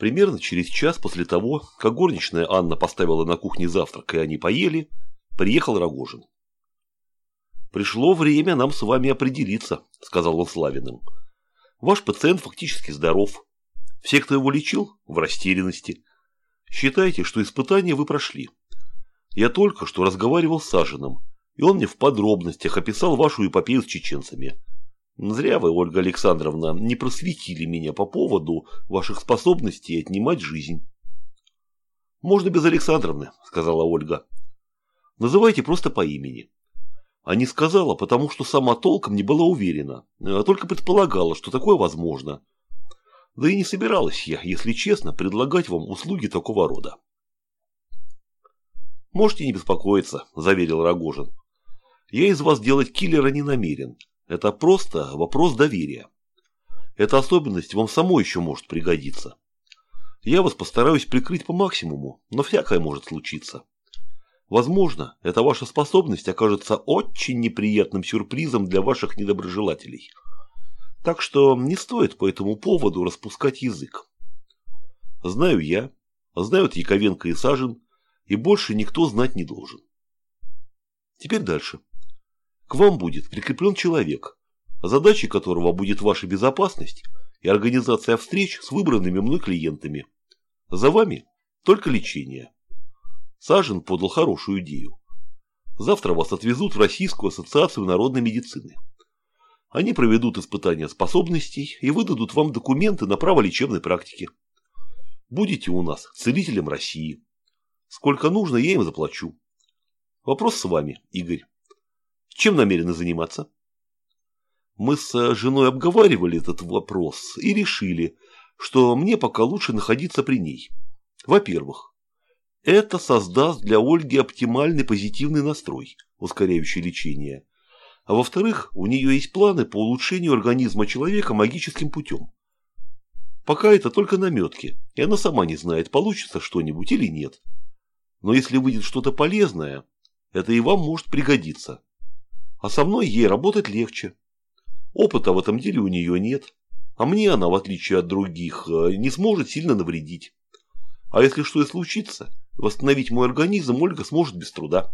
Примерно через час после того, как горничная Анна поставила на кухне завтрак, и они поели, приехал Рогожин. «Пришло время нам с вами определиться», – сказал он Славиным. «Ваш пациент фактически здоров. Все, кто его лечил, в растерянности. Считайте, что испытание вы прошли. Я только что разговаривал с Сажиным, и он мне в подробностях описал вашу эпопею с чеченцами. Зря вы, Ольга Александровна, не просветили меня по поводу ваших способностей отнимать жизнь. Можно без Александровны, сказала Ольга. Называйте просто по имени. А не сказала, потому что сама толком не была уверена, а только предполагала, что такое возможно. Да и не собиралась я, если честно, предлагать вам услуги такого рода. «Можете не беспокоиться», – заверил Рогожин. «Я из вас делать киллера не намерен. Это просто вопрос доверия. Эта особенность вам самой еще может пригодиться. Я вас постараюсь прикрыть по максимуму, но всякое может случиться. Возможно, эта ваша способность окажется очень неприятным сюрпризом для ваших недоброжелателей. Так что не стоит по этому поводу распускать язык. Знаю я, знают Яковенко и Сажин, и больше никто знать не должен. Теперь дальше. К вам будет прикреплен человек, задачей которого будет ваша безопасность и организация встреч с выбранными мной клиентами. За вами только лечение. Сажен подал хорошую идею. Завтра вас отвезут в Российскую ассоциацию народной медицины. Они проведут испытания способностей и выдадут вам документы на право лечебной практики. Будете у нас целителем России. Сколько нужно, я им заплачу. Вопрос с вами, Игорь. Чем намерены заниматься? Мы с женой обговаривали этот вопрос и решили, что мне пока лучше находиться при ней. Во-первых, это создаст для Ольги оптимальный позитивный настрой, ускоряющий лечение. А во-вторых, у нее есть планы по улучшению организма человека магическим путем. Пока это только наметки, и она сама не знает, получится что-нибудь или нет. Но если выйдет что-то полезное, это и вам может пригодиться а со мной ей работать легче. Опыта в этом деле у нее нет, а мне она, в отличие от других, э, не сможет сильно навредить. А если что и случится, восстановить мой организм Ольга сможет без труда.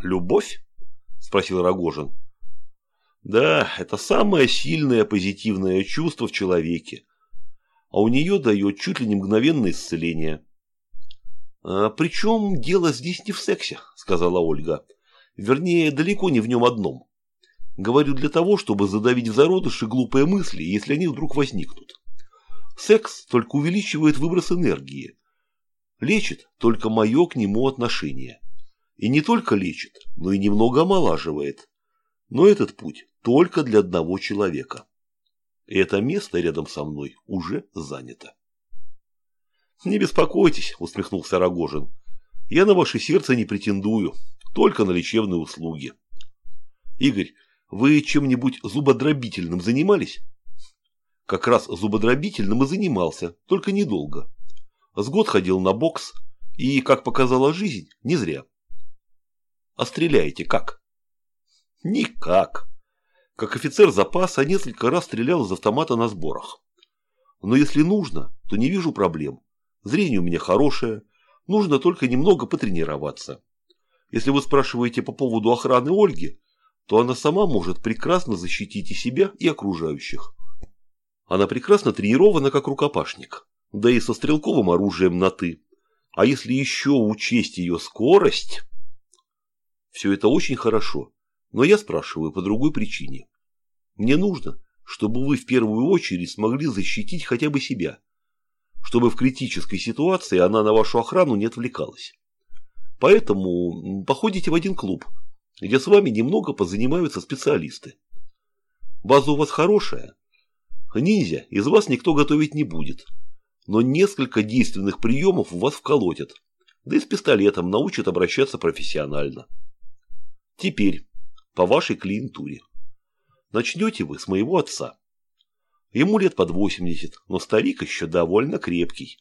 «Любовь?» – спросил Рогожин. «Да, это самое сильное позитивное чувство в человеке, а у нее дает чуть ли не мгновенное исцеление». «А «Причем дело здесь не в сексе», – сказала Ольга. Вернее, далеко не в нем одном. Говорю для того, чтобы задавить в зародыши глупые мысли, если они вдруг возникнут. Секс только увеличивает выброс энергии. Лечит только мое к нему отношение. И не только лечит, но и немного омолаживает. Но этот путь только для одного человека. И это место рядом со мной уже занято. «Не беспокойтесь», – усмехнулся Рогожин. «Я на ваше сердце не претендую только на лечебные услуги. Игорь, вы чем-нибудь зубодробительным занимались? Как раз зубодробительным и занимался, только недолго. С год ходил на бокс, и, как показала жизнь, не зря. А стреляете как? Никак. Как офицер запаса несколько раз стрелял из автомата на сборах. Но если нужно, то не вижу проблем. Зрение у меня хорошее, нужно только немного потренироваться. Если вы спрашиваете по поводу охраны Ольги, то она сама может прекрасно защитить и себя, и окружающих. Она прекрасно тренирована как рукопашник, да и со стрелковым оружием на «ты». А если еще учесть ее скорость... Все это очень хорошо, но я спрашиваю по другой причине. Мне нужно, чтобы вы в первую очередь смогли защитить хотя бы себя, чтобы в критической ситуации она на вашу охрану не отвлекалась. Поэтому походите в один клуб, где с вами немного позанимаются специалисты. База у вас хорошая. Ниндзя из вас никто готовить не будет. Но несколько действенных приемов у вас вколотят. Да и с пистолетом научат обращаться профессионально. Теперь по вашей клиентуре. Начнете вы с моего отца. Ему лет под 80, но старик еще довольно крепкий.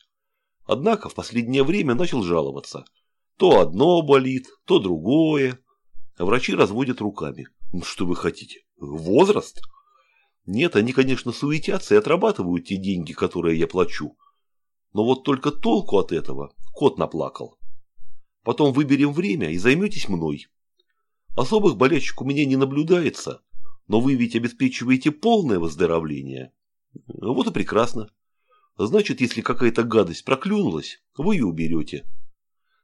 Однако в последнее время начал жаловаться – то одно болит, то другое. Врачи разводят руками. Ну, что вы хотите? Возраст? Нет, они, конечно, суетятся и отрабатывают те деньги, которые я плачу. Но вот только толку от этого кот наплакал. Потом выберем время и займетесь мной. Особых болячек у меня не наблюдается, но вы ведь обеспечиваете полное выздоровление. Вот и прекрасно. Значит, если какая-то гадость проклюнулась, вы ее уберете.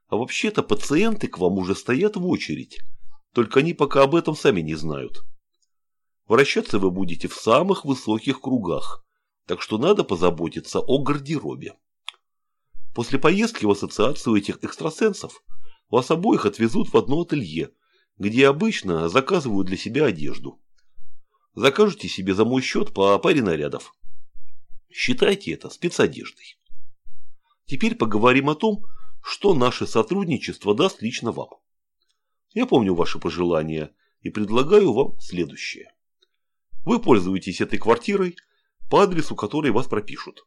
А вообще-то пациенты к вам уже стоят в очередь, только они пока об этом сами не знают. Вращаться вы будете в самых высоких кругах, так что надо позаботиться о гардеробе. После поездки в ассоциацию этих экстрасенсов вас обоих отвезут в одно ателье, где обычно заказывают для себя одежду. Закажете себе за мой счет по паре нарядов. Считайте это спецодеждой. Теперь поговорим о том, что наше сотрудничество даст лично вам. Я помню ваши пожелания и предлагаю вам следующее. Вы пользуетесь этой квартирой по адресу, который вас пропишут.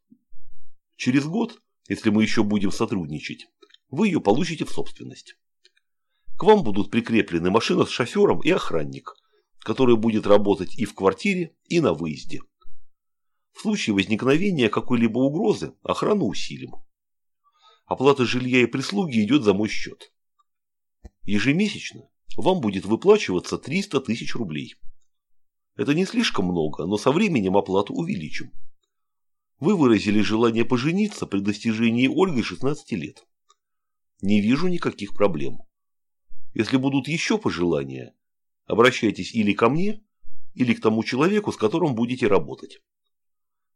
Через год, если мы еще будем сотрудничать, вы ее получите в собственность. К вам будут прикреплены машина с шофером и охранник, который будет работать и в квартире, и на выезде. В случае возникновения какой-либо угрозы охрану усилим. Оплата жилья и прислуги идет за мой счет. Ежемесячно вам будет выплачиваться 300 тысяч рублей. Это не слишком много, но со временем оплату увеличим. Вы выразили желание пожениться при достижении Ольгой 16 лет. Не вижу никаких проблем. Если будут еще пожелания, обращайтесь или ко мне, или к тому человеку, с которым будете работать.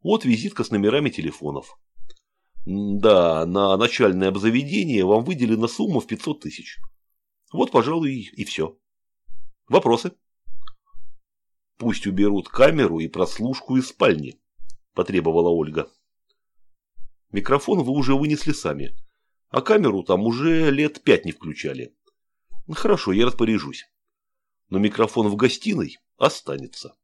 Вот визитка с номерами телефонов. Да, на начальное обзаведение вам выделена сумма в 500 тысяч. Вот, пожалуй, и все. Вопросы? Пусть уберут камеру и прослушку из спальни, потребовала Ольга. Микрофон вы уже вынесли сами, а камеру там уже лет пять не включали. Хорошо, я распоряжусь. Но микрофон в гостиной останется.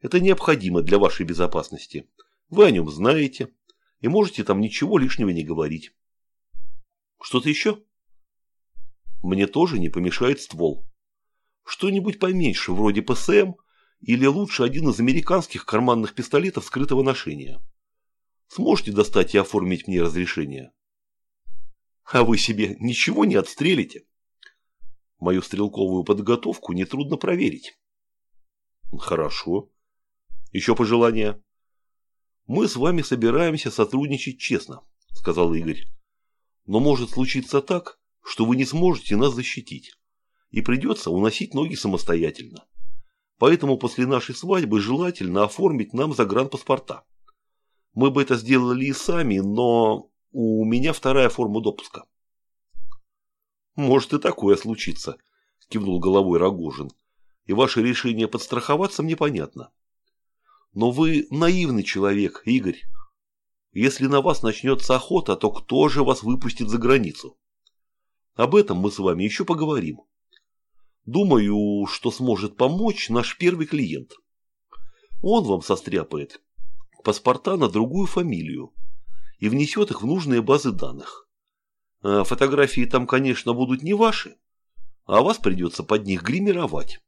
Это необходимо для вашей безопасности. Вы о нем знаете и можете там ничего лишнего не говорить. Что-то еще? Мне тоже не помешает ствол. Что-нибудь поменьше, вроде ПСМ, или лучше один из американских карманных пистолетов скрытого ношения. Сможете достать и оформить мне разрешение? А вы себе ничего не отстрелите? Мою стрелковую подготовку нетрудно проверить. Хорошо. Еще пожелания? Мы с вами собираемся сотрудничать честно, сказал Игорь. Но может случиться так, что вы не сможете нас защитить. И придется уносить ноги самостоятельно. Поэтому после нашей свадьбы желательно оформить нам загранпаспорта. Мы бы это сделали и сами, но у меня вторая форма допуска. «Может и такое случиться», – кивнул головой Рогожин. «И ваше решение подстраховаться мне понятно. Но вы наивный человек, Игорь. Если на вас начнется охота, то кто же вас выпустит за границу? Об этом мы с вами еще поговорим. Думаю, что сможет помочь наш первый клиент. Он вам состряпает паспорта на другую фамилию и внесет их в нужные базы данных. Э, фотографии там, конечно, будут не ваши, а вас придется под них гримировать.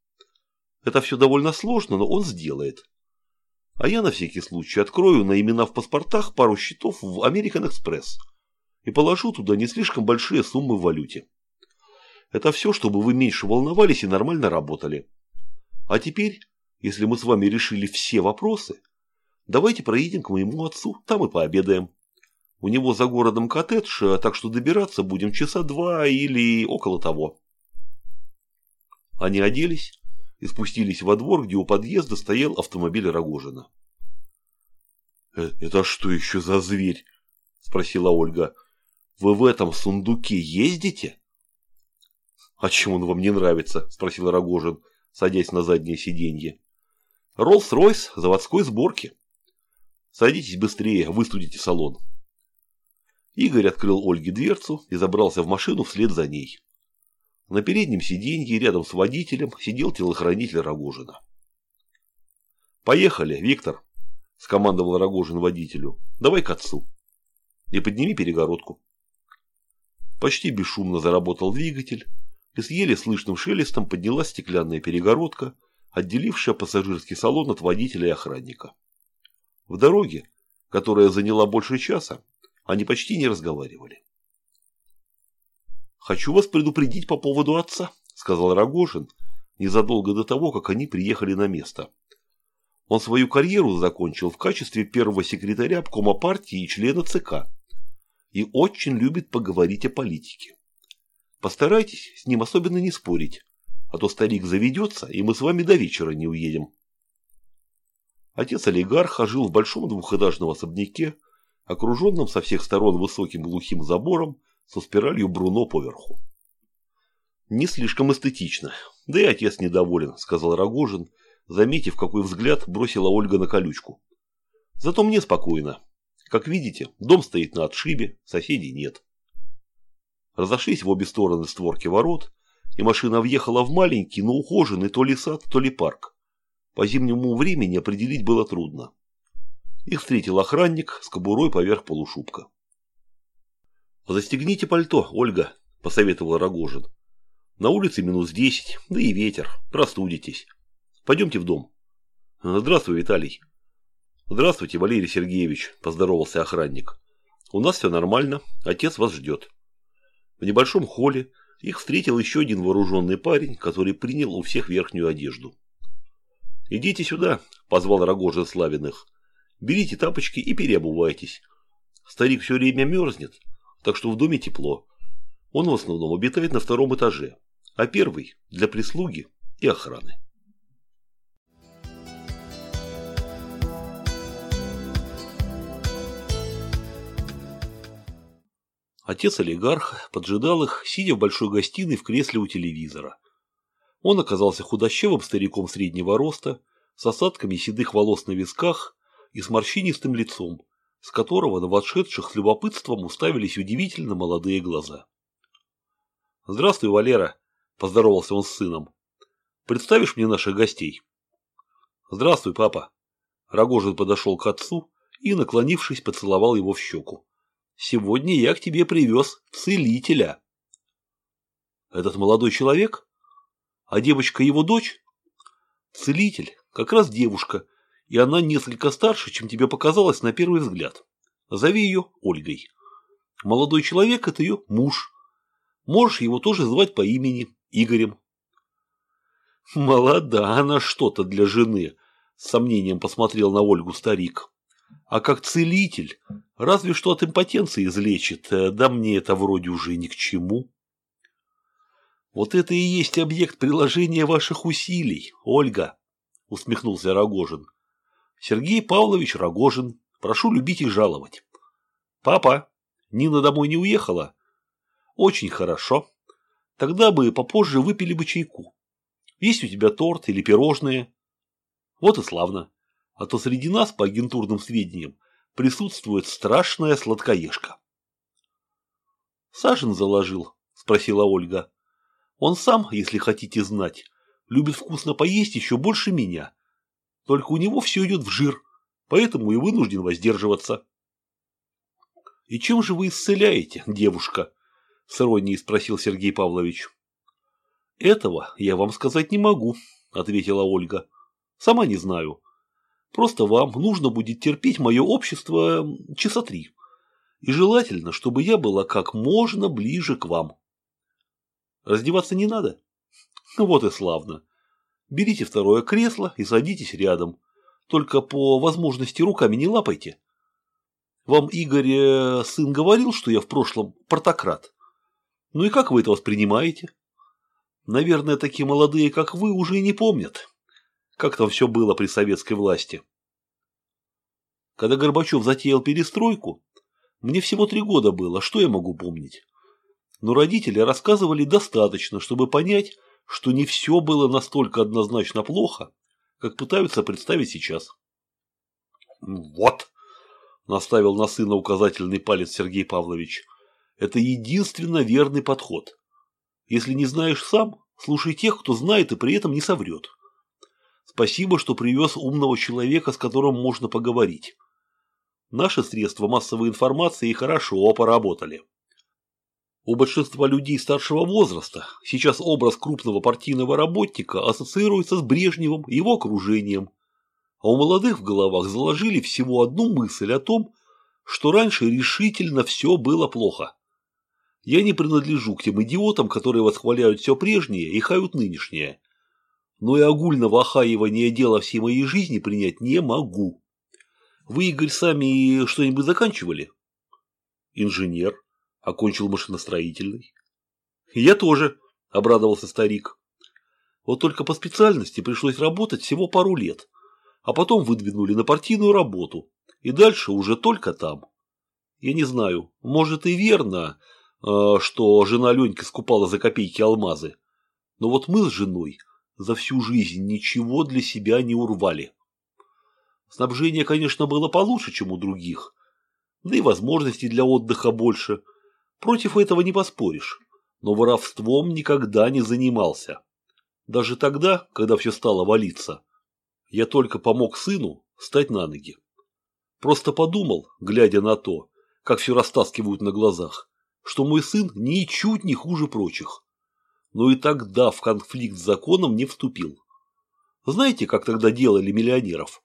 Это все довольно сложно, но он сделает. А я на всякий случай открою на имена в паспортах пару счетов в American Express и положу туда не слишком большие суммы в валюте. Это все, чтобы вы меньше волновались и нормально работали. А теперь, если мы с вами решили все вопросы, давайте проедем к моему отцу, там и пообедаем. У него за городом коттедж, э, так что добираться будем часа два или около того. Они оделись и спустились во двор, где у подъезда стоял автомобиль Рогожина. «Э, «Это что еще за зверь?» – спросила Ольга. «Вы в этом сундуке ездите?» «А чем он вам не нравится?» – спросил Рогожин, садясь на заднее сиденье. «Роллс-Ройс заводской сборки. Садитесь быстрее, выстудите салон». Игорь открыл Ольге дверцу и забрался в машину вслед за ней. На переднем сиденье рядом с водителем сидел телохранитель Рогожина. «Поехали, Виктор!» – скомандовал Рогожин водителю. «Давай к отцу. И подними перегородку». Почти бесшумно заработал двигатель, и с еле слышным шелестом поднялась стеклянная перегородка, отделившая пассажирский салон от водителя и охранника. В дороге, которая заняла больше часа, они почти не разговаривали. «Хочу вас предупредить по поводу отца», – сказал Рогожин, незадолго до того, как они приехали на место. Он свою карьеру закончил в качестве первого секретаря обкома партии и члена ЦК и очень любит поговорить о политике. Постарайтесь с ним особенно не спорить, а то старик заведется, и мы с вами до вечера не уедем. Отец олигарха жил в большом двухэтажном особняке, окруженном со всех сторон высоким глухим забором со спиралью Бруно поверху. «Не слишком эстетично, да и отец недоволен», – сказал Рогожин, заметив, какой взгляд бросила Ольга на колючку. «Зато мне спокойно. Как видите, дом стоит на отшибе, соседей нет». Разошлись в обе стороны створки ворот, и машина въехала в маленький, но ухоженный то ли сад, то ли парк. По зимнему времени определить было трудно. Их встретил охранник с кобурой поверх полушубка. «Застегните пальто, Ольга», – посоветовал Рогожин. «На улице минус десять, да и ветер, простудитесь. Пойдемте в дом». «Здравствуй, Виталий». «Здравствуйте, Валерий Сергеевич», – поздоровался охранник. «У нас все нормально, отец вас ждет». В небольшом холле их встретил еще один вооруженный парень, который принял у всех верхнюю одежду. «Идите сюда», – позвал Рогожин Славиных. «Берите тапочки и переобувайтесь. Старик все время мерзнет, так что в доме тепло. Он в основном обитает на втором этаже, а первый – для прислуги и охраны». Отец-олигарх поджидал их, сидя в большой гостиной в кресле у телевизора. Он оказался худощавым стариком среднего роста, с осадками седых волос на висках и с морщинистым лицом, с которого на вошедших с любопытством уставились удивительно молодые глаза. «Здравствуй, Валера», – поздоровался он с сыном. «Представишь мне наших гостей?» «Здравствуй, папа». Рогожин подошел к отцу и, наклонившись, поцеловал его в щеку. Сегодня я к тебе привез целителя. Этот молодой человек? А девочка его дочь? Целитель, как раз девушка, и она несколько старше, чем тебе показалось на первый взгляд. Зови ее Ольгой. Молодой человек – это ее муж. Можешь его тоже звать по имени Игорем. Молода она что-то для жены, с сомнением посмотрел на Ольгу старик. А как целитель, разве что от импотенции излечит, э, да мне это вроде уже ни к чему. Вот это и есть объект приложения ваших усилий, Ольга, усмехнулся Рогожин. Сергей Павлович Рогожин, прошу любить и жаловать. Папа, Нина домой не уехала? Очень хорошо. Тогда бы попозже выпили бы чайку. Есть у тебя торт или пирожные? Вот и славно а то среди нас, по агентурным сведениям, присутствует страшная сладкоежка. «Сажен заложил?» – спросила Ольга. «Он сам, если хотите знать, любит вкусно поесть еще больше меня. Только у него все идет в жир, поэтому и вынужден воздерживаться». «И чем же вы исцеляете, девушка?» – с иронией спросил Сергей Павлович. «Этого я вам сказать не могу», – ответила Ольга. «Сама не знаю. Просто вам нужно будет терпеть мое общество часа три. И желательно, чтобы я была как можно ближе к вам. Раздеваться не надо? Вот и славно. Берите второе кресло и садитесь рядом. Только по возможности руками не лапайте. Вам Игорь, э, сын, говорил, что я в прошлом портократ. Ну и как вы это воспринимаете? Наверное, такие молодые, как вы, уже и не помнят, как там все было при советской власти. Когда Горбачев затеял перестройку, мне всего три года было, что я могу помнить? Но родители рассказывали достаточно, чтобы понять, что не все было настолько однозначно плохо, как пытаются представить сейчас. «Вот!» – наставил на сына указательный палец Сергей Павлович. «Это единственно верный подход. Если не знаешь сам, слушай тех, кто знает и при этом не соврет. Спасибо, что привез умного человека, с которым можно поговорить. Наши средства массовой информации хорошо поработали. У большинства людей старшего возраста сейчас образ крупного партийного работника ассоциируется с Брежневым и его окружением, а у молодых в головах заложили всего одну мысль о том, что раньше решительно все было плохо. Я не принадлежу к тем идиотам, которые восхваляют все прежнее и хают нынешнее. Но и огульного охаивания дела всей моей жизни принять не могу. Вы, Игорь, сами что-нибудь заканчивали? Инженер. Окончил машиностроительный. Я тоже, обрадовался старик. Вот только по специальности пришлось работать всего пару лет, а потом выдвинули на партийную работу, и дальше уже только там. Я не знаю, может и верно, э, что жена Леньки скупала за копейки алмазы, но вот мы с женой за всю жизнь ничего для себя не урвали. Снабжение, конечно, было получше, чем у других, да и возможностей для отдыха больше – Против этого не поспоришь, но воровством никогда не занимался. Даже тогда, когда все стало валиться, я только помог сыну встать на ноги. Просто подумал, глядя на то, как все растаскивают на глазах, что мой сын ничуть не хуже прочих. Но и тогда в конфликт с законом не вступил. Знаете, как тогда делали миллионеров?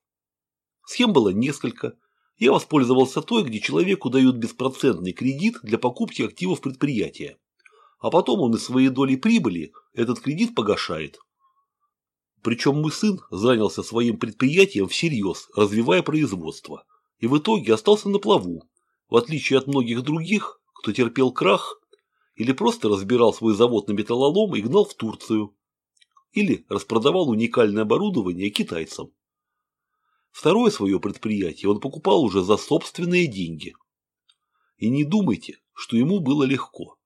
Схем было несколько, я воспользовался той, где человеку дают беспроцентный кредит для покупки активов предприятия. А потом он из своей доли прибыли этот кредит погашает. Причем мой сын занялся своим предприятием всерьез, развивая производство. И в итоге остался на плаву, в отличие от многих других, кто терпел крах или просто разбирал свой завод на металлолом и гнал в Турцию. Или распродавал уникальное оборудование китайцам. Второе свое предприятие он покупал уже за собственные деньги. И не думайте, что ему было легко.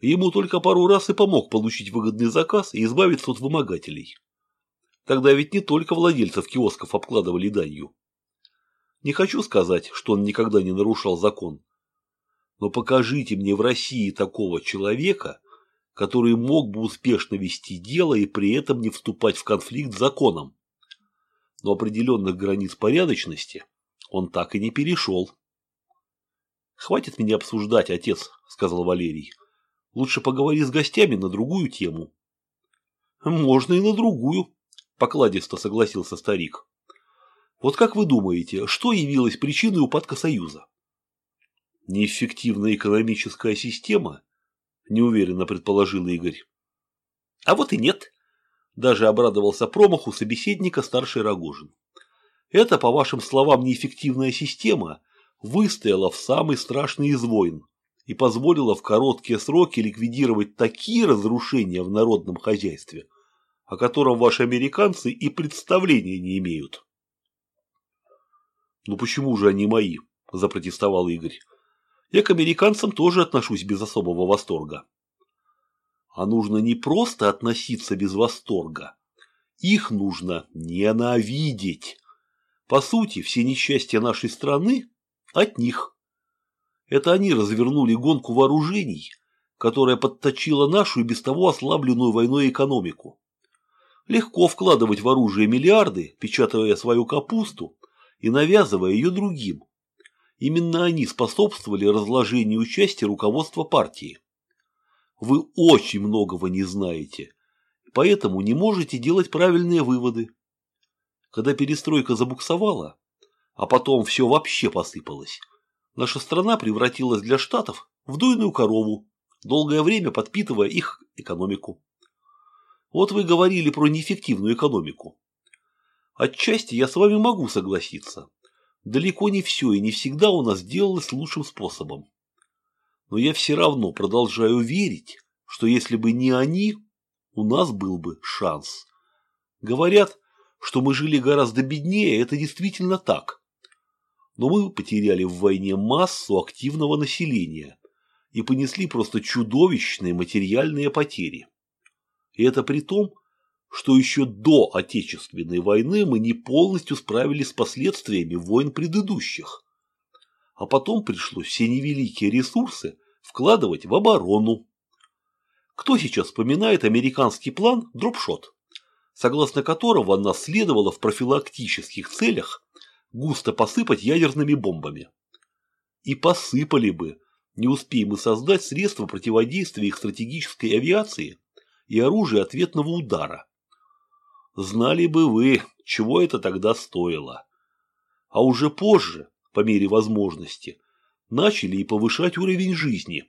Ему только пару раз и помог получить выгодный заказ и избавиться от вымогателей. Тогда ведь не только владельцев киосков обкладывали данью. Не хочу сказать, что он никогда не нарушал закон. Но покажите мне в России такого человека, который мог бы успешно вести дело и при этом не вступать в конфликт с законом но определенных границ порядочности он так и не перешел. «Хватит меня обсуждать, отец», — сказал Валерий. «Лучше поговори с гостями на другую тему». «Можно и на другую», — покладисто согласился старик. «Вот как вы думаете, что явилось причиной упадка Союза?» «Неэффективная экономическая система», — неуверенно предположил Игорь. «А вот и нет», даже обрадовался промаху собеседника старший Рогожин. Это, по вашим словам, неэффективная система выстояла в самый страшный из войн и позволила в короткие сроки ликвидировать такие разрушения в народном хозяйстве, о котором ваши американцы и представления не имеют. «Ну почему же они мои?» – запротестовал Игорь. «Я к американцам тоже отношусь без особого восторга а нужно не просто относиться без восторга. Их нужно ненавидеть. По сути, все несчастья нашей страны от них. Это они развернули гонку вооружений, которая подточила нашу и без того ослабленную войной экономику. Легко вкладывать в оружие миллиарды, печатая свою капусту и навязывая ее другим. Именно они способствовали разложению части руководства партии. Вы очень многого не знаете, поэтому не можете делать правильные выводы. Когда перестройка забуксовала, а потом все вообще посыпалось, наша страна превратилась для Штатов в дойную корову, долгое время подпитывая их экономику. Вот вы говорили про неэффективную экономику. Отчасти я с вами могу согласиться. Далеко не все и не всегда у нас делалось лучшим способом но я все равно продолжаю верить, что если бы не они, у нас был бы шанс. Говорят, что мы жили гораздо беднее, это действительно так. Но мы потеряли в войне массу активного населения и понесли просто чудовищные материальные потери. И это при том, что еще до Отечественной войны мы не полностью справились с последствиями войн предыдущих а потом пришлось все невеликие ресурсы вкладывать в оборону. Кто сейчас вспоминает американский план «Дропшот», согласно которого нас следовало в профилактических целях густо посыпать ядерными бомбами? И посыпали бы, не успеем мы создать средства противодействия их стратегической авиации и оружия ответного удара. Знали бы вы, чего это тогда стоило. А уже позже, по мере возможности, начали и повышать уровень жизни.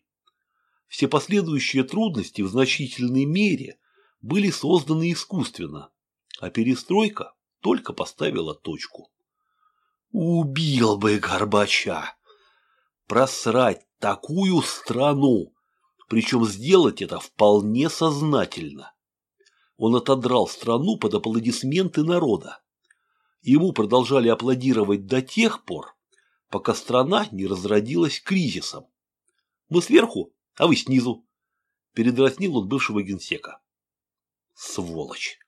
Все последующие трудности в значительной мере были созданы искусственно, а перестройка только поставила точку. Убил бы Горбача! Просрать такую страну! Причем сделать это вполне сознательно. Он отодрал страну под аплодисменты народа. Ему продолжали аплодировать до тех пор, пока страна не разродилась кризисом. Мы сверху, а вы снизу. Передразнил он бывшего генсека. Сволочь.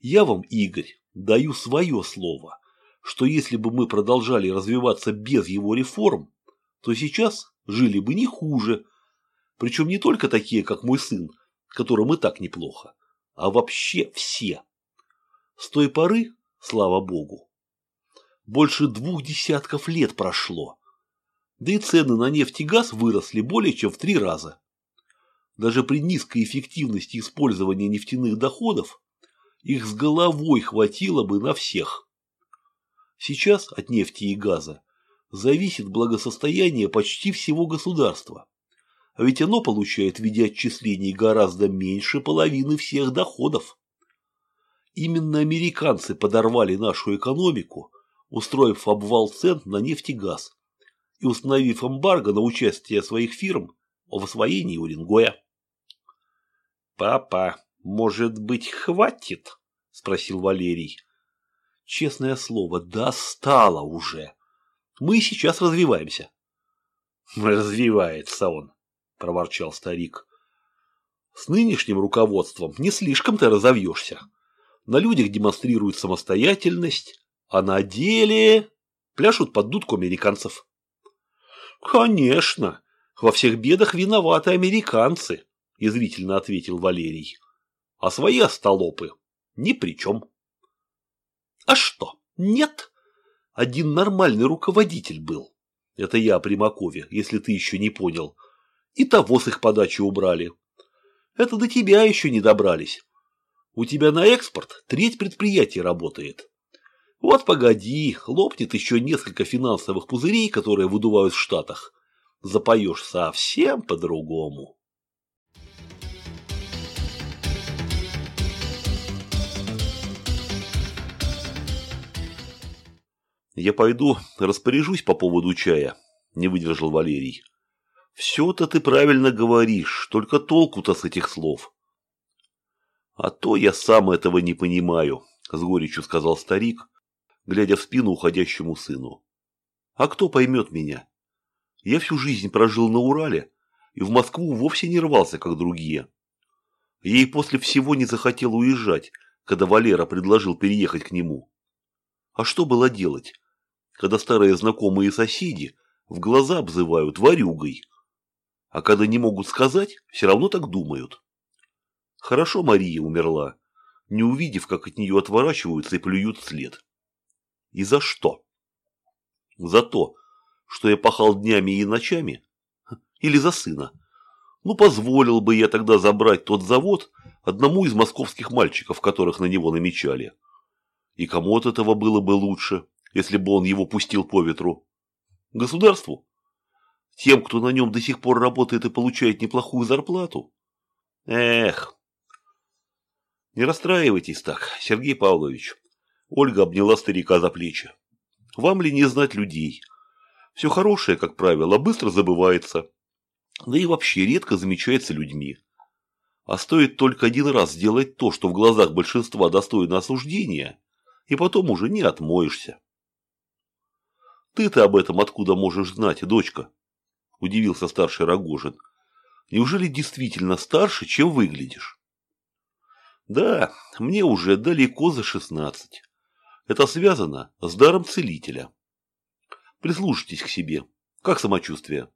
Я вам, Игорь, даю свое слово, что если бы мы продолжали развиваться без его реформ, то сейчас жили бы не хуже. Причем не только такие, как мой сын, которым и так неплохо, а вообще все. С той поры, слава богу, больше двух десятков лет прошло. Да и цены на нефть и газ выросли более чем в три раза. Даже при низкой эффективности использования нефтяных доходов их с головой хватило бы на всех. Сейчас от нефти и газа зависит благосостояние почти всего государства. А ведь оно получает в виде отчислений гораздо меньше половины всех доходов. Именно американцы подорвали нашу экономику устроив обвал цен на нефть и газ и установив эмбарго на участие своих фирм в освоении Уренгоя. «Папа, может быть, хватит?» – спросил Валерий. «Честное слово, достало уже. Мы сейчас развиваемся». «Развивается он», – проворчал старик. «С нынешним руководством не слишком-то разовьешься. На людях демонстрируют самостоятельность, а на деле пляшут под дудку американцев. Конечно, во всех бедах виноваты американцы, язвительно ответил Валерий. А свои остолопы ни при чем. А что, нет? Один нормальный руководитель был. Это я о Примакове, если ты еще не понял. И того с их подачи убрали. Это до тебя еще не добрались. У тебя на экспорт треть предприятий работает. Вот погоди, лопнет еще несколько финансовых пузырей, которые выдувают в Штатах. Запоешь совсем по-другому. «Я пойду распоряжусь по поводу чая», – не выдержал Валерий. «Все-то ты правильно говоришь, только толку-то с этих слов». «А то я сам этого не понимаю», – с горечью сказал старик, глядя в спину уходящему сыну. «А кто поймет меня? Я всю жизнь прожил на Урале и в Москву вовсе не рвался, как другие. Ей после всего не захотел уезжать, когда Валера предложил переехать к нему. А что было делать, когда старые знакомые соседи в глаза обзывают варюгой? А когда не могут сказать, все равно так думают. Хорошо Мария умерла, не увидев, как от нее отворачиваются и плюют вслед. И за что? За то, что я пахал днями и ночами? Или за сына? Ну, позволил бы я тогда забрать тот завод одному из московских мальчиков, которых на него намечали. И кому от этого было бы лучше, если бы он его пустил по ветру? Государству? Тем, кто на нем до сих пор работает и получает неплохую зарплату? Эх! Не расстраивайтесь так, Сергей Павлович. Ольга обняла старика за плечи. «Вам ли не знать людей? Все хорошее, как правило, быстро забывается. Да и вообще редко замечается людьми. А стоит только один раз сделать то, что в глазах большинства достойно осуждения, и потом уже не отмоешься». «Ты-то об этом откуда можешь знать, дочка?» – удивился старший Рогожин. «Неужели действительно старше, чем выглядишь?» «Да, мне уже далеко за шестнадцать. Это связано с даром целителя. Прислушайтесь к себе. Как самочувствие?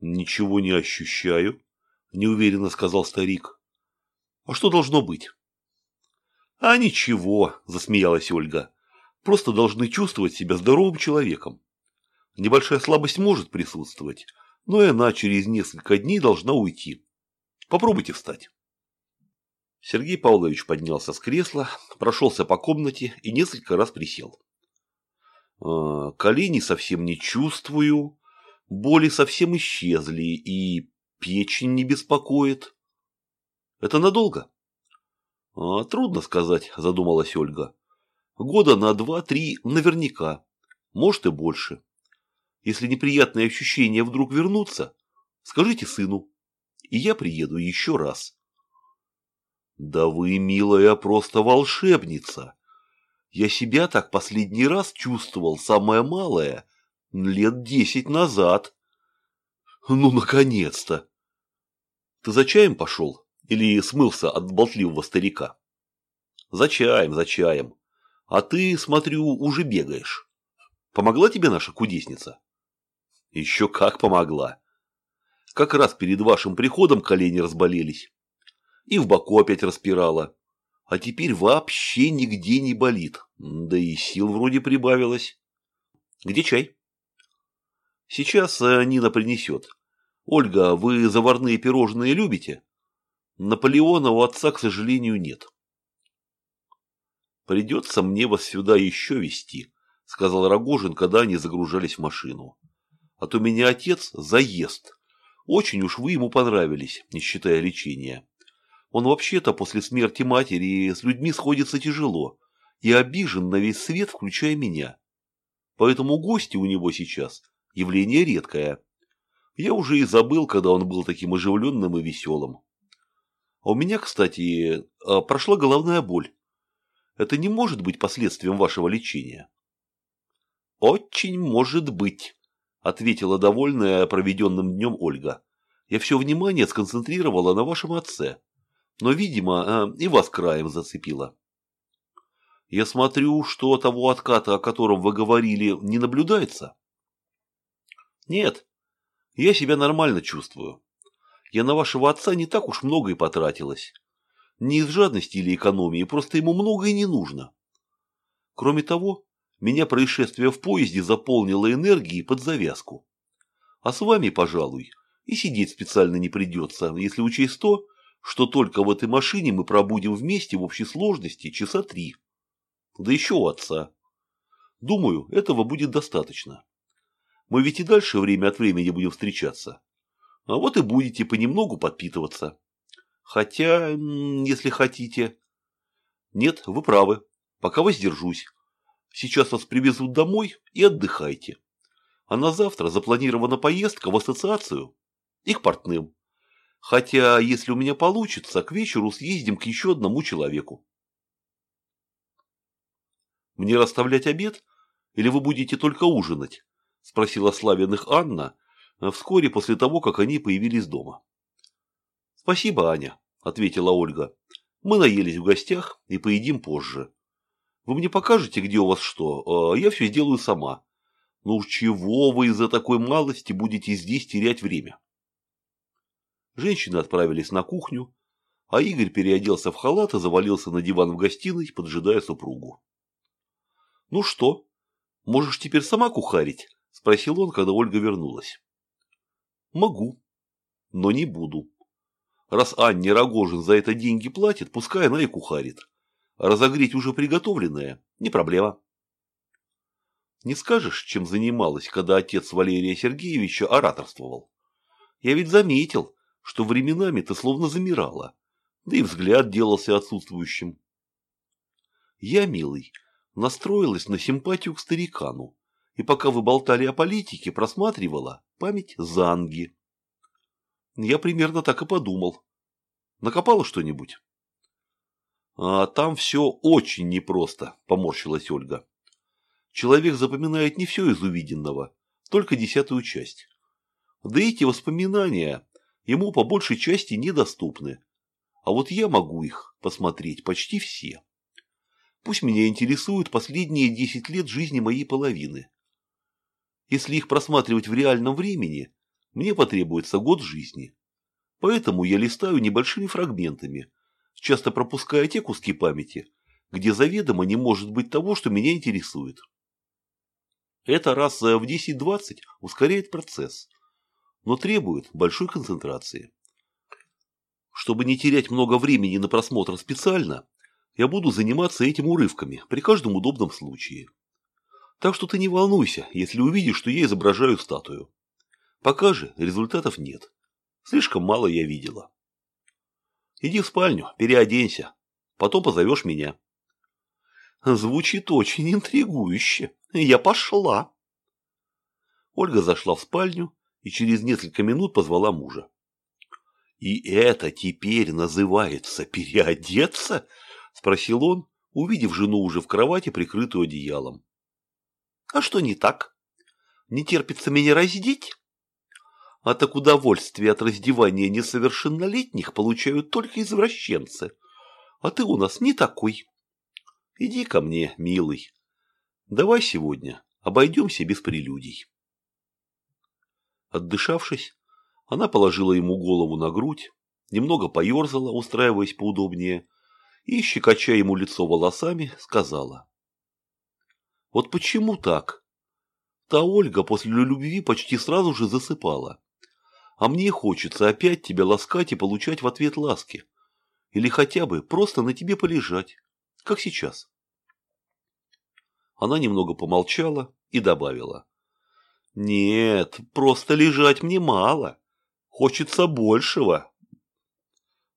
Ничего не ощущаю, неуверенно сказал старик. А что должно быть? А ничего, засмеялась Ольга. Просто должны чувствовать себя здоровым человеком. Небольшая слабость может присутствовать, но и она через несколько дней должна уйти. Попробуйте встать. Сергей Павлович поднялся с кресла, прошелся по комнате и несколько раз присел. «А, колени совсем не чувствую, боли совсем исчезли и печень не беспокоит. Это надолго? А, трудно сказать, задумалась Ольга. Года на два-три наверняка, может и больше. Если неприятные ощущения вдруг вернутся, скажите сыну, и я приеду еще раз. Да вы, милая, просто волшебница. Я себя так последний раз чувствовал, самое малое, лет десять назад. Ну, наконец-то! Ты за чаем пошел? Или смылся от болтливого старика? За чаем, за чаем. А ты, смотрю, уже бегаешь. Помогла тебе наша кудесница? Еще как помогла. Как раз перед вашим приходом колени разболелись. И в боку опять распирала. А теперь вообще нигде не болит. Да и сил вроде прибавилось. Где чай? Сейчас э, Нина принесет. Ольга, вы заварные пирожные любите? Наполеона у отца, к сожалению, нет. Придется мне вас сюда еще вести, сказал Рогожин, когда они загружались в машину. А то меня отец заест. Очень уж вы ему понравились, не считая лечения. Он вообще-то после смерти матери с людьми сходится тяжело и обижен на весь свет, включая меня. Поэтому гости у него сейчас явление редкое. Я уже и забыл, когда он был таким оживленным и веселым. А у меня, кстати, а, прошла головная боль. Это не может быть последствием вашего лечения. Очень может быть, ответила довольная проведенным днем Ольга. Я все внимание сконцентрировала на вашем отце. Но, видимо, а, и вас краем зацепила. Я смотрю, что того отката, о котором вы говорили, не наблюдается. Нет, я себя нормально чувствую. Я на вашего отца не так уж много и потратилась. Не из жадности или экономии, просто ему многое не нужно. Кроме того, меня происшествие в поезде заполнило энергией под завязку. А с вами, пожалуй, и сидеть специально не придется, если учесть то, что только в этой машине мы пробудем вместе в общей сложности часа три. Да еще у отца. Думаю, этого будет достаточно. Мы ведь и дальше время от времени будем встречаться. А вот и будете понемногу подпитываться. Хотя, если хотите... Нет, вы правы. Пока воздержусь. Сейчас вас привезут домой и отдыхайте. А на завтра запланирована поездка в ассоциацию и к портным. Хотя, если у меня получится, к вечеру съездим к еще одному человеку. Мне расставлять обед? Или вы будете только ужинать? – спросила Славиных Анна э, вскоре после того, как они появились дома. «Спасибо, Аня», – ответила Ольга. «Мы наелись в гостях и поедим позже. Вы мне покажете, где у вас что? Э, я все сделаю сама. Ну чего вы из-за такой малости будете здесь терять время?» Женщины отправились на кухню, а Игорь переоделся в халат и завалился на диван в гостиной, поджидая супругу. «Ну что, можешь теперь сама кухарить?» – спросил он, когда Ольга вернулась. «Могу, но не буду. Раз Анне Рогожин за это деньги платит, пускай она и кухарит. разогреть уже приготовленное – не проблема». «Не скажешь, чем занималась, когда отец Валерия Сергеевича ораторствовал? Я ведь заметил, что временами ты словно замирала, да и взгляд делался отсутствующим». «Я, милый, настроилась на симпатию к старикану, и пока вы болтали о политике, просматривала память Занги. Я примерно так и подумал. Накопала что-нибудь? А там все очень непросто, поморщилась Ольга. Человек запоминает не все из увиденного, только десятую часть. Да эти воспоминания ему по большей части недоступны. А вот я могу их посмотреть почти все. Пусть меня интересуют последние десять лет жизни моей половины. Если их просматривать в реальном времени, мне потребуется год жизни. Поэтому я листаю небольшими фрагментами, часто пропуская те куски памяти, где заведомо не может быть того, что меня интересует. Это раз в 10-20 ускоряет процесс. Но требует большой концентрации. Чтобы не терять много времени на просмотр специально, я буду заниматься этим урывками при каждом удобном случае. Так что ты не волнуйся, если увидишь, что я изображаю статую. Пока же результатов нет. Слишком мало я видела. Иди в спальню, переоденься. Потом позовешь меня. Звучит очень интригующе. Я пошла. Ольга зашла в спальню и через несколько минут позвала мужа. «И это теперь называется переодеться?» – спросил он, увидев жену уже в кровати, прикрытую одеялом. «А что не так? Не терпится меня раздеть?» А так удовольствие от раздевания несовершеннолетних получают только извращенцы. А ты у нас не такой. Иди ко мне, милый. Давай сегодня обойдемся без прелюдий. Отдышавшись, она положила ему голову на грудь, немного поерзала, устраиваясь поудобнее, и, щекоча ему лицо волосами, сказала. «Вот почему так? Та Ольга после любви почти сразу же засыпала. А мне хочется опять тебя ласкать и получать в ответ ласки. Или хотя бы просто на тебе полежать, как сейчас». Она немного помолчала и добавила. «Нет, просто лежать мне мало. Хочется большего.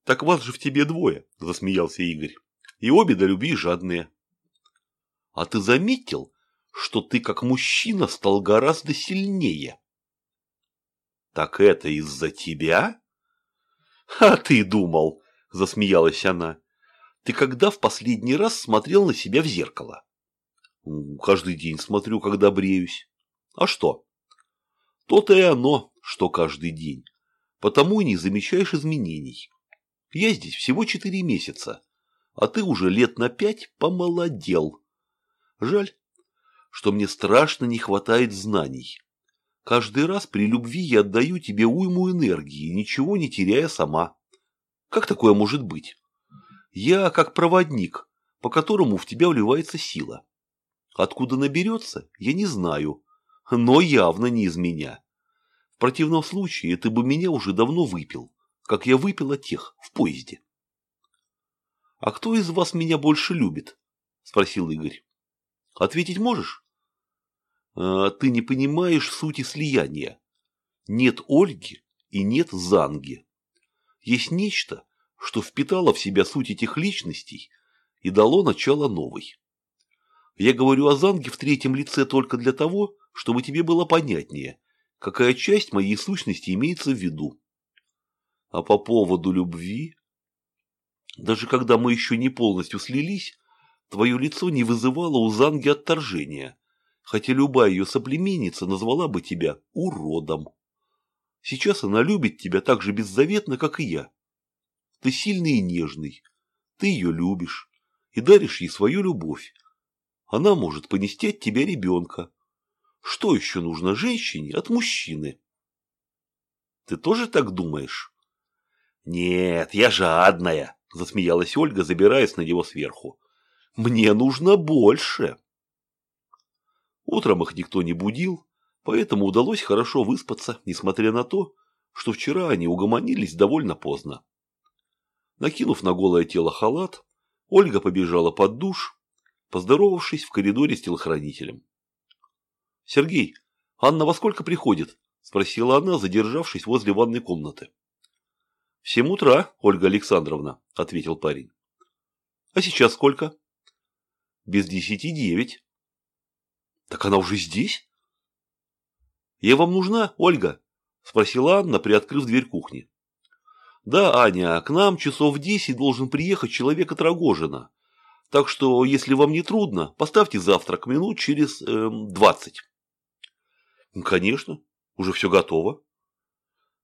Так вас же в тебе двое, засмеялся Игорь. И обе до любви жадные. А ты заметил, что ты как мужчина стал гораздо сильнее? Так это из-за тебя? А ты думал, засмеялась она. Ты когда в последний раз смотрел на себя в зеркало? Каждый день смотрю, когда бреюсь. А что? То-то и оно, что каждый день потому и не замечаешь изменений. Я здесь всего четыре месяца, а ты уже лет на пять помолодел. Жаль, что мне страшно не хватает знаний. Каждый раз при любви я отдаю тебе уйму энергии, ничего не теряя сама. Как такое может быть? Я как проводник, по которому в тебя вливается сила. Откуда наберется, я не знаю, но явно не из меня. В противном случае ты бы меня уже давно выпил, как я выпила тех в поезде. — А кто из вас меня больше любит? — спросил Игорь. — Ответить можешь? А, ты не понимаешь сути слияния. Нет Ольги и нет Занги. Есть нечто, что впитало в себя суть этих личностей и дало начало новой. Я говорю о Занге в третьем лице только для того, чтобы тебе было понятнее, какая часть моей сущности имеется в виду. А по поводу любви, даже когда мы еще не полностью слились, твое лицо не вызывало у Занги отторжения, хотя любая ее соплеменница назвала бы тебя уродом. Сейчас она любит тебя так же беззаветно, как и я. Ты сильный и нежный, ты ее любишь и даришь ей свою любовь. Она может понести от тебя ребенка, что еще нужно женщине от мужчины? Ты тоже так думаешь? Нет, я жадная, засмеялась Ольга, забираясь на него сверху. Мне нужно больше. Утром их никто не будил, поэтому удалось хорошо выспаться, несмотря на то, что вчера они угомонились довольно поздно. Накинув на голое тело халат, Ольга побежала под душ, поздоровавшись в коридоре с телохранителем. «Сергей, Анна во сколько приходит?» – спросила она, задержавшись возле ванной комнаты. «В семь утра, Ольга Александровна», – ответил парень. «А сейчас сколько?» «Без десяти девять». «Так она уже здесь?» «Я вам нужна, Ольга?» – спросила Анна, приоткрыв дверь кухни. «Да, Аня, к нам часов в десять должен приехать человек от Рогожина. Так что, если вам не трудно, поставьте завтрак минут через эм, двадцать». Конечно, уже все готово.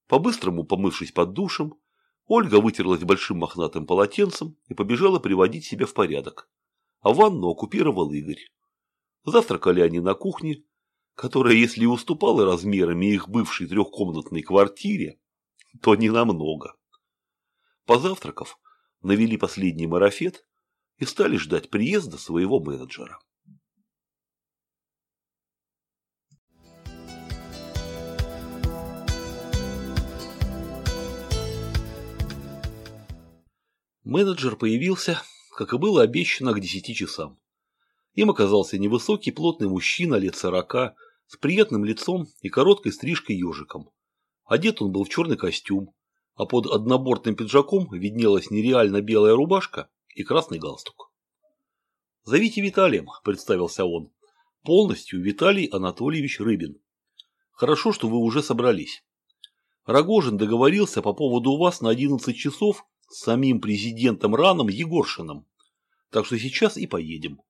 По-быстрому помывшись под душем, Ольга вытерлась большим мохнатым полотенцем и побежала приводить себя в порядок. А ванну оккупировал Игорь. Завтракали они на кухне, которая, если и уступала размерами их бывшей трехкомнатной квартире, то не намного. Позавтракав, навели последний марафет и стали ждать приезда своего менеджера. Менеджер появился, как и было обещано, к десяти часам. Им оказался невысокий плотный мужчина лет сорока, с приятным лицом и короткой стрижкой ежиком. Одет он был в черный костюм, а под однобортным пиджаком виднелась нереально белая рубашка и красный галстук. «Зовите Виталием», – представился он. «Полностью Виталий Анатольевич Рыбин. Хорошо, что вы уже собрались. Рогожин договорился по поводу вас на 11 часов с самим президентом Раном Егоршиным. Так что сейчас и поедем.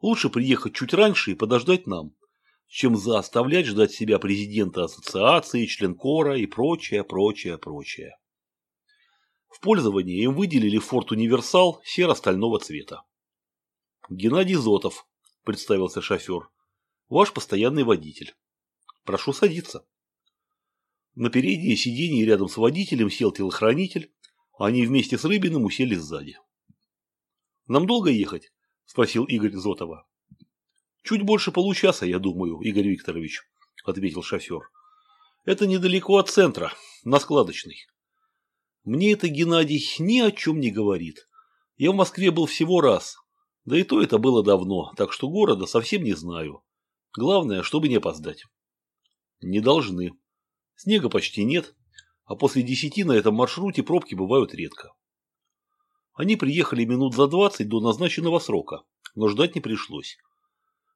Лучше приехать чуть раньше и подождать нам, чем заставлять ждать себя президента ассоциации, членкора и прочее, прочее, прочее. В пользование им выделили форт «Универсал» серо-стального цвета. Геннадий Зотов, представился шофер. Ваш постоянный водитель. Прошу садиться. На переднее сиденье рядом с водителем сел телохранитель, они вместе с Рыбиным усели сзади. «Нам долго ехать?» – спросил Игорь Зотова. «Чуть больше получаса, я думаю, Игорь Викторович», – ответил шофер. «Это недалеко от центра, на складочной». «Мне это, Геннадий, ни о чем не говорит. Я в Москве был всего раз, да и то это было давно, так что города совсем не знаю. Главное, чтобы не опоздать. Не должны. Снега почти нет, а после десяти на этом маршруте пробки бывают редко. Они приехали минут за двадцать до назначенного срока, но ждать не пришлось.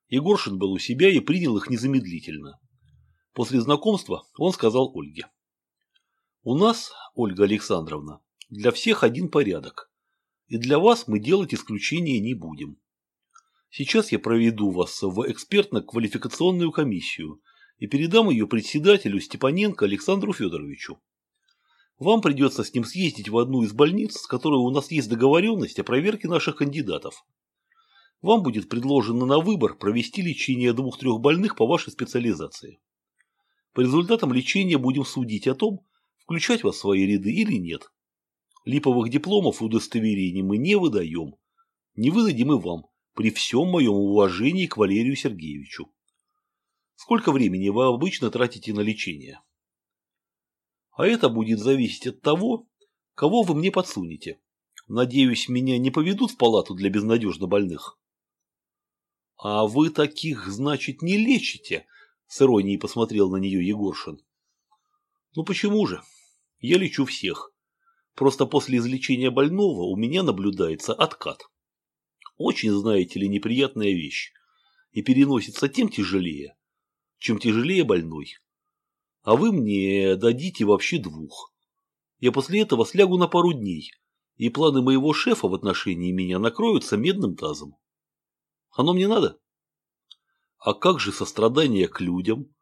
Егоршин был у себя и принял их незамедлительно. После знакомства он сказал Ольге. «У нас, Ольга Александровна, для всех один порядок и для вас мы делать исключения не будем. Сейчас я проведу вас в экспертно-квалификационную комиссию и передам ее председателю Степаненко Александру Федоровичу. Вам придется с ним съездить в одну из больниц, с которой у нас есть договоренность о проверке наших кандидатов. Вам будет предложено на выбор провести лечение двух-трех больных по вашей специализации. По результатам лечения будем судить о том, включать вас в свои ряды или нет. Липовых дипломов и удостоверений мы не выдаем. Не выдадим и вам, при всем моем уважении к Валерию Сергеевичу. Сколько времени вы обычно тратите на лечение? А это будет зависеть от того, кого вы мне подсунете. Надеюсь, меня не поведут в палату для безнадежно больных. А вы таких, значит, не лечите? С иронией посмотрел на нее Егоршин. Ну почему же? Я лечу всех. Просто после излечения больного у меня наблюдается откат. Очень, знаете ли, неприятная вещь. И переносится тем тяжелее, чем тяжелее больной. А вы мне дадите вообще двух. Я после этого слягу на пару дней, и планы моего шефа в отношении меня накроются медным тазом. Оно мне надо? А как же сострадание к людям?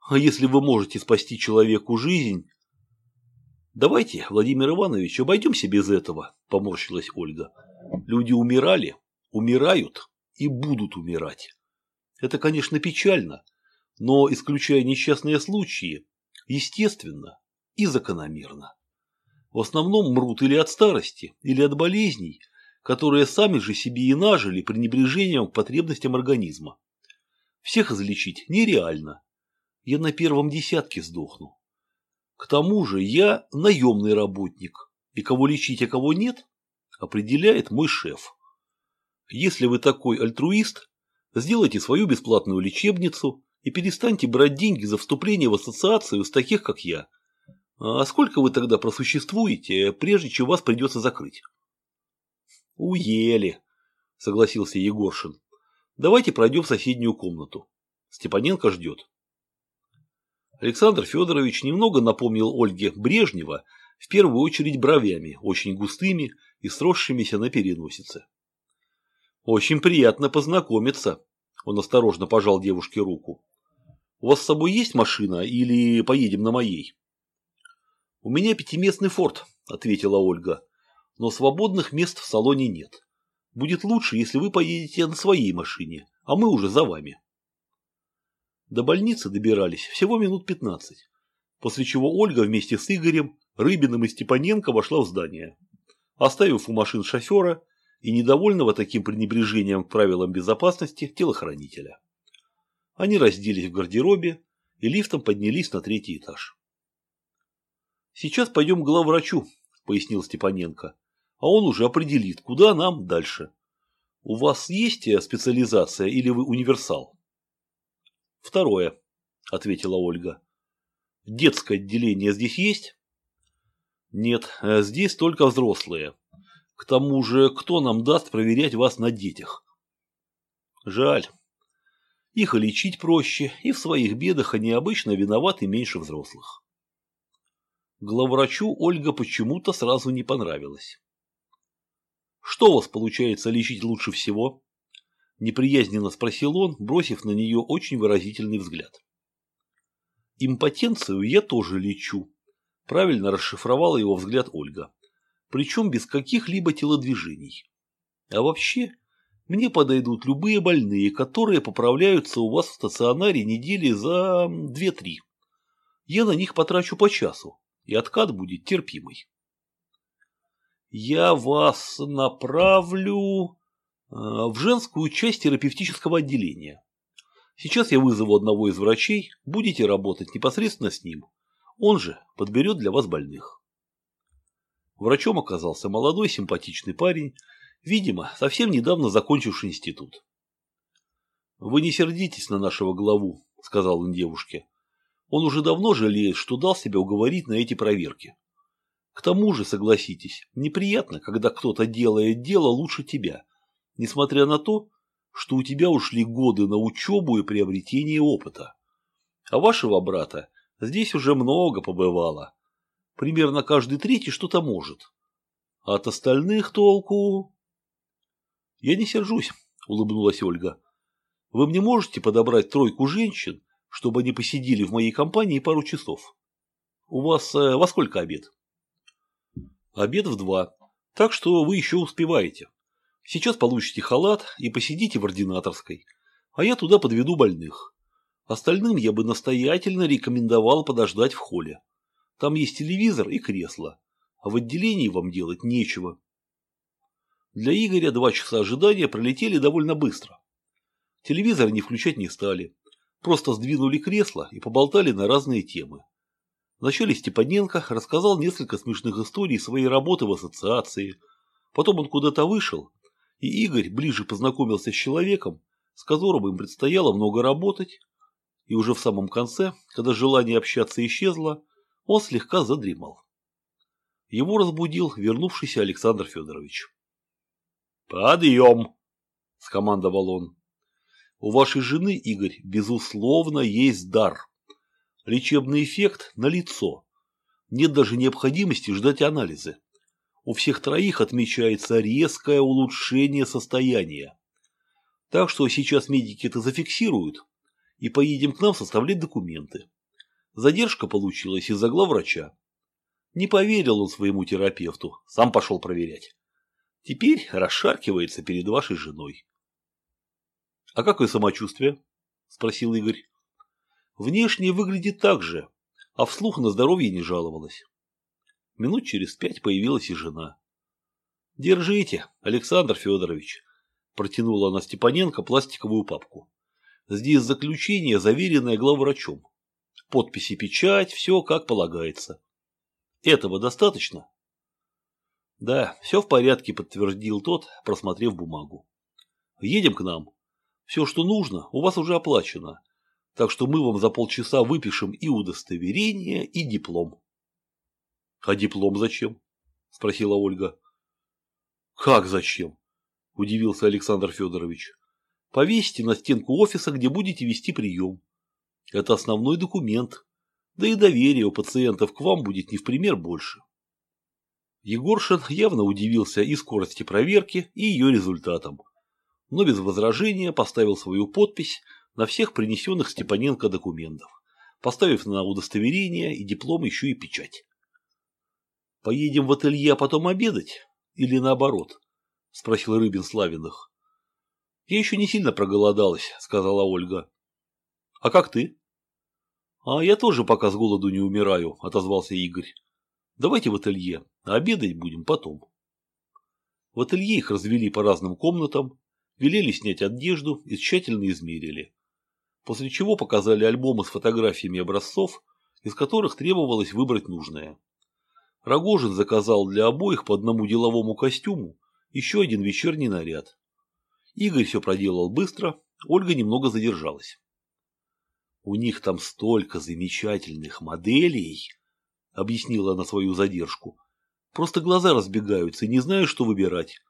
А если вы можете спасти человеку жизнь, «Давайте, Владимир Иванович, обойдемся без этого», – поморщилась Ольга. «Люди умирали, умирают и будут умирать. Это, конечно, печально, но, исключая несчастные случаи, естественно и закономерно. В основном мрут или от старости, или от болезней, которые сами же себе и нажили пренебрежением к потребностям организма. Всех излечить нереально. Я на первом десятке сдохну. К тому же я наемный работник, и кого лечить, а кого нет, определяет мой шеф. Если вы такой альтруист, сделайте свою бесплатную лечебницу и перестаньте брать деньги за вступление в ассоциацию с таких, как я. А сколько вы тогда просуществуете, прежде чем вас придется закрыть? Уели, согласился Егоршин. Давайте пройдем в соседнюю комнату. Степаненко ждет. Александр Федорович немного напомнил Ольге Брежнева, в первую очередь бровями, очень густыми и сросшимися на переносице. «Очень приятно познакомиться», – он осторожно пожал девушке руку. «У вас с собой есть машина или поедем на моей?» «У меня пятиместный форт», – ответила Ольга, – «но свободных мест в салоне нет. Будет лучше, если вы поедете на своей машине, а мы уже за вами». До больницы добирались всего минут 15, после чего Ольга вместе с Игорем, Рыбиным и Степаненко вошла в здание, оставив у машин шофера и недовольного таким пренебрежением к правилам безопасности телохранителя. Они разделись в гардеробе и лифтом поднялись на третий этаж. «Сейчас пойдем к главврачу», – пояснил Степаненко. а он уже определит, куда нам дальше. У вас есть специализация или вы универсал? Второе, ответила Ольга. Детское отделение здесь есть? Нет, э, здесь только взрослые. К тому же, кто нам даст проверять вас на детях? Жаль. Их и лечить проще, и в своих бедах они обычно виноваты меньше взрослых. Главврачу Ольга почему-то сразу не понравилась. «Что у вас получается лечить лучше всего?» Неприязненно спросил он, бросив на нее очень выразительный взгляд. «Импотенцию я тоже лечу», – правильно расшифровала его взгляд Ольга. «Причем без каких-либо телодвижений. А вообще, мне подойдут любые больные, которые поправляются у вас в стационаре недели за две-три. Я на них потрачу по часу, и откат будет терпимый. Я вас направлю а, в женскую часть терапевтического отделения. Сейчас я вызову одного из врачей, будете работать непосредственно с ним. Он же подберет для вас больных. Врачом оказался молодой симпатичный парень, видимо, совсем недавно закончивший институт. «Вы не сердитесь на нашего главу», – сказал он девушке. Он уже давно жалеет, что дал себя уговорить на эти проверки. К тому же, согласитесь, неприятно, когда кто-то делает дело лучше тебя, несмотря на то, что у тебя ушли годы на учебу и приобретение опыта. А вашего брата здесь уже много побывало. Примерно каждый третий что-то может. А от остальных толку... Я не сержусь, улыбнулась Ольга. Вы мне можете подобрать тройку женщин, чтобы они посидели в моей компании пару часов. У вас э, во сколько обед? Обед в два, так что вы еще успеваете. Сейчас получите халат и посидите в ординаторской, а я туда подведу больных. Остальным я бы настоятельно рекомендовал подождать в холле. Там есть телевизор и кресло, а в отделении вам делать нечего. Для Игоря два часа ожидания пролетели довольно быстро. Телевизор не включать не стали, Просто сдвинули кресло и поболтали на разные темы. Вначале Степаненко рассказал несколько смешных историй своей работы в ассоциации. Потом он куда-то вышел, и Игорь ближе познакомился с человеком, с которым им предстояло много работать. И уже в самом конце, когда желание общаться исчезло, он слегка задремал. Его разбудил вернувшийся Александр Федорович. «Подъем!» – скомандовал он. У вашей жены, Игорь, безусловно, есть дар. Лечебный эффект налицо. Нет даже необходимости ждать анализы. У всех троих отмечается резкое улучшение состояния. Так что сейчас медики это зафиксируют и поедем к нам составлять документы. Задержка получилась из-за главврача. Не поверил он своему терапевту, сам пошел проверять. Теперь расшаркивается перед вашей женой. «А какое самочувствие?» – спросил Игорь. Внешне выглядит так же, а вслух на здоровье не жаловалась. Минут через пять появилась и жена. «Держите, Александр Федорович», – протянула она Степаненко пластиковую папку. «Здесь заключение, заверенное главврачом. Подписи, печать, все как полагается. Этого достаточно?» «Да, все в порядке», – подтвердил тот, просмотрев бумагу. «Едем к нам». Все, что нужно, у вас уже оплачено. Так что мы вам за полчаса выпишем и удостоверение, и диплом. – А диплом зачем? – спросила Ольга. – Как зачем? – удивился Александр Федорович. – Повесьте на стенку офиса, где будете вести прием. Это основной документ. Да и доверие у пациентов к вам будет не в пример больше. Егоршин явно удивился и скорости проверки, и ее результатам но без возражения поставил свою подпись на всех принесенных Степаненко документов, поставив на удостоверение и диплом еще и печать. «Поедем в ателье, а потом обедать? Или наоборот?» – спросил Рыбин Славиных. «Я еще не сильно проголодалась», – сказала Ольга. «А как ты?» «А я тоже пока с голоду не умираю», – отозвался Игорь. «Давайте в ателье, обедать будем потом». В ателье их развели по разным комнатам, велели снять одежду и тщательно измерили. После чего показали альбомы с фотографиями образцов, из которых требовалось выбрать нужное. Рогожин заказал для обоих по одному деловому костюму еще один вечерний наряд. Игорь все проделал быстро, Ольга немного задержалась. «У них там столько замечательных моделей», — объяснила она свою задержку. «Просто глаза разбегаются и не знаю, что выбирать.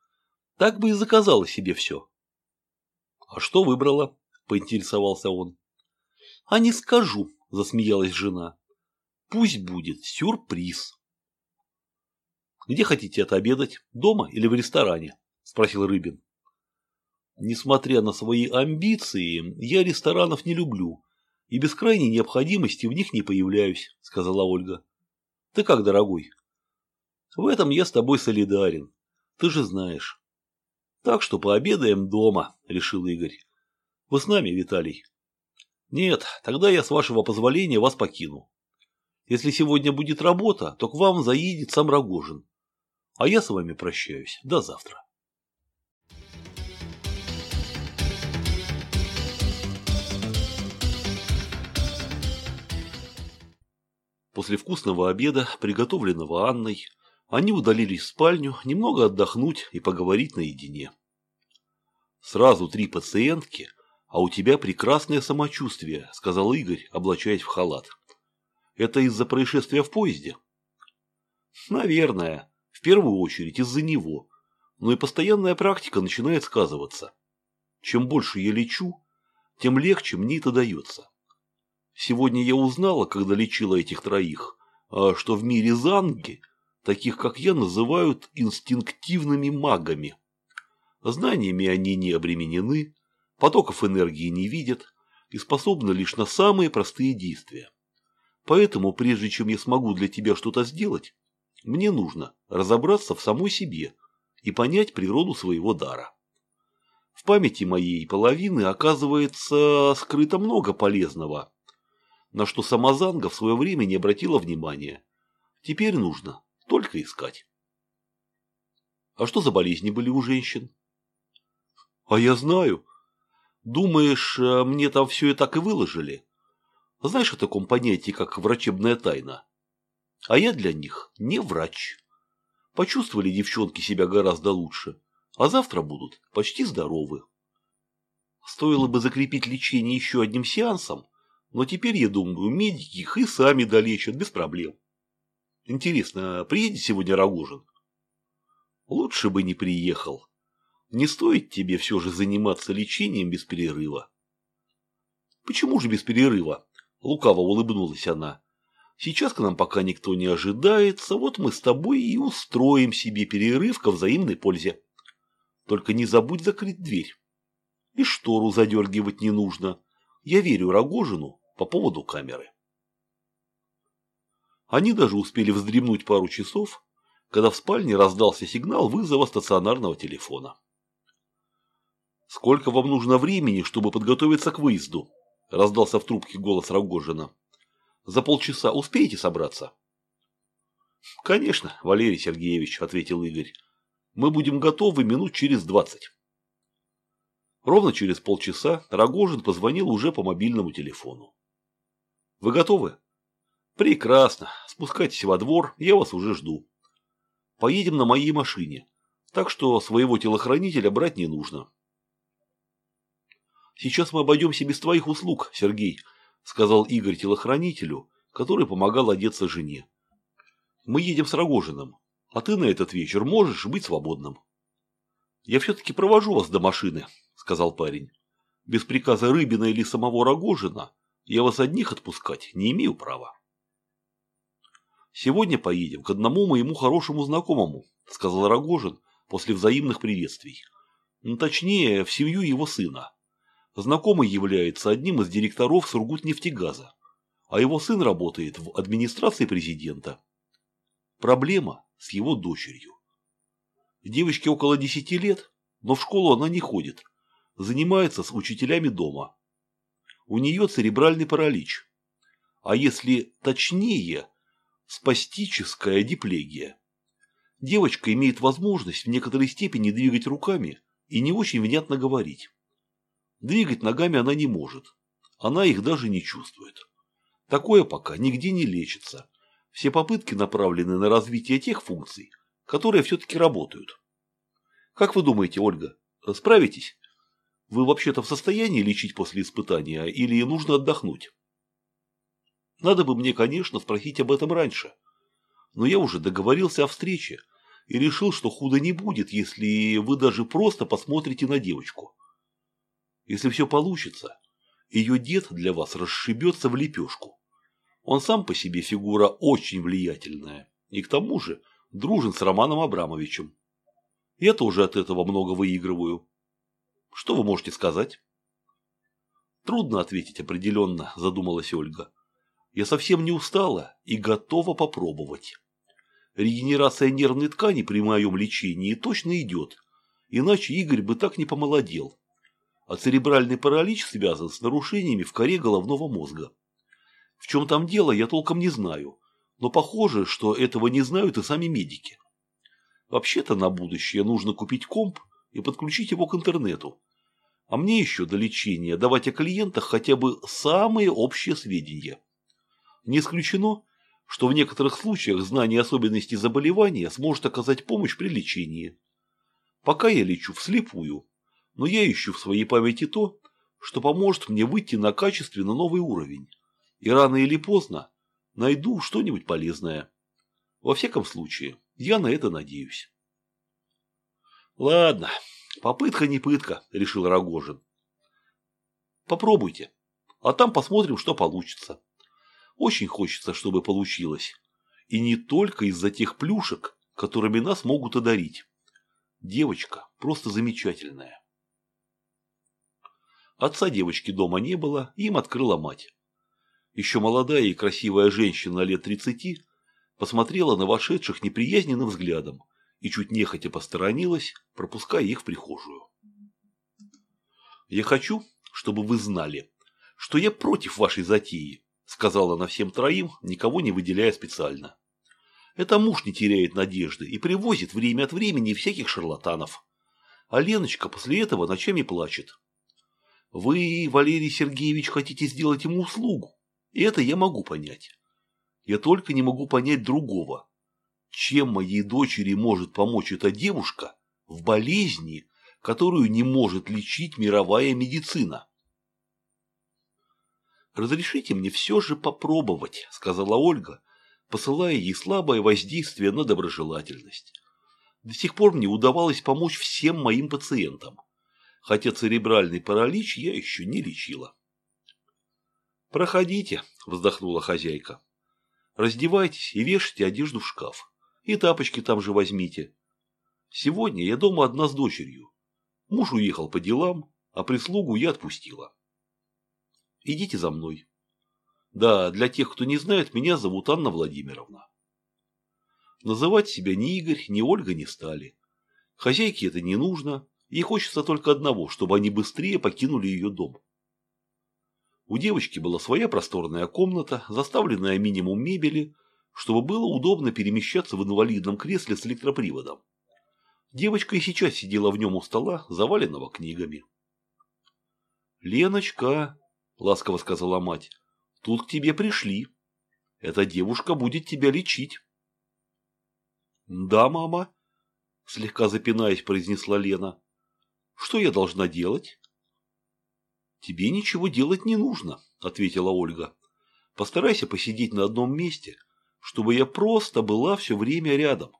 Так бы и заказала себе все». «А что выбрала?» — поинтересовался он. «А не скажу», — засмеялась жена. «Пусть будет сюрприз». «Где хотите отобедать? Дома или в ресторане?» – спросил Рыбин. «Несмотря на свои амбиции, я ресторанов не люблю и без крайней необходимости в них не появляюсь», – сказала Ольга. «Ты как, дорогой?» «В этом я с тобой солидарен. Ты же знаешь». «Так что пообедаем дома», – решил Игорь. «Вы с нами, Виталий?» «Нет, тогда я, с вашего позволения, вас покину. Если сегодня будет работа, то к вам заедет сам Рогожин. А я с вами прощаюсь. До завтра. После вкусного обеда, приготовленного Анной, они удалились в спальню немного отдохнуть и поговорить наедине. «Сразу три пациентки, а у тебя прекрасное самочувствие», – сказал Игорь, облачаясь в халат. «Это из-за происшествия в поезде?» «Наверное», в первую очередь из-за него. Но и постоянная практика начинает сказываться. Чем больше я лечу, тем легче мне это дается. Сегодня я узнала, когда лечила этих троих, а, что в мире занги, таких как я, называют инстинктивными магами. Знаниями они не обременены, потоков энергии не видят и способны лишь на самые простые действия. Поэтому, прежде чем я смогу для тебя что-то сделать, мне нужно разобраться в самой себе и понять природу своего дара. В памяти моей половины оказывается скрыто много полезного, на что сама Занга в свое время не обратила внимания. Теперь нужно только искать. А что за болезни были у женщин? А я знаю. Думаешь, э, мне там все и так и выложили? Знаешь о таком понятии, как врачебная тайна? А я для них не врач. Почувствовали девчонки себя гораздо лучше, а завтра будут почти здоровы. Стоило бы закрепить лечение еще одним сеансом, но теперь, я думаю, медики их и сами долечат без проблем. Интересно, приедет сегодня Рогожин? Лучше бы не приехал. Не стоит тебе все же заниматься лечением без перерыва. Почему же без перерыва? Лукаво улыбнулась она. Сейчас к нам пока никто не ожидается, вот мы с тобой и устроим себе перерыв ко взаимной пользе. Только не забудь закрыть дверь. И штору задергивать не нужно. Я верю Рогожину по поводу камеры. Они даже успели вздремнуть пару часов, когда в спальне раздался сигнал вызова стационарного телефона. «Сколько вам нужно времени, чтобы подготовиться к выезду?» – раздался в трубке голос Рогожина. За полчаса успеете собраться? Конечно, Валерий Сергеевич, ответил Игорь. Мы будем готовы минут через двадцать. Ровно через полчаса Рогожин позвонил уже по мобильному телефону. Вы готовы? Прекрасно. Спускайтесь во двор, я вас уже жду. Поедем на моей машине, так что своего телохранителя брать не нужно. Сейчас мы обойдемся без твоих услуг, Сергей, – сказал Игорь телохранителю, который помогал одеться жене. «Мы едем с Рогожиным, а ты на этот вечер можешь быть свободным». «Я все-таки провожу вас до машины», – сказал парень. «Без приказа Рыбина или самого Рогожина я вас одних отпускать не имею права». «Сегодня поедем к одному моему хорошему знакомому», – сказал Рогожин после взаимных приветствий. Ну, точнее, в семью его сына. Знакомый является одним из директоров Сургутнефтегаза, а его сын работает в администрации президента. Проблема с его дочерью. Девочке около 10 лет, но в школу она не ходит, занимается с учителями дома. У нее церебральный паралич, а если точнее, спастическая диплегия. Девочка имеет возможность в некоторой степени двигать руками и не очень внятно говорить. Двигать ногами она не может. Она их даже не чувствует. Такое пока нигде не лечится. Все попытки направлены на развитие тех функций, которые все-таки работают. Как вы думаете, Ольга, справитесь? Вы вообще-то в состоянии лечить после испытания или нужно отдохнуть? Надо бы мне, конечно, спросить об этом раньше. Но я уже договорился о встрече и решил, что худо не будет, если вы даже просто посмотрите на девочку. Если все получится, ее дед для вас расшибется в лепешку. Он сам по себе фигура очень влиятельная и к тому же дружен с Романом Абрамовичем. Я тоже от этого много выигрываю. Что вы можете сказать? Трудно ответить определенно, задумалась Ольга. Я совсем не устала и готова попробовать. Регенерация нервной ткани при моем лечении точно идет, иначе Игорь бы так не помолодел. А церебральный паралич связан с нарушениями в коре головного мозга. В чем там дело, я толком не знаю, но похоже, что этого не знают и сами медики. Вообще-то на будущее нужно купить комп и подключить его к интернету. А мне еще до лечения давать о клиентах хотя бы самые общие сведения. Не исключено, что в некоторых случаях знание особенностей заболевания сможет оказать помощь при лечении. Пока я лечу вслепую, но я ищу в своей памяти то, что поможет мне выйти на качественно новый уровень. И рано или поздно найду что-нибудь полезное. Во всяком случае, я на это надеюсь. Ладно, попытка не пытка, решил Рогожин. Попробуйте, а там посмотрим, что получится. Очень хочется, чтобы получилось. И не только из-за тех плюшек, которыми нас могут одарить. Девочка просто замечательная. Отца девочки дома не было, им открыла мать. Еще молодая и красивая женщина лет тридцати посмотрела на вошедших неприязненным взглядом и чуть нехотя посторонилась, пропуская их в прихожую. «Я хочу, чтобы вы знали, что я против вашей затеи», сказала она всем троим, никого не выделяя специально. Это муж не теряет надежды и привозит время от времени всяких шарлатанов. А Леночка после этого ночами плачет. Вы, Валерий Сергеевич, хотите сделать ему услугу, и это я могу понять. Я только не могу понять другого. Чем моей дочери может помочь эта девушка в болезни, которую не может лечить мировая медицина? «Разрешите мне все же попробовать», – сказала Ольга, посылая ей слабое воздействие на доброжелательность. До сих пор мне удавалось помочь всем моим пациентам, хотя церебральный паралич я еще не лечила. «Проходите», – вздохнула хозяйка. «Раздевайтесь и вешайте одежду в шкаф. И тапочки там же возьмите. Сегодня я дома одна с дочерью. Муж уехал по делам, а прислугу я отпустила. Идите за мной. Да, для тех, кто не знает, меня зовут Анна Владимировна. Называть себя ни Игорь, ни Ольга не стали. Хозяйке это не нужно, ей хочется только одного, чтобы они быстрее покинули ее дом. У девочки была своя просторная комната, заставленная минимум мебели, чтобы было удобно перемещаться в инвалидном кресле с электроприводом. Девочка и сейчас сидела в нем у стола, заваленного книгами. «Леночка», ласково сказала мать. Тут к тебе пришли. Эта девушка будет тебя лечить. Да, мама, слегка запинаясь, произнесла Лена. Что я должна делать? Тебе ничего делать не нужно, ответила Ольга. Постарайся посидеть на одном месте, чтобы я просто была все время рядом.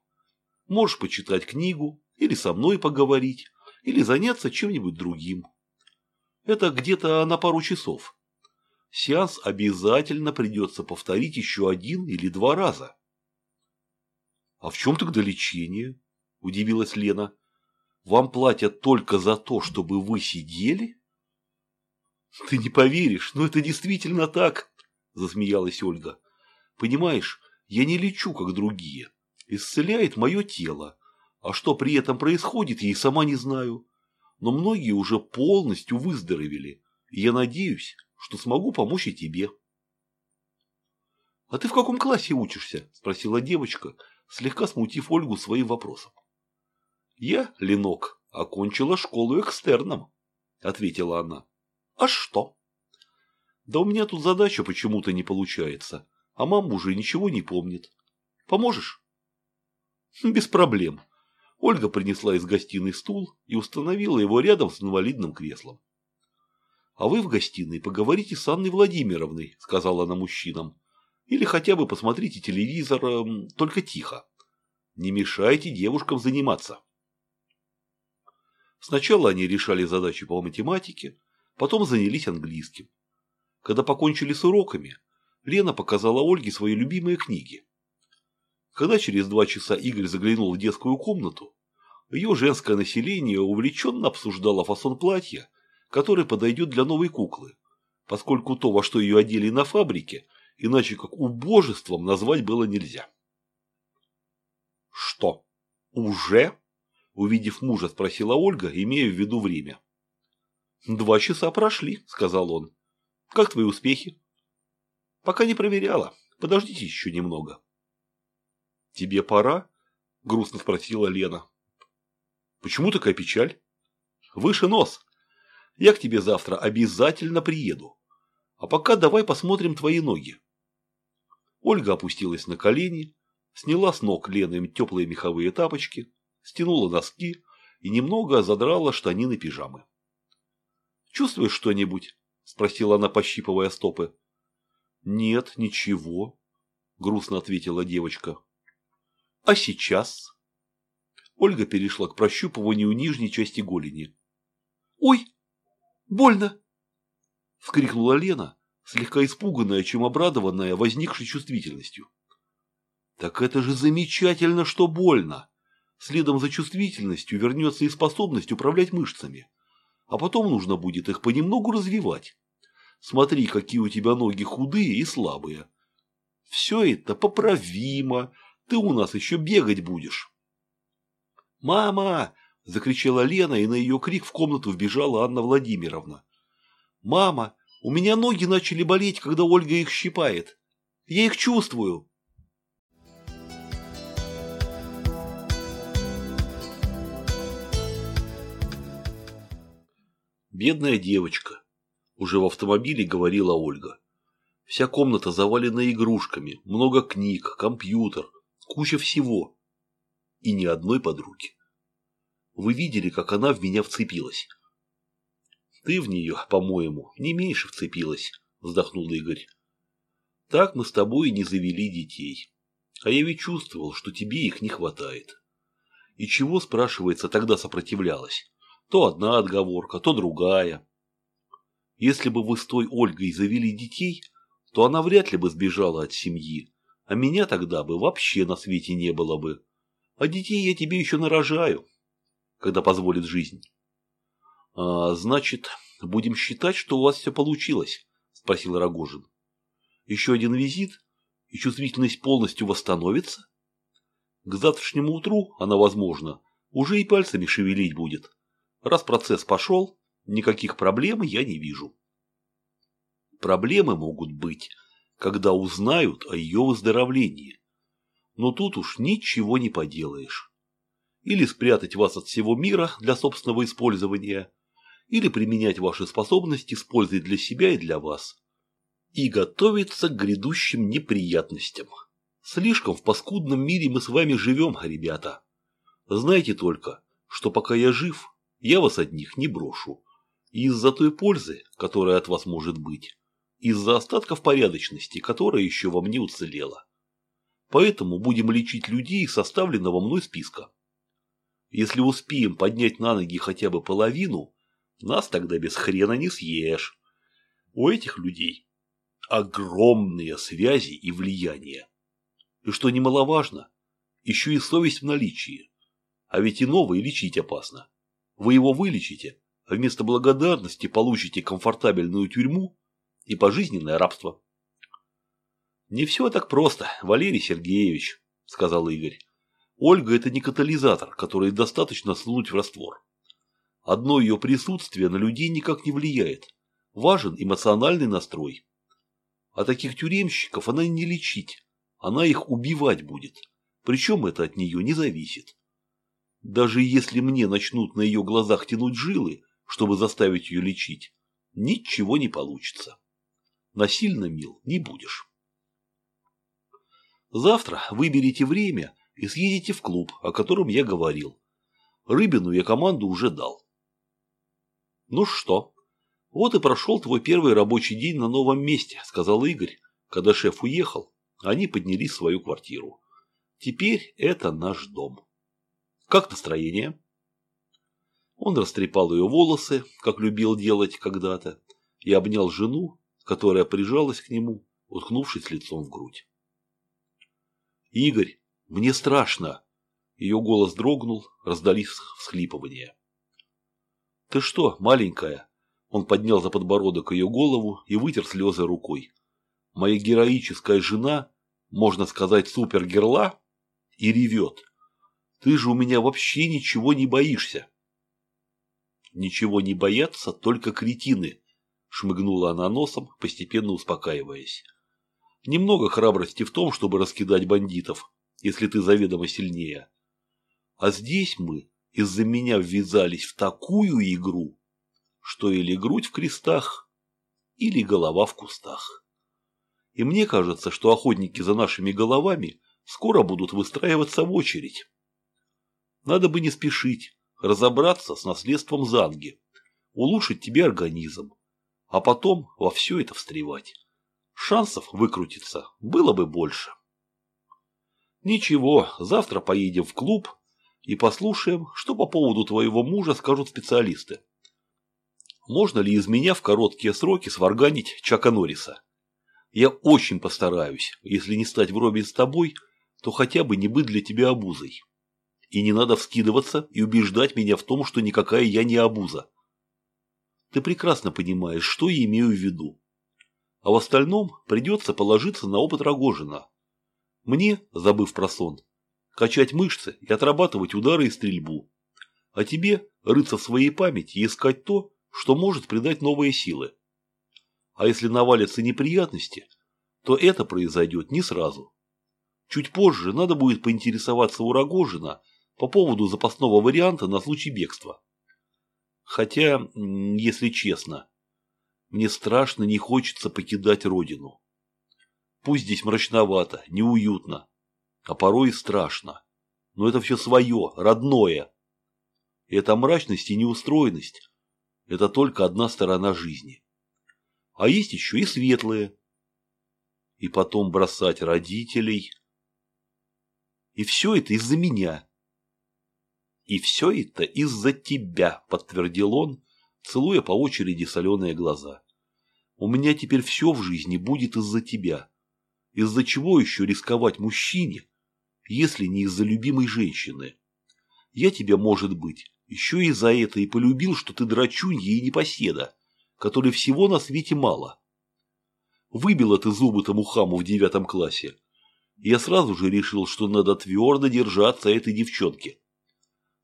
Можешь почитать книгу, или со мной поговорить, или заняться чем-нибудь другим. Это где-то на пару часов. Сеанс обязательно придется повторить еще один или два раза. «А в чем тогда лечение?» – удивилась Лена. «Вам платят только за то, чтобы вы сидели?» «Ты не поверишь, но это действительно так!» – засмеялась Ольга. «Понимаешь, я не лечу, как другие. Исцеляет мое тело. А что при этом происходит, я и сама не знаю но многие уже полностью выздоровели, и я надеюсь, что смогу помочь и тебе. – А ты в каком классе учишься? – спросила девочка, слегка смутив Ольгу своим вопросом. – Я, Ленок, окончила школу экстерном, – ответила она. – А что? – Да у меня тут задача почему-то не получается. а мама уже ничего не помнит. Поможешь? Без проблем. Ольга принесла из гостиной стул и установила его рядом с инвалидным креслом. «А вы в гостиной поговорите с Анной Владимировной», – сказала она мужчинам. «Или хотя бы посмотрите телевизор, эм, только тихо. Не мешайте девушкам заниматься». Сначала они решали задачи по математике, потом занялись английским. Когда покончили с уроками, Лена показала Ольге свои любимые книги. Когда через два часа Игорь заглянул в детскую комнату, ее женское население увлеченно обсуждало фасон платья, который подойдет для новой куклы, поскольку то, во что ее одели на фабрике, иначе как убожеством назвать было нельзя. «Что, уже?» – увидев мужа, спросила Ольга, имея в виду время. «Два часа прошли», – сказал он. «Как твои успехи?» «Пока не проверяла. Подождите еще немного». «Тебе пора?» – грустно спросила Лена. «Почему такая печаль?» «Выше нос. Я к тебе завтра обязательно приеду. А пока давай посмотрим твои ноги». Ольга опустилась на колени, сняла с ног Лены теплые меховые тапочки, стянула носки и немного задрала штанины пижамы. «Чувствуешь что-нибудь?» – спросила она, пощипывая стопы. «Нет, ничего», – грустно ответила девочка. А сейчас? Ольга перешла к прощупыванию нижней части голени. «Ой, больно!» – вскрикнула Лена, слегка испуганная, чем обрадованная возникшей чувствительностью. «Так это же замечательно, что больно!» Следом за чувствительностью вернется и способность управлять мышцами. А потом нужно будет их понемногу развивать. Смотри, какие у тебя ноги худые и слабые. Все это поправимо, ты у нас еще бегать будешь. «Мама!» – закричала Лена, и на ее крик в комнату вбежала Анна Владимировна. «Мама, у меня ноги начали болеть, когда Ольга их щипает. Я их чувствую!» Бедная девочка. Уже в автомобиле говорила Ольга. Вся комната завалена игрушками, много книг, компьютер, куча всего. И ни одной подруги. Вы видели, как она в меня вцепилась? Ты в нее, по-моему, не меньше вцепилась, вздохнул Игорь. Так мы с тобой и не завели детей. А я ведь чувствовал, что тебе их не хватает. И чего, спрашивается, тогда сопротивлялась? То одна отговорка, то другая. Если бы вы с той Ольгой завели детей, то она вряд ли бы сбежала от семьи, а меня тогда бы вообще на свете не было бы. А детей я тебе еще нарожаю, когда позволит жизнь. А, значит, будем считать, что у вас все получилось, спросил Рогожин. Еще один визит, и чувствительность полностью восстановится? К завтрашнему утру она, возможно, уже и пальцами шевелить будет. Раз процесс пошел, никаких проблем я не вижу. Проблемы могут быть, когда узнают о ее выздоровлении. Но тут уж ничего не поделаешь. Или спрятать вас от всего мира для собственного использования, или применять ваши способности с пользой для себя и для вас. И готовиться к грядущим неприятностям. Слишком в паскудном мире мы с вами живем, ребята. Знайте только, что пока я жив, я вас одних не брошу. из-за той пользы, которая от вас может быть, из-за остатков порядочности, которая еще во мне уцелела. Поэтому будем лечить людей из составленного мной списка. Если успеем поднять на ноги хотя бы половину, нас тогда без хрена не съешь. У этих людей огромные связи и влияния. И что немаловажно, еще и совесть в наличии. А ведь и новые лечить опасно. Вы его вылечите, а вместо благодарности получите комфортабельную тюрьму и пожизненное рабство. «Не все так просто, Валерий Сергеевич», – сказал Игорь. «Ольга – это не катализатор, который достаточно слунуть в раствор. Одно ее присутствие на людей никак не влияет. Важен эмоциональный настрой. А таких тюремщиков она не лечить, она их убивать будет. Причем это от нее не зависит. Даже если мне начнут на ее глазах тянуть жилы, чтобы заставить ее лечить, ничего не получится насильно мил не будешь. Завтра выберите время и съедете в клуб, о котором я говорил. Рыбину я команду уже дал. Ну что, вот и прошел твой первый рабочий день на новом месте, сказал Игорь, когда шеф уехал. Они поднялись в свою квартиру. Теперь это наш дом. Как настроение? Он растрепал ее волосы, как любил делать когда-то, и обнял жену, которая прижалась к нему, уткнувшись лицом в грудь. «Игорь, мне страшно!» Ее голос дрогнул, раздались всхлипывания. «Ты что, маленькая?» Он поднял за подбородок ее голову и вытер слезы рукой. «Моя героическая жена, можно сказать, супергерла, и ревет. Ты же у меня вообще ничего не боишься. Ничего не боятся только кретины, шмыгнула она носом, постепенно успокаиваясь. Немного храбрости в том, чтобы раскидать бандитов, если ты заведомо сильнее. А здесь мы из-за меня ввязались в такую игру, что или грудь в крестах, или голова в кустах. И мне кажется, что охотники за нашими головами скоро будут выстраиваться в очередь. Надо бы не спешить, разобраться с наследством Занги, улучшить тебе организм, а потом во все это встревать. Шансов выкрутиться было бы больше. Ничего, завтра поедем в клуб и послушаем, что по поводу твоего мужа скажут специалисты. Можно ли из меня в короткие сроки сварганить Чака Норриса? Я очень постараюсь, если не стать вровень с тобой, то хотя бы не быть для тебя обузой. И не надо вскидываться и убеждать меня в том, что никакая я не обуза. Ты прекрасно понимаешь, что я имею в виду. А в остальном придется положиться на опыт Рогожина. Мне, забыв про сон, качать мышцы и отрабатывать удары и стрельбу. А тебе рыться в своей памяти и искать то, что может придать новые силы. А если навалятся неприятности, то это произойдет не сразу. Чуть позже надо будет поинтересоваться у Рогожина по поводу запасного варианта на случай бегства. Хотя, если честно, мне страшно не хочется покидать родину. Пусть здесь мрачновато, неуютно, а порой и страшно. Но это все свое, родное. И эта мрачность и неустроенность – это только одна сторона жизни. А есть еще и светлые. И потом бросать родителей. И все это из-за меня. «И все это из-за тебя», – подтвердил он, целуя по очереди соленые глаза. «У меня теперь все в жизни будет из-за тебя. Из-за чего еще рисковать мужчине, если не из-за любимой женщины? Я тебя, может быть, еще и за это и полюбил, что ты драчунья и непоседа, которой всего на свете мало. Выбила ты зубы тому хаму в девятом классе. Я сразу же решил, что надо твердо держаться этой девчонки.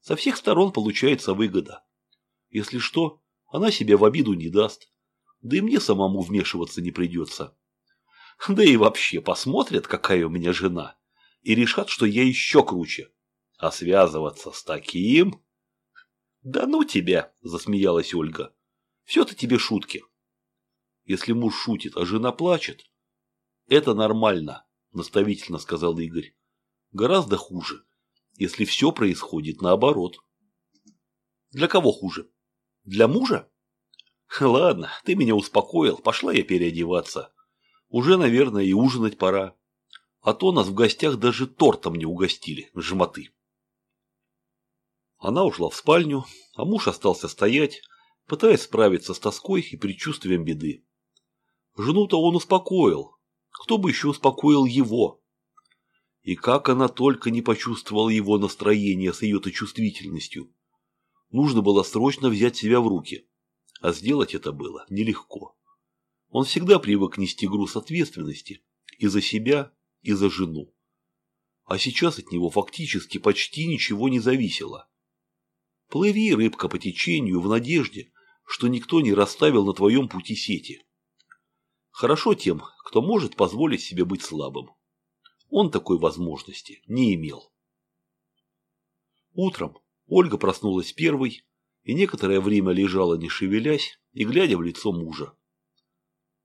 Со всех сторон получается выгода. Если что, она себе в обиду не даст. Да и мне самому вмешиваться не придется. Да и вообще посмотрят, какая у меня жена, и решат, что я еще круче. А связываться с таким... Да ну тебя, засмеялась Ольга. Все-то тебе шутки. Если муж шутит, а жена плачет, это нормально, наставительно сказал Игорь. Гораздо хуже, если все происходит наоборот. Для кого хуже? Для мужа? Ладно, ты меня успокоил, пошла я переодеваться. Уже, наверное, и ужинать пора. А то нас в гостях даже тортом не угостили, жмоты. Она ушла в спальню, а муж остался стоять, пытаясь справиться с тоской и предчувствием беды. Жену-то он успокоил. Кто бы еще успокоил его? И как она только не почувствовала его настроение с ее-то чувствительностью. Нужно было срочно взять себя в руки. А сделать это было нелегко. Он всегда привык нести груз ответственности и за себя, и за жену. А сейчас от него фактически почти ничего не зависело. Плыви, рыбка, по течению в надежде, что никто не расставил на твоем пути сети. Хорошо тем, кто может позволить себе быть слабым. Он такой возможности не имел. Утром Ольга проснулась первой и некоторое время лежала не шевелясь и глядя в лицо мужа.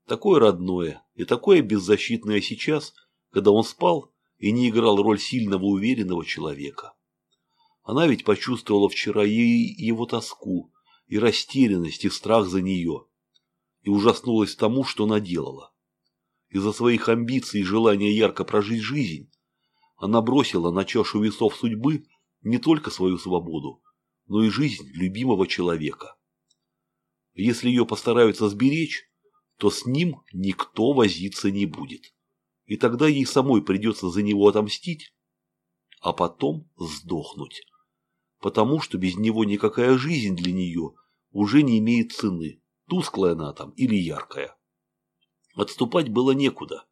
Такое родное и такое беззащитное сейчас, когда он спал и не играл роль сильного уверенного человека. Она ведь почувствовала вчера и его тоску, и растерянность, и страх за нее, и ужаснулась тому, что наделала. Из-за своих амбиций и желания ярко прожить жизнь, она бросила на чашу весов судьбы не только свою свободу, но и жизнь любимого человека. Если ее постараются сберечь, то с ним никто возиться не будет. И тогда ей самой придется за него отомстить, а потом сдохнуть. Потому что без него никакая жизнь для нее уже не имеет цены, тусклая она там или яркая. Отступать было некуда.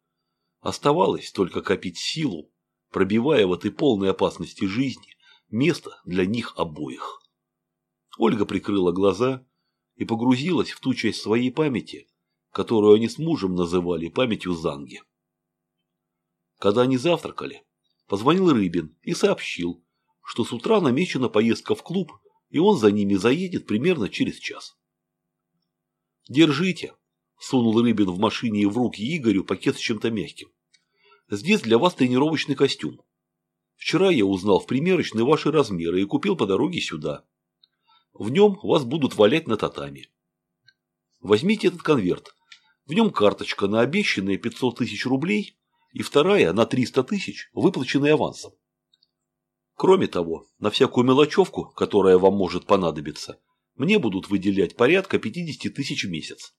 Оставалось только копить силу, пробивая в этой полной опасности жизни место для них обоих. Ольга прикрыла глаза и погрузилась в ту часть своей памяти, которую они с мужем называли памятью Занги. Когда они завтракали, позвонил Рыбин и сообщил, что с утра намечена поездка в клуб, и он за ними заедет примерно через час. «Держите», – сунул Рыбин в машине и в руки Игорю пакет с чем-то мягким. «Здесь для вас тренировочный костюм. Вчера я узнал в примерочной ваши размеры и купил по дороге сюда. В нем вас будут валять на татами. Возьмите этот конверт. В нем карточка на обещанные 500 тысяч рублей и вторая на 300 тысяч, выплаченные авансом. Кроме того, на всякую мелочевку, которая вам может понадобиться, мне будут выделять порядка 50 тысяч в месяц.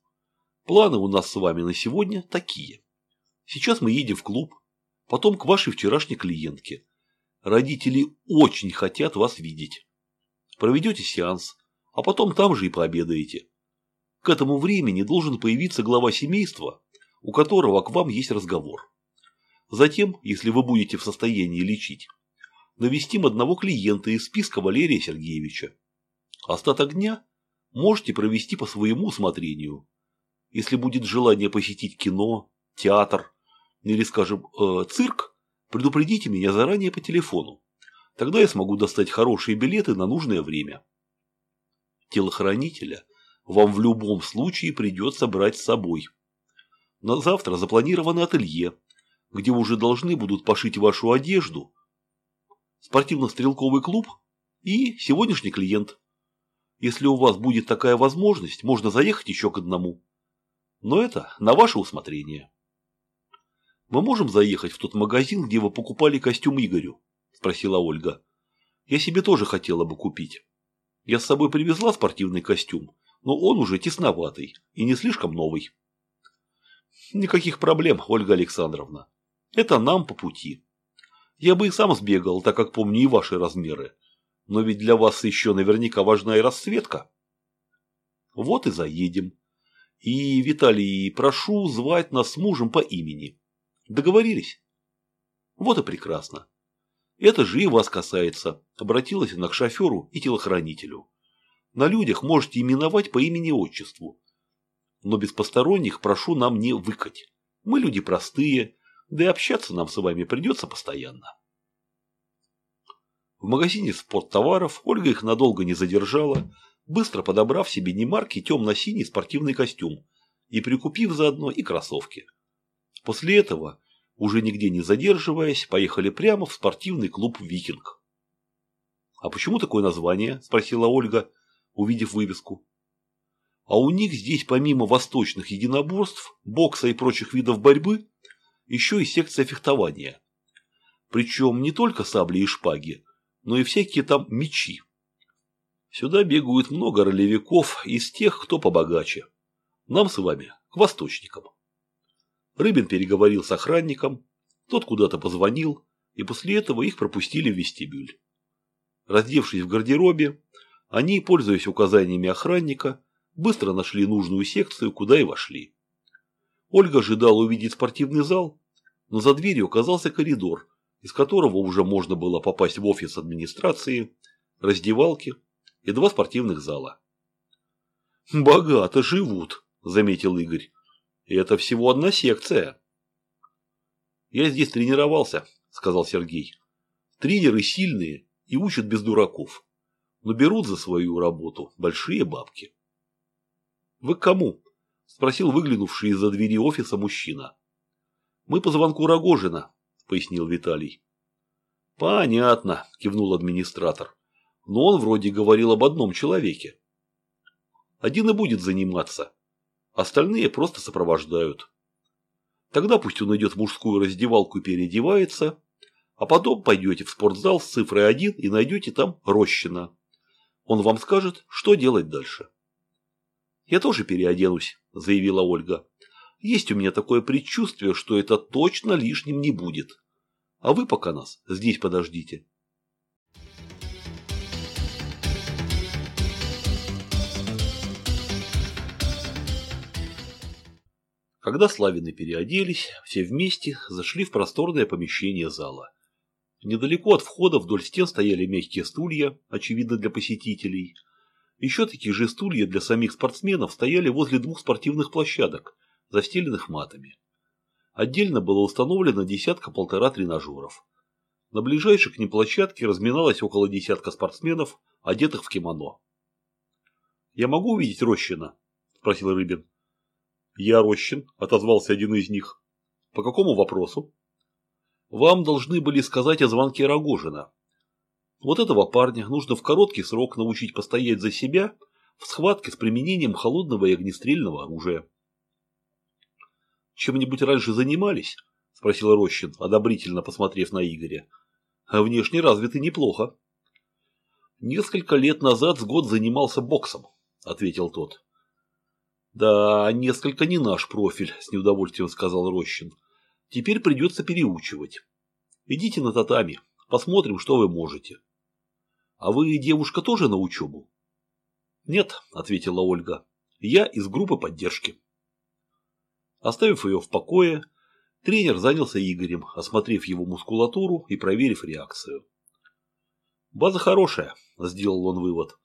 Планы у нас с вами на сегодня такие. Сейчас мы едем в клуб, потом к вашей вчерашней клиентке. Родители очень хотят вас видеть. Проведете сеанс, а потом там же и пообедаете. К этому времени должен появиться глава семейства, у которого к вам есть разговор. Затем, если вы будете в состоянии лечить, навестим одного клиента из списка Валерия Сергеевича. Остаток дня можете провести по своему усмотрению. Если будет желание посетить кино, театр или, скажем, э, цирк, предупредите меня заранее по телефону. Тогда я смогу достать хорошие билеты на нужное время. Телохранителя вам в любом случае придется брать с собой. На завтра запланировано ателье, где уже должны будут пошить вашу одежду, спортивно-стрелковый клуб и сегодняшний клиент. Если у вас будет такая возможность, можно заехать еще к одному. Но это на ваше усмотрение. Мы можем заехать в тот магазин, где вы покупали костюм Игорю? Спросила Ольга. Я себе тоже хотела бы купить. Я с собой привезла спортивный костюм, но он уже тесноватый и не слишком новый. Никаких проблем, Ольга Александровна. Это нам по пути. Я бы и сам сбегал, так как помню и ваши размеры. Но ведь для вас еще наверняка важна и расцветка. Вот и заедем. И, Виталий, прошу звать нас с мужем по имени. Договорились? Вот и прекрасно. Это же и вас касается, обратилась она к шоферу и телохранителю. На людях можете именовать по имени-отчеству. Но без посторонних прошу нам не выкать. Мы люди простые, да и общаться нам с вами придется постоянно. В магазине спорттоваров Ольга их надолго не задержала, быстро подобрав себе немаркий темно-синий спортивный костюм и прикупив заодно и кроссовки. После этого, уже нигде не задерживаясь, поехали прямо в спортивный клуб «Викинг». «А почему такое название?» – спросила Ольга, увидев вывеску. «А у них здесь помимо восточных единоборств, бокса и прочих видов борьбы еще и секция фехтования. Причем не только сабли и шпаги, но и всякие там мечи. Сюда бегают много ролевиков из тех, кто побогаче. Нам с вами к восточникам. Рыбин переговорил с охранником, тот куда-то позвонил, и после этого их пропустили в вестибюль. Раздевшись в гардеробе, они, пользуясь указаниями охранника, быстро нашли нужную секцию, куда и вошли. Ольга ожидала увидеть спортивный зал, но за дверью оказался коридор, из которого уже можно было попасть в офис администрации, раздевалки и два спортивных зала. «Богато живут», – заметил Игорь. «И это всего одна секция». «Я здесь тренировался», – сказал Сергей. «Тренеры сильные и учат без дураков, но берут за свою работу большие бабки». «Вы к кому?» – спросил выглянувший из-за двери офиса мужчина. «Мы по звонку Рогожина», – пояснил Виталий. Понятно, кивнул администратор. Но он вроде говорил об одном человеке. Один и будет заниматься. Остальные просто сопровождают. Тогда пусть он идет в мужскую раздевалку и переодевается, а потом пойдете в спортзал с цифрой 1 и найдете там Рощина. Он вам скажет, что делать дальше. «Я тоже переоденусь», – заявила Ольга. «Есть у меня такое предчувствие, что это точно лишним не будет. А вы пока нас здесь подождите». Когда Славины переоделись, все вместе зашли в просторное помещение зала. Недалеко от входа вдоль стен стояли мягкие стулья, очевидно для посетителей. Еще такие же стулья для самих спортсменов стояли возле двух спортивных площадок, застеленных матами. Отдельно было установлено десятка-полтора тренажеров. На ближайшей к ним площадке разминалось около десятка спортсменов, одетых в кимоно. «Я могу увидеть Рощина?» – спросил Рыбин. «Я Рощин», – отозвался один из них. «По какому вопросу?» «Вам должны были сказать о звонке Рогожина. Вот этого парня нужно в короткий срок научить постоять за себя в схватке с применением холодного и огнестрельного оружия». «Чем-нибудь раньше занимались?» – спросил Рощин, одобрительно посмотрев на Игоря. «А внешне развиты неплохо». «Несколько лет назад с год занимался боксом», – ответил тот. «Да, несколько не наш профиль», – с неудовольствием сказал Рощин. «Теперь придется переучивать. Идите на татами, посмотрим, что вы можете». «А вы, девушка, тоже на учебу?» «Нет», – ответила Ольга. «Я из группы поддержки». Оставив ее в покое, тренер занялся Игорем, осмотрев его мускулатуру и проверив реакцию. «База хорошая», – сделал он вывод.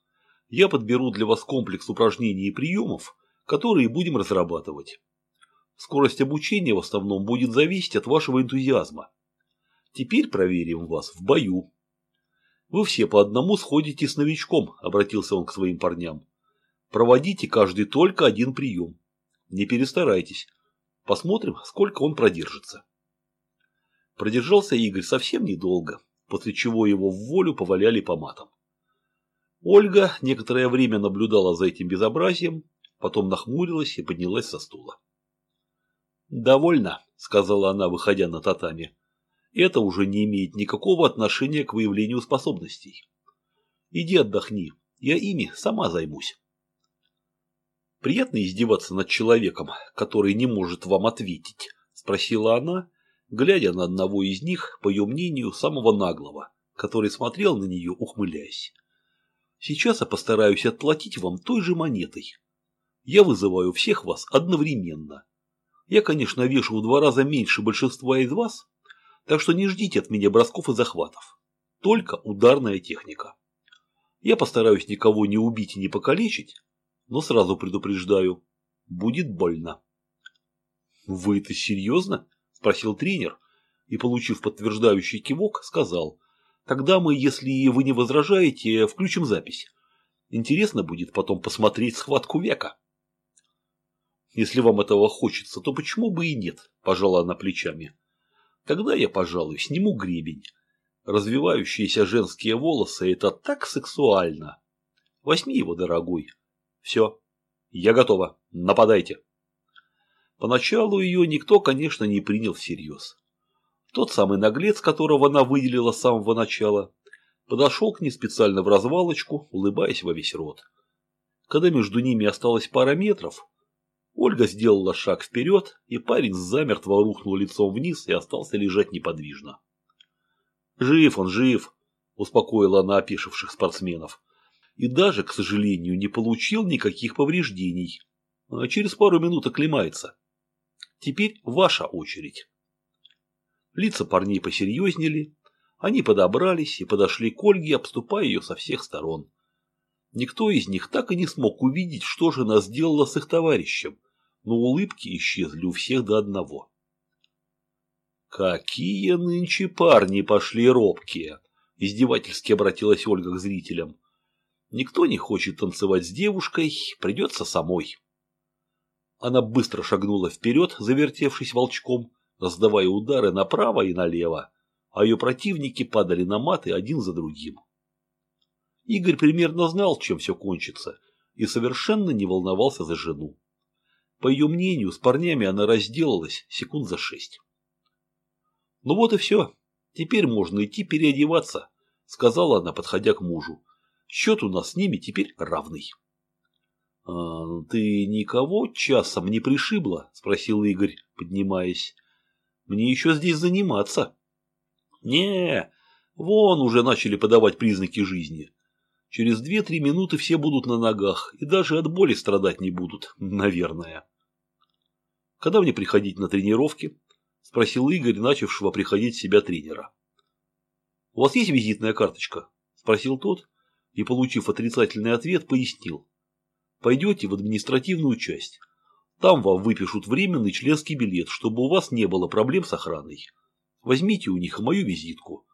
«Я подберу для вас комплекс упражнений и приемов, которые будем разрабатывать. Скорость обучения в основном будет зависеть от вашего энтузиазма. Теперь проверим вас в бою. Вы все по одному сходите с новичком, обратился он к своим парням. Проводите каждый только один прием. Не перестарайтесь. Посмотрим, сколько он продержится. Продержался Игорь совсем недолго, после чего его в волю поваляли по матам. Ольга некоторое время наблюдала за этим безобразием, потом нахмурилась и поднялась со стула. «Довольно», – сказала она, выходя на татами. «Это уже не имеет никакого отношения к выявлению способностей. Иди отдохни, я ими сама займусь». «Приятно издеваться над человеком, который не может вам ответить?» – спросила она, глядя на одного из них, по ее мнению, самого наглого, который смотрел на нее, ухмыляясь. «Сейчас я постараюсь отплатить вам той же монетой, я вызываю всех вас одновременно. Я, конечно, вешу в два раза меньше большинства из вас, так что не ждите от меня бросков и захватов. Только ударная техника. Я постараюсь никого не убить и не покалечить, но сразу предупреждаю, будет больно. «Вы это серьезно?» – спросил тренер и, получив подтверждающий кивок, сказал. «Тогда мы, если вы не возражаете, включим запись. Интересно будет потом посмотреть схватку века». Если вам этого хочется, то почему бы и нет, пожала она плечами. Тогда я, пожалуй, сниму гребень. Развивающиеся женские волосы – это так сексуально. Возьми его, дорогой. Все, я готова, нападайте. Поначалу ее никто, конечно, не принял всерьез. Тот самый наглец, которого она выделила с самого начала, подошел к ней специально в развалочку, улыбаясь во весь рот. Когда между ними осталось пара метров, Ольга сделала шаг вперед, и парень замертво рухнул лицом вниз и остался лежать неподвижно. «Жив он, жив!» – успокоила она опешивших спортсменов. И даже, к сожалению, не получил никаких повреждений. А через пару минут оклемается. Теперь ваша очередь. Лица парней посерьезнели, они подобрались и подошли к Ольге, обступая ее со всех сторон. Никто из них так и не смог увидеть, что же она сделала с их товарищем, но улыбки исчезли у всех до одного. «Какие нынче парни пошли робкие!» – издевательски обратилась Ольга к зрителям. «Никто не хочет танцевать с девушкой, придется самой». Она быстро шагнула вперед, завертевшись волчком, раздавая удары направо и налево, а ее противники падали на маты один за другим. Игорь примерно знал, чем все кончится, и совершенно не волновался за жену. По ее мнению, с парнями она разделалась секунд за шесть. «Ну вот и все. Теперь можно идти переодеваться», — сказала она, подходя к мужу. «Счет у нас с ними теперь равный». «А, «Ты никого часом не пришибла?» – спросил Игорь, поднимаясь. «Мне еще здесь заниматься». «Не, вон уже начали подавать признаки жизни. Через две-три минуты все будут на ногах и даже от боли страдать не будут, наверное». «Когда мне приходить на тренировки?» – спросил Игорь, начавшего приходить в себя тренера. «У вас есть визитная карточка?» – спросил тот и, получив отрицательный ответ, пояснил пойдете в административную часть. Там вам выпишут временный членский билет, чтобы у вас не было проблем с охраной. Возьмите у них мою визитку.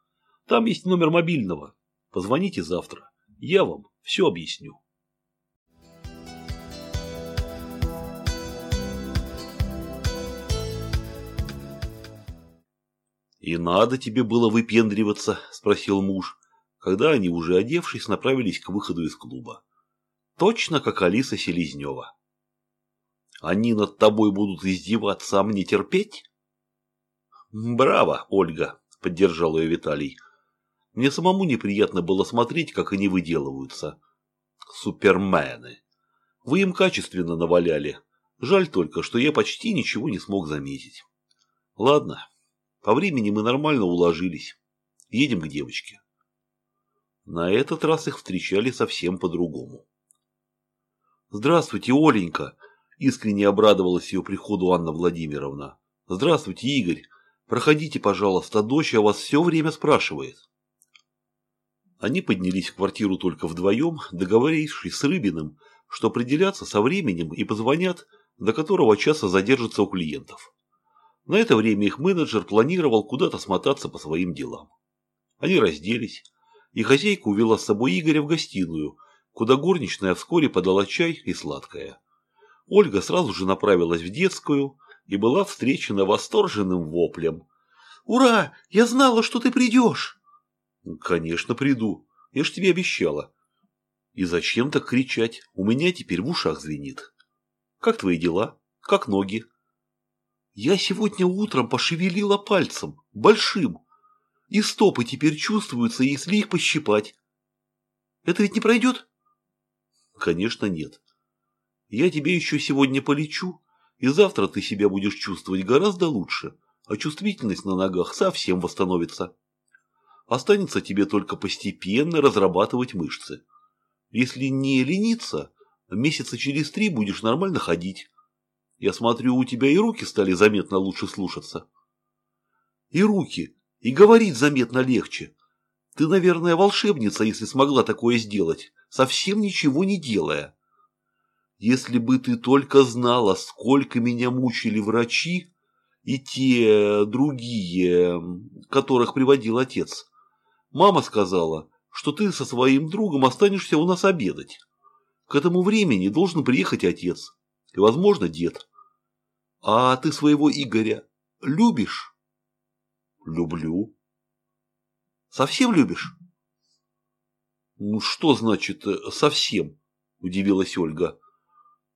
Там есть номер мобильного. Позвоните завтра. Я вам все объясню. «И надо тебе было выпендриваться?» – спросил муж, когда они, уже одевшись, направились к выходу из клуба. Точно как Алиса Селезнева. Они над тобой будут издеваться, а мне терпеть? Браво, Ольга, поддержал ее Виталий. Мне самому неприятно было смотреть, как они выделываются. Супермены. Вы им качественно наваляли. Жаль только, что я почти ничего не смог заметить. Ладно, по времени мы нормально уложились. Едем к девочке. На этот раз их встречали совсем по-другому. «Здравствуйте, Оленька!» – искренне обрадовалась ее приходу Анна Владимировна. «Здравствуйте, Игорь! Проходите, пожалуйста, дочь о вас все время спрашивает». Они поднялись в квартиру только вдвоем, договорившись с Рыбиным, что определятся со временем и позвонят, до которого часа задержатся у клиентов. На это время их менеджер планировал куда-то смотаться по своим делам. Они разделись, и хозяйка увела с собой Игоря в гостиную, куда горничная вскоре подала чай и сладкое. Ольга сразу же направилась в детскую и была встречена восторженным воплем. «Ура! Я знала, что ты придешь!» «Конечно, приду. Я ж тебе обещала». «И зачем так кричать? У меня теперь в ушах звенит». «Как твои дела? Как ноги?» «Я сегодня утром пошевелила пальцем, большим, и стопы теперь чувствуются, если их пощипать. Это ведь не пройдет?» Конечно, нет. Я тебе еще сегодня полечу, и завтра ты себя будешь чувствовать гораздо лучше, а чувствительность на ногах совсем восстановится. Останется тебе только постепенно разрабатывать мышцы. Если не лениться, месяца через три будешь нормально ходить. Я смотрю, у тебя и руки стали заметно лучше слушаться. И руки, и говорить заметно легче. Ты, наверное, волшебница, если смогла такое сделать совсем ничего не делая. Если бы ты только знала, сколько меня мучили врачи и те другие, которых приводил отец. Мама сказала, что ты со своим другом останешься у нас обедать. К этому времени должен приехать отец и, возможно, дед. А ты своего Игоря любишь? Люблю. Совсем любишь? «Ну что значит э, совсем?» – удивилась Ольга.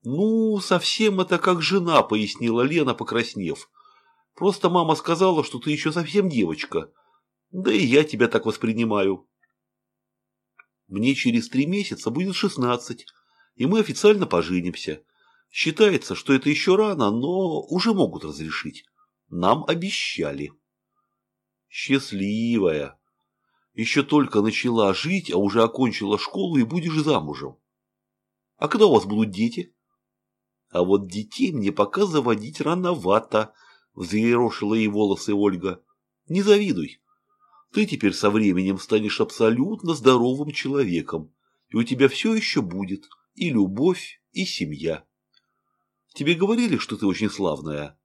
«Ну, совсем это как жена», – пояснила Лена, покраснев. «Просто мама сказала, что ты еще совсем девочка. Да и я тебя так воспринимаю». «Мне через три месяца будет шестнадцать, и мы официально поженимся. Считается, что это еще рано, но уже могут разрешить. Нам обещали». «Счастливая», еще только начала жить, а уже окончила школу и будешь замужем. А когда у вас будут дети? А вот детей мне пока заводить рановато, взъерошила ей волосы Ольга. Не завидуй. Ты теперь со временем станешь абсолютно здоровым человеком, и у тебя все еще будет и любовь, и семья. Тебе говорили, что ты очень славная?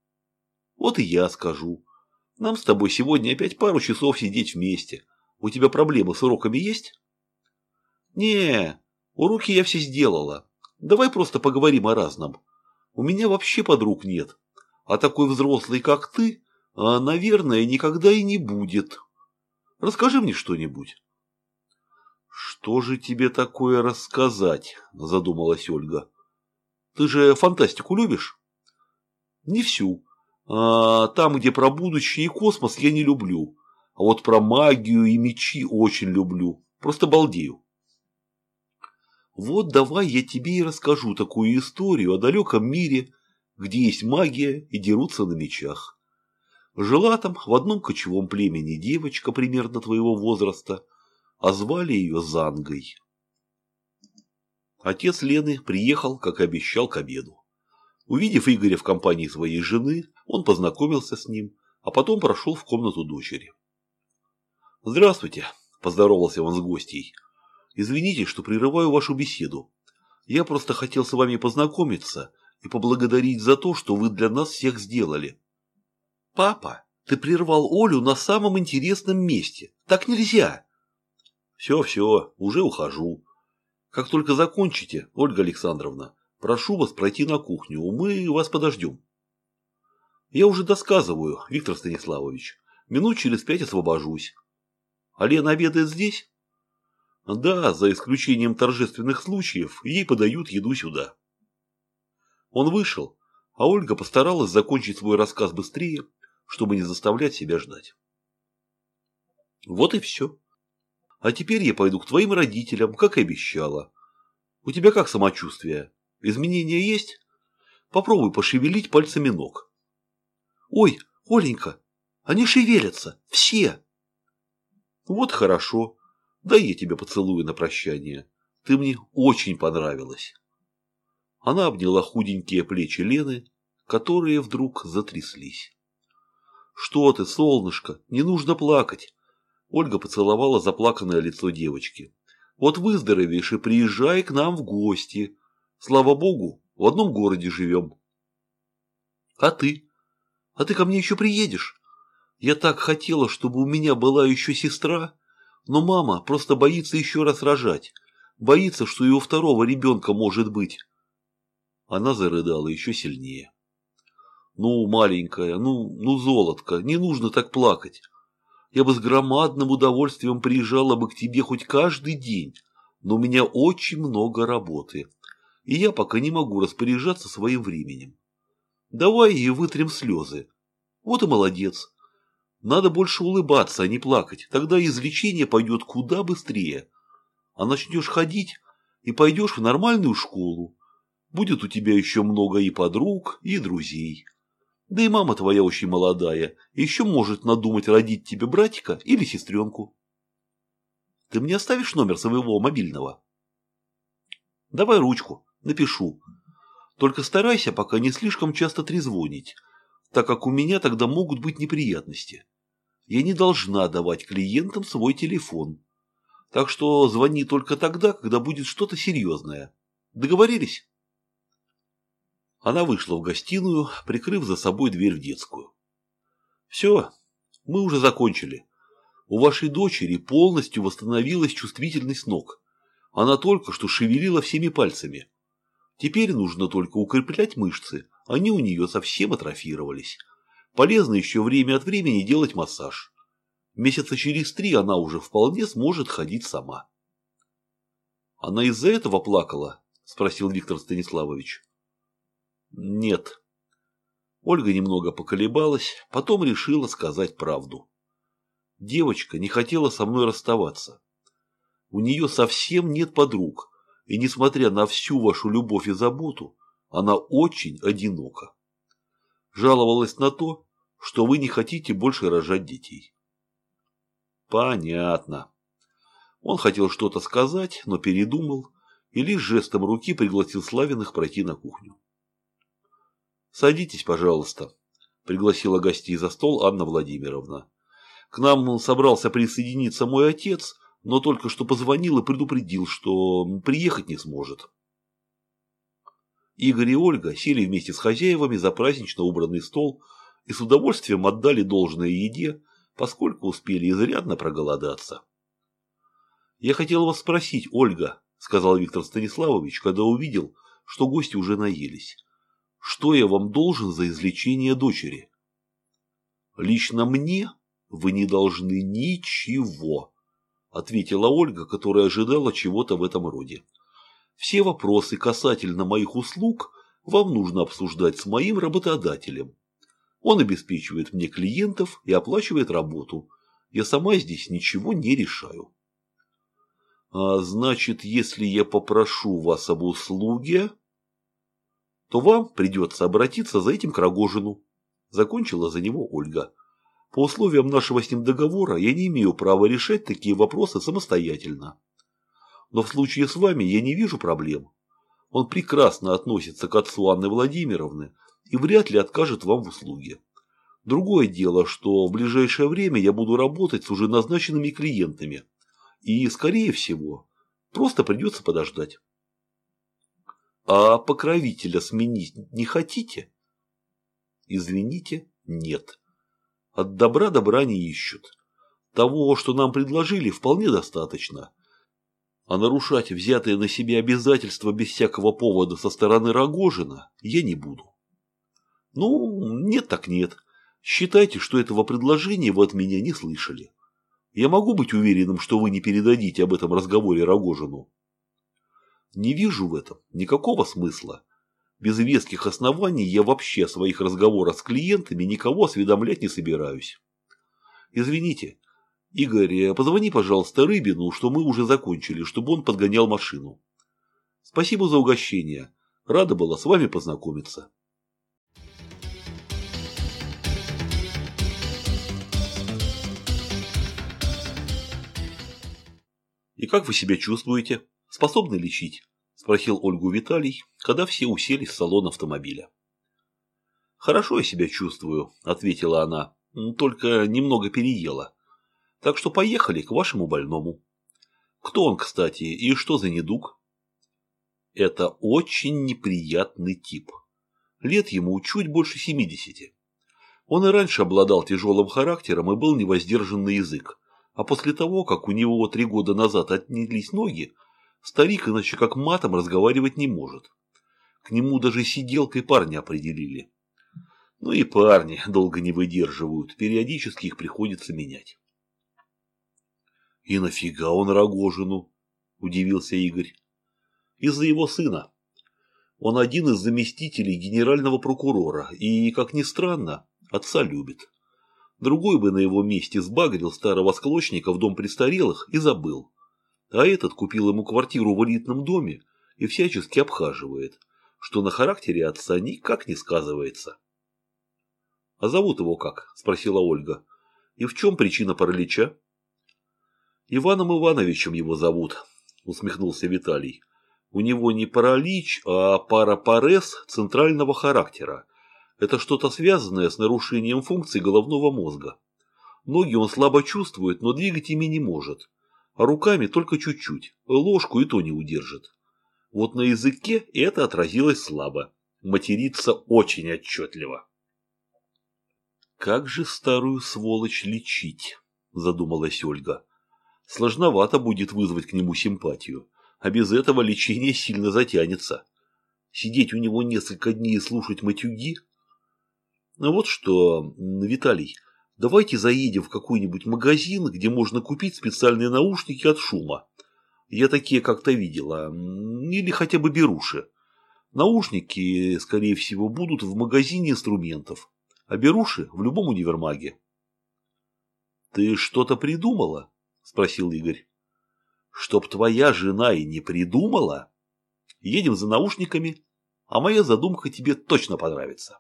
Вот и я скажу. Нам с тобой сегодня опять пару часов сидеть вместе, у тебя проблемы с уроками есть? Не, уроки я все сделала. Давай просто поговорим о разном. У меня вообще подруг нет. А такой взрослый, как ты, А, наверное, никогда и не будет. Расскажи мне что-нибудь. Что же тебе такое рассказать? Задумалась Ольга. Ты же фантастику любишь? Не всю. А, там, где про будущее и космос, я не люблю. А вот про магию и мечи очень люблю. Просто балдею. Вот давай я тебе и расскажу такую историю о далеком мире, где есть магия и дерутся на мечах. Жила там в одном кочевом племени девочка примерно твоего возраста, а звали ее Зангой. Отец Лены приехал, как обещал, к обеду. Увидев Игоря в компании своей жены, он познакомился с ним, а потом прошел в комнату дочери. «Здравствуйте», – поздоровался он с гостьей. «Извините, что прерываю вашу беседу. Я просто хотел с вами познакомиться и поблагодарить за то, что вы для нас всех сделали». «Папа, ты прервал Олю на самом интересном месте. Так нельзя!» «Все-все, уже ухожу. Как только закончите, Ольга Александровна, прошу вас пройти на кухню, мы вас подождем». «Я уже досказываю, Виктор Станиславович. Минут через пять освобожусь. А Лена обедает здесь?» «Да, за исключением торжественных случаев, ей подают еду сюда». Он вышел, а Ольга постаралась закончить свой рассказ быстрее, чтобы не заставлять себя ждать. Вот и все. А теперь я пойду к твоим родителям, как и обещала. У тебя как самочувствие? Изменения есть? Попробуй пошевелить пальцами ног. Ой, Оленька, они шевелятся, все. Вот хорошо. Дай я тебя поцелую на прощание. Ты мне очень понравилась. Она обняла худенькие плечи Лены, которые вдруг затряслись. «Что ты, солнышко, не нужно плакать!» Ольга поцеловала заплаканное лицо девочки. «Вот выздоровеешь и приезжай к нам в гости. Слава богу, в одном городе живем». «А ты? А ты ко мне еще приедешь? Я так хотела, чтобы у меня была еще сестра, но мама просто боится еще раз рожать, боится, что и у второго ребенка может быть». Она зарыдала еще сильнее. Ну, маленькая, ну, ну, золотко, не нужно так плакать. Я бы с громадным удовольствием приезжала бы к тебе хоть каждый день, но у меня очень много работы, и я пока не могу распоряжаться своим временем. Давай и вытрем слезы. Вот и молодец. Надо больше улыбаться, а не плакать, тогда излечение пойдет куда быстрее. А начнешь ходить и пойдешь в нормальную школу. Будет у тебя еще много и подруг, и друзей. Да и мама твоя очень молодая, еще может надумать родить тебе братика или сестренку. Ты мне оставишь номер своего мобильного? Давай ручку, напишу. Только старайся пока не слишком часто трезвонить, так как у меня тогда могут быть неприятности. Я не должна давать клиентам свой телефон. Так что звони только тогда, когда будет что-то серьезное. Договорились? Она вышла в гостиную, прикрыв за собой дверь в детскую. «Все, мы уже закончили. У вашей дочери полностью восстановилась чувствительность ног. Она только что шевелила всеми пальцами. Теперь нужно только укреплять мышцы, они у нее совсем атрофировались. Полезно еще время от времени делать массаж. Месяца через три она уже вполне сможет ходить сама». «Она из-за этого плакала?» – спросил Виктор Станиславович. Нет. Ольга немного поколебалась, потом решила сказать правду. Девочка не хотела со мной расставаться. У нее совсем нет подруг, и несмотря на всю вашу любовь и заботу, она очень одинока. Жаловалась на то, что вы не хотите больше рожать детей. Понятно. Он хотел что-то сказать, но передумал и лишь жестом руки пригласил Славиных пройти на кухню. «Садитесь, пожалуйста», – пригласила гостей за стол Анна Владимировна. «К нам собрался присоединиться мой отец, но только что позвонил и предупредил, что приехать не сможет». Игорь и Ольга сели вместе с хозяевами за празднично убранный стол и с удовольствием отдали должное еде, поскольку успели изрядно проголодаться. «Я хотел вас спросить, Ольга», – сказал Виктор Станиславович, когда увидел, что гости уже наелись. Что я вам должен за излечение дочери? Лично мне вы не должны ничего, ответила Ольга, которая ожидала чего-то в этом роде. Все вопросы касательно моих услуг вам нужно обсуждать с моим работодателем. Он обеспечивает мне клиентов и оплачивает работу. Я сама здесь ничего не решаю. А значит, если я попрошу вас об услуге, то вам придется обратиться за этим к Рогожину. Закончила за него Ольга. По условиям нашего с ним договора я не имею права решать такие вопросы самостоятельно. Но в случае с вами я не вижу проблем. Он прекрасно относится к отцу Анны Владимировны и вряд ли откажет вам в услуге. Другое дело, что в ближайшее время я буду работать с уже назначенными клиентами. И, скорее всего, просто придется подождать. А покровителя сменить не хотите? Извините, нет. От добра добра не ищут. Того, что нам предложили, вполне достаточно. А нарушать взятые на себя обязательства без всякого повода со стороны Рогожина я не буду. Ну, нет так нет. Считайте, что этого предложения вы от меня не слышали. Я могу быть уверенным, что вы не передадите об этом разговоре Рогожину. Не вижу в этом никакого смысла. Без веских оснований я вообще о своих разговорах с клиентами никого осведомлять не собираюсь. Извините, Игорь, позвони, пожалуйста, Рыбину, что мы уже закончили, чтобы он подгонял машину. Спасибо за угощение. Рада была с вами познакомиться. И как вы себя чувствуете? Способны лечить? Спросил Ольгу Виталий, когда все уселись в салон автомобиля. «Хорошо я себя чувствую», – ответила она, – «только немного переела. Так что поехали к вашему больному». «Кто он, кстати, и что за недуг?» «Это очень неприятный тип. Лет ему чуть больше семидесяти. Он и раньше обладал тяжелым характером и был невоздержан на язык, а после того, как у него три года назад отнялись ноги, Старик иначе как матом разговаривать не может. К нему даже сиделкой парня определили. Ну и парни долго не выдерживают, периодически их приходится менять. «И нафига он Рогожину?» – удивился Игорь. «Из-за его сына. Он один из заместителей генерального прокурора и, как ни странно, отца любит. Другой бы на его месте сбагрил старого склочника в дом престарелых и забыл. А этот купил ему квартиру в элитном доме и всячески обхаживает, что на характере отца никак не сказывается. – А зовут его как? – спросила Ольга. – И в чем причина паралича? – Иваном Ивановичем его зовут, – усмехнулся Виталий. У него не паралич, а парапарез центрального характера. Это что-то связанное с нарушением функций головного мозга. Ноги он слабо чувствует, но двигать ими не может руками только чуть-чуть, ложку и то не удержит. Вот на языке это отразилось слабо, материться очень отчетливо. «Как же старую сволочь лечить?» – задумалась Ольга. «Сложновато будет вызвать к нему симпатию, а без этого лечение сильно затянется. Сидеть у него несколько дней и слушать матюги? Ну вот что, Виталий, Давайте заедем в какой-нибудь магазин, где можно купить специальные наушники от шума. Я такие как-то видела. Или хотя бы беруши. Наушники, скорее всего, будут в магазине инструментов, а беруши в любом универмаге. «Ты что-то придумала?» – спросил Игорь. «Чтоб твоя жена и не придумала? Едем за наушниками, а моя задумка тебе точно понравится».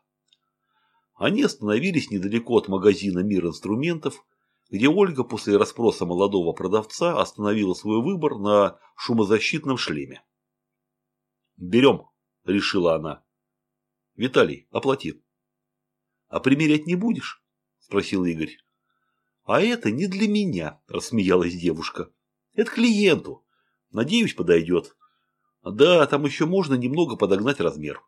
Они остановились недалеко от магазина «Мир инструментов», где Ольга после расспроса молодого продавца остановила свой выбор на шумозащитном шлеме. «Берем», – решила она. «Виталий, оплати». «А примерять не будешь?» – спросил Игорь. «А это не для меня», – рассмеялась девушка. «Это клиенту. Надеюсь, подойдет. Да, там еще можно немного подогнать размер».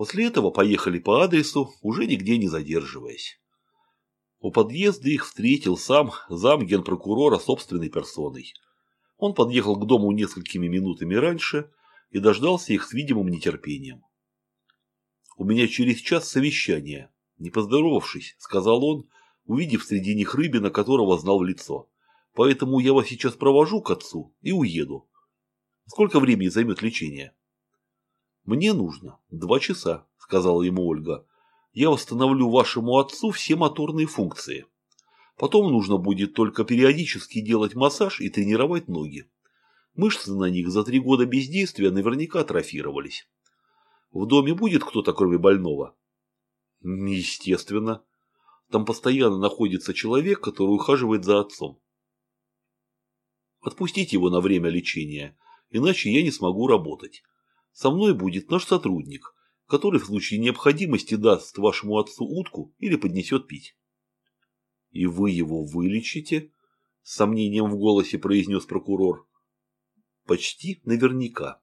После этого поехали по адресу, уже нигде не задерживаясь. У подъезда их встретил сам зам генпрокурора собственной персоной. Он подъехал к дому несколькими минутами раньше и дождался их с видимым нетерпением. «У меня через час совещание», – Не поздоровавшись, сказал он, увидев среди них Рыбина, которого знал в лицо. Поэтому я вас сейчас провожу к отцу и уеду. Сколько времени займет лечение? Мне нужно два часа, сказала ему Ольга. Я восстановлю вашему отцу все моторные функции. Потом нужно будет только периодически делать массаж и тренировать ноги. Мышцы на них за три года бездействия наверняка атрофировались. В доме будет кто-то, кроме больного? Естественно. Там постоянно находится человек, который ухаживает за отцом. Отпустите его на время лечения, иначе я не смогу работать. Со мной будет наш сотрудник, который в случае необходимости даст вашему отцу утку или поднесет пить. И вы его вылечите? С сомнением в голосе произнес прокурор. Почти наверняка.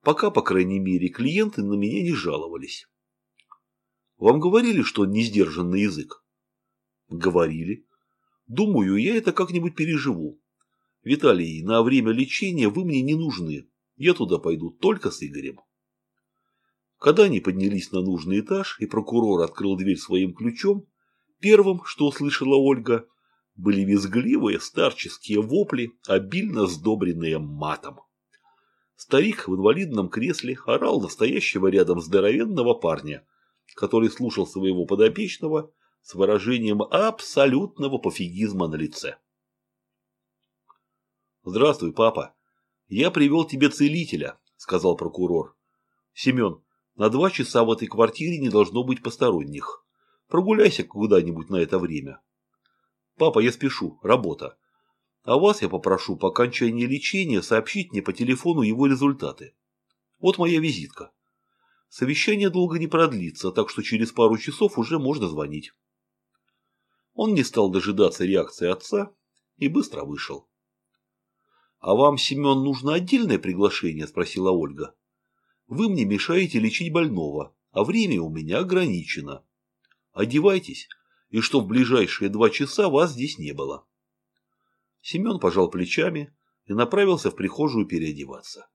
Пока, по крайней мере, клиенты на меня не жаловались. Вам говорили, что не сдержанный язык? Говорили. Думаю, я это как-нибудь переживу. Виталий, на время лечения вы мне не нужны. Я туда пойду только с Игорем. Когда они поднялись на нужный этаж, и прокурор открыл дверь своим ключом, первым, что услышала Ольга, были визгливые старческие вопли, обильно сдобренные матом. Старик в инвалидном кресле орал настоящего рядом здоровенного парня, который слушал своего подопечного с выражением абсолютного пофигизма на лице. «Здравствуй, папа. Я привел тебе целителя», – сказал прокурор. «Семен, на два часа в этой квартире не должно быть посторонних. Прогуляйся куда-нибудь на это время». «Папа, я спешу. Работа. А вас я попрошу по окончании лечения сообщить мне по телефону его результаты. Вот моя визитка. Совещание долго не продлится, так что через пару часов уже можно звонить. Он не стал дожидаться реакции отца и быстро вышел. «А вам, Семен, нужно отдельное приглашение?» – спросила Ольга. «Вы мне мешаете лечить больного, а время у меня ограничено. Одевайтесь, и что в ближайшие два часа вас здесь не было». Семен пожал плечами и направился в прихожую переодеваться.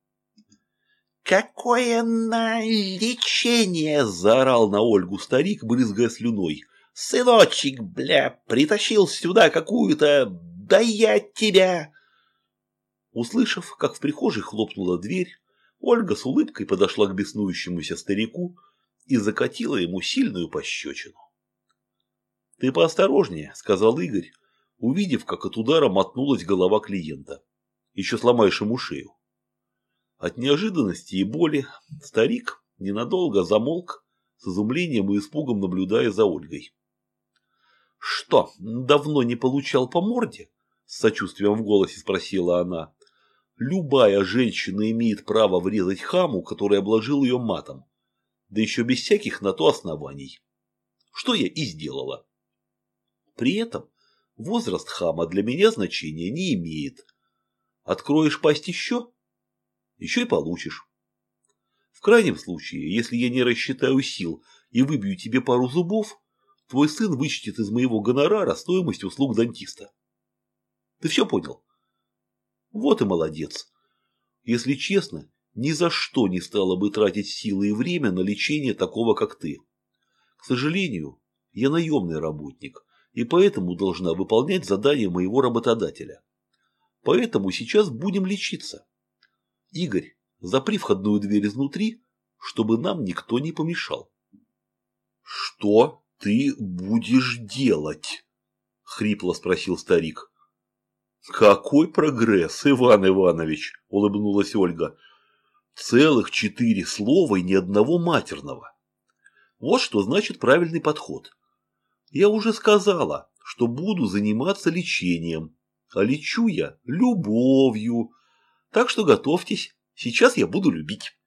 «Какое на лечение!» – заорал на Ольгу старик, брызгая слюной. «Сыночек, бля, притащил сюда какую-то... Да я тебя!» Услышав, как в прихожей хлопнула дверь, Ольга с улыбкой подошла к беснующемуся старику и закатила ему сильную пощечину. «Ты поосторожнее», – сказал Игорь, увидев, как от удара мотнулась голова клиента. Еще сломаешь ему шею. От неожиданности и боли старик ненадолго замолк, с изумлением и испугом наблюдая за Ольгой. «Что, давно не получал по морде?» – с сочувствием в голосе спросила она. «Любая женщина имеет право врезать хаму, который обложил ее матом, да еще без всяких на то оснований. Что я и сделала. При этом Возраст хама для меня значения не имеет. Откроешь пасть еще? Еще и получишь. В крайнем случае, если я не рассчитаю сил и выбью тебе пару зубов, твой сын вычтет из моего гонорара стоимость услуг дантиста. Ты все понял? Вот и молодец. Если честно, ни за что не стала бы тратить силы и время на лечение такого, как ты. К сожалению, я наемный работник, и поэтому должна выполнять задания моего работодателя. Поэтому сейчас будем лечиться. Игорь, запри входную дверь изнутри, чтобы нам никто не помешал. Что ты будешь делать? Хрипло спросил старик. Какой прогресс, Иван Иванович, улыбнулась Ольга. Целых четыре слова и ни одного матерного. Вот что значит правильный подход. Я уже сказала, что буду заниматься лечением, а лечу я любовью. Так что готовьтесь, сейчас я буду любить.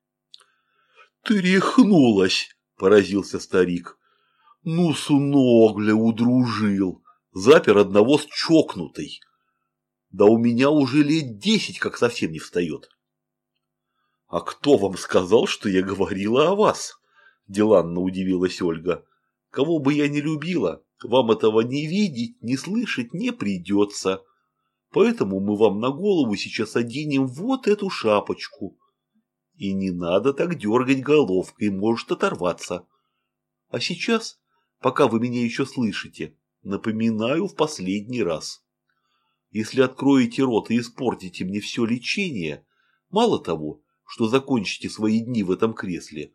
Ты рехнулась, поразился старик. Ну, суногля удружил, запер одного с чокнутой. Да у меня уже лет десять как совсем не встает. А кто вам сказал, что я говорила о вас? Деланно удивилась Ольга. Кого бы я ни любила, вам этого не видеть, не слышать не придется. Поэтому мы вам на голову сейчас оденем вот эту шапочку. И не надо так дергать головкой, может оторваться. А сейчас пока вы меня еще слышите, напоминаю в последний раз. Если откроете рот и испортите мне все лечение, мало того, что закончите свои дни в этом кресле,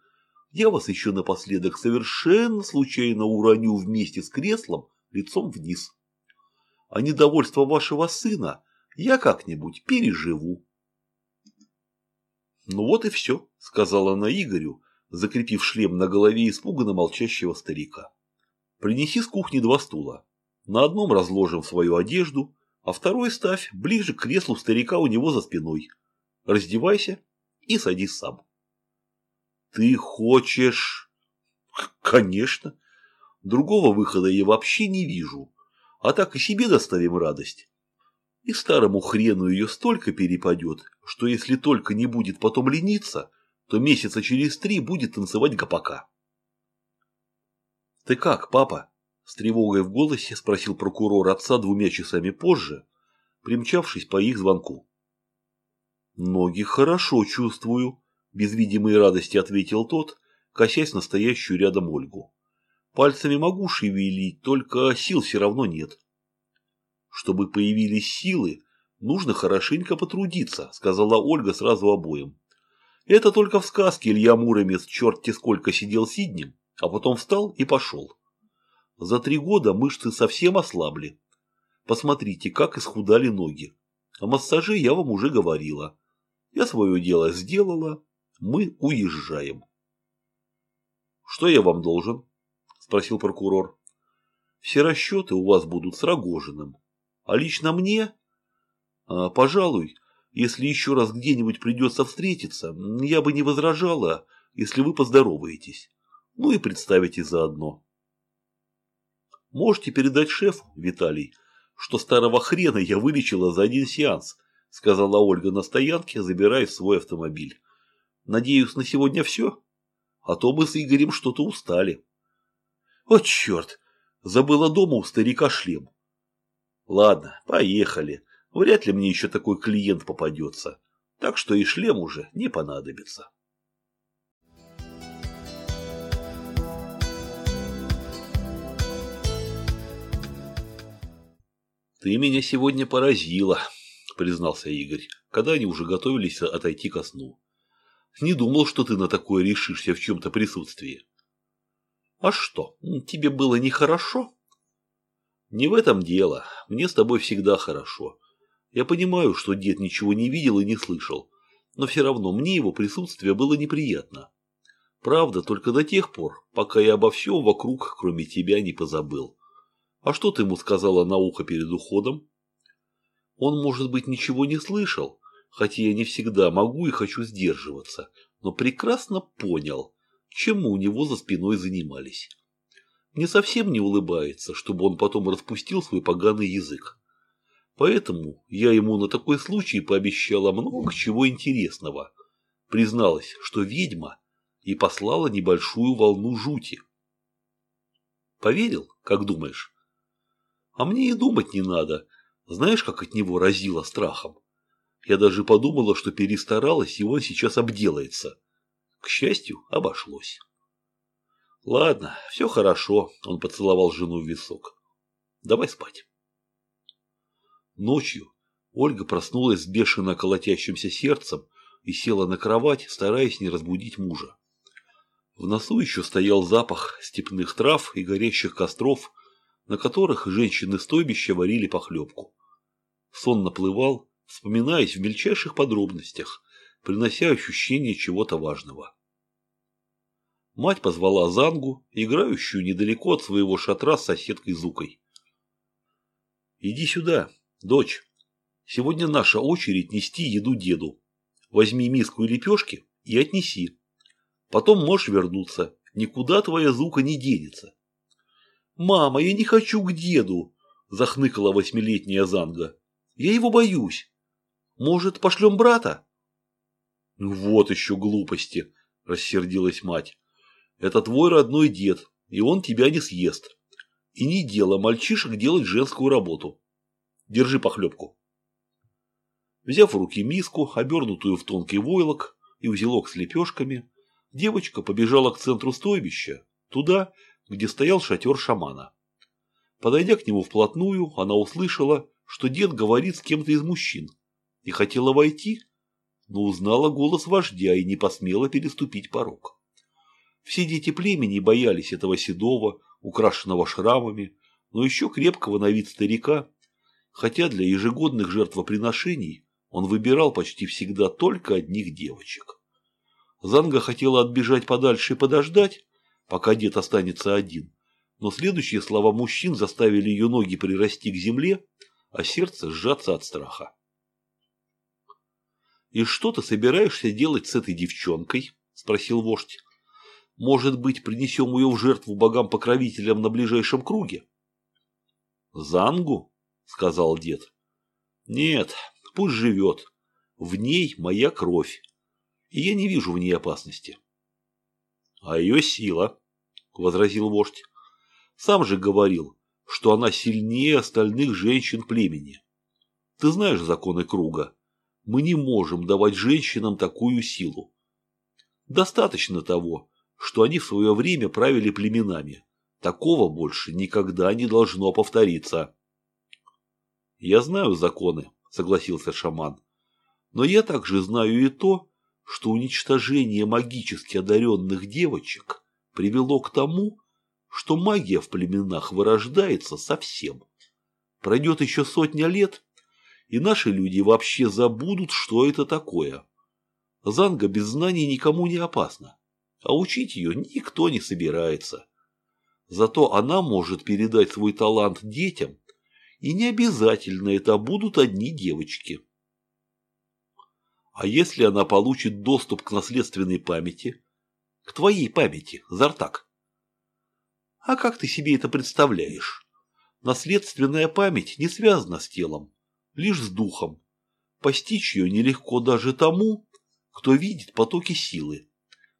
я вас еще напоследок совершенно случайно уроню вместе с креслом лицом вниз. А недовольство вашего сына я как-нибудь переживу. Ну вот и все, сказала она Игорю, закрепив шлем на голове испуганно молчащего старика. Принеси с кухни два стула. На одном разложим свою одежду, а второй ставь ближе к креслу старика у него за спиной. Раздевайся и садись сам. Ты хочешь... Конечно. Другого выхода я вообще не вижу. А так и себе доставим радость. И старому хрену ее столько перепадет, что если только не будет потом лениться, то месяца через три будет танцевать гопака. «Ты как, папа?» – с тревогой в голосе спросил прокурор отца двумя часами позже, примчавшись по их звонку. «Ноги хорошо чувствую», – без видимой радости ответил тот, косясь настоящую рядом Ольгу. «Пальцами могу шевелить, только сил все равно нет». «Чтобы появились силы, нужно хорошенько потрудиться», – сказала Ольга сразу обоим. «Это только в сказке Илья Муромец черт-те сколько сидел сиднем, а потом встал и пошел. За три года мышцы совсем ослабли. Посмотрите, как исхудали ноги. О массаже я вам уже говорила. Я свое дело сделала, мы уезжаем. Что я вам должен? Спросил прокурор. Все расчеты у вас будут с Рогожиным. А лично мне? А, пожалуй, если еще раз где-нибудь придется встретиться, я бы не возражала, если вы поздороваетесь. Ну и представите заодно. Можете передать шефу, Виталий, что старого хрена я вылечила за один сеанс, сказала Ольга на стоянке, забирая свой автомобиль. Надеюсь, на сегодня все? А то мы с Игорем что-то устали. О, черт! Забыла дома у старика шлем. Ладно, поехали. Вряд ли мне еще такой клиент попадется. Так что и шлем уже не понадобится. «Ты меня сегодня поразила», – признался Игорь, когда они уже готовились отойти ко сну. «Не думал, что ты на такое решишься в чем-то присутствии». «А что, тебе было нехорошо?» «Не в этом дело. Мне с тобой всегда хорошо. Я понимаю, что дед ничего не видел и не слышал, но все равно мне его присутствие было неприятно. Правда, только до тех пор, пока я обо всем вокруг, кроме тебя, не позабыл. А что ты ему сказала на ухо перед уходом? Он, может быть, ничего не слышал, хотя я не всегда могу и хочу сдерживаться, но прекрасно понял, чему у него за спиной занимались. Мне совсем не улыбается, чтобы он потом распустил свой поганый язык. Поэтому я ему на такой случай пообещала много чего интересного. Призналась, что ведьма, и послала небольшую волну жути. Поверил, как думаешь? А мне и думать не надо. Знаешь, как от него разило страхом? Я даже подумала, что перестаралась, и он сейчас обделается. К счастью, обошлось. Ладно, все хорошо, он поцеловал жену в висок. Давай спать. Ночью Ольга проснулась с бешено колотящимся сердцем и села на кровать, стараясь не разбудить мужа. В носу еще стоял запах степных трав и горящих костров, на которых женщины стойбища варили похлебку. Сон наплывал, вспоминаясь в мельчайших подробностях, принося ощущение чего-то важного. Мать позвала Зангу, играющую недалеко от своего шатра с соседкой Зукой. «Иди сюда, дочь. Сегодня наша очередь нести еду деду. Возьми миску и лепешки и отнеси. Потом можешь вернуться. Никуда твоя Зука не денется. «Мама, я не хочу к деду!» – захныкала восьмилетняя Занга. «Я его боюсь. Может, пошлем брата?» «Ну «Вот еще глупости!» – рассердилась мать. «Это твой родной дед, и он тебя не съест. И не дело мальчишек делать женскую работу. Держи похлебку». Взяв в руки миску, обернутую в тонкий войлок и узелок с лепешками, девочка побежала к центру стойбища, туда, где стоял шатер шамана. Подойдя к нему вплотную, она услышала, что дед говорит с кем-то из мужчин, и хотела войти, но узнала голос вождя и не посмела переступить порог. Все дети племени боялись этого седого, украшенного шрамами, но еще крепкого на вид старика, хотя для ежегодных жертвоприношений он выбирал почти всегда только одних девочек. Занга хотела отбежать подальше и подождать, пока дед останется один, но следующие слова мужчин заставили ее ноги прирасти к земле, а сердце сжаться от страха. «И что ты собираешься делать с этой девчонкой?» – спросил вождь. «Может быть, принесем ее в жертву богам-покровителям на ближайшем круге?» «Зангу?» – сказал дед. «Нет, пусть живет. В ней моя кровь, и я не вижу в ней опасности». «А ее сила?» – возразил вождь. «Сам же говорил, что она сильнее остальных женщин племени. Ты знаешь законы круга. Мы не можем давать женщинам такую силу. Достаточно того, что они в свое время правили племенами. Такого больше никогда не должно повториться. Я знаю законы, согласился шаман. Но я также знаю и то, что уничтожение магически одаренных девочек привело к тому, что магия в племенах вырождается совсем. Пройдет еще сотня лет, и наши люди вообще забудут, что это такое. Занга без знаний никому не опасна, а учить ее никто не собирается. Зато она может передать свой талант детям, и не обязательно это будут одни девочки. А если она получит доступ к наследственной памяти? К твоей памяти, Зартак? А как ты себе это представляешь? Наследственная память не связана с телом лишь с духом. Постичь ее нелегко даже тому, кто видит потоки силы,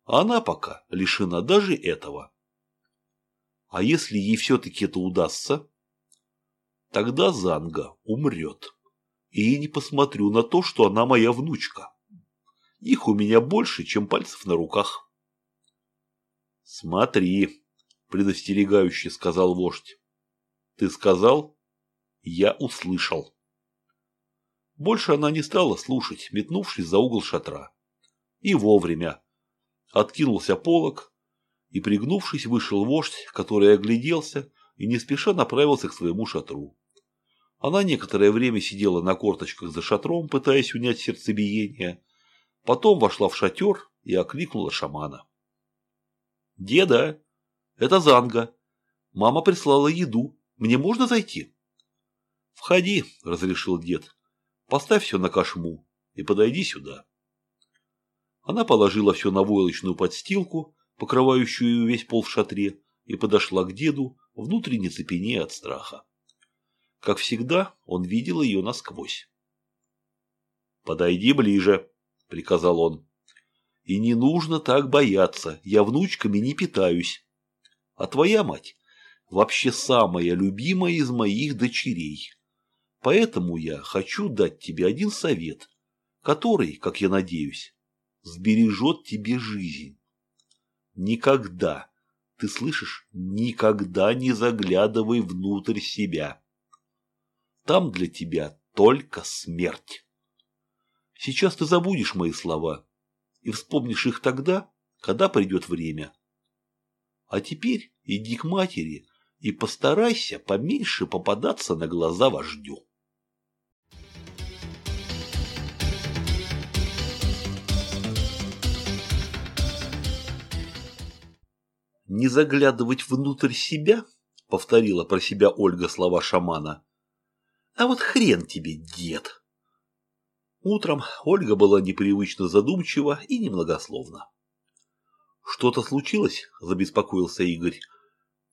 а она пока лишена даже этого. А если ей все-таки это удастся, тогда Занга умрет. И не посмотрю на то, что она моя внучка. Их у меня больше, чем пальцев на руках. Смотри, предостерегающе сказал вождь. Ты сказал? Я услышал. Больше она не стала слушать, метнувшись за угол шатра. И вовремя. Откинулся полог, и, пригнувшись, вышел вождь, который огляделся и не спеша направился к своему шатру. Она некоторое время сидела на корточках за шатром, пытаясь унять сердцебиение. Потом вошла в шатер и окликнула шамана. «Деда, это Занга. Мама прислала еду. Мне можно зайти?» «Входи», — разрешил дед. Поставь все на кошму и подойди сюда. Она положила все на войлочную подстилку, покрывающую весь пол в шатре, и подошла к деду, внутренне цепенея от страха. Как всегда, он видел ее насквозь. «Подойди ближе», — приказал он. «И не нужно так бояться, я внучками не питаюсь. А твоя мать вообще самая любимая из моих дочерей. Поэтому я хочу дать тебе один совет, который, как я надеюсь, сбережет тебе жизнь. Никогда, ты слышишь, никогда не заглядывай внутрь себя. Там для тебя только смерть. Сейчас ты забудешь мои слова и вспомнишь их тогда, когда придет время. А теперь иди к матери и постарайся поменьше попадаться на глаза вождю. «Не заглядывать внутрь себя?» — повторила про себя Ольга слова шамана. «А вот хрен тебе, дед!» Утром Ольга была непривычно задумчива и немногословна. «Что-то случилось?» – забеспокоился Игорь.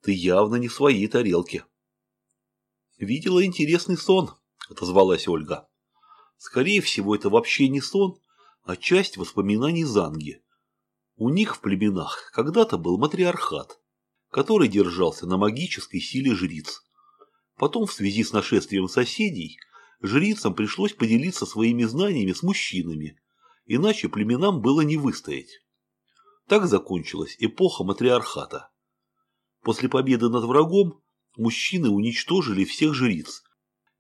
«Ты явно не в своей тарелке». «Видела интересный сон», – отозвалась Ольга. «Скорее всего, это вообще не сон, а часть воспоминаний Занги. У них в племенах когда-то был матриархат, который держался на магической силе жриц. Потом, в связи с нашествием соседей, жрицам пришлось поделиться своими знаниями с мужчинами, иначе племенам было не выстоять. Так закончилась эпоха матриархата. После победы над врагом мужчины уничтожили всех жриц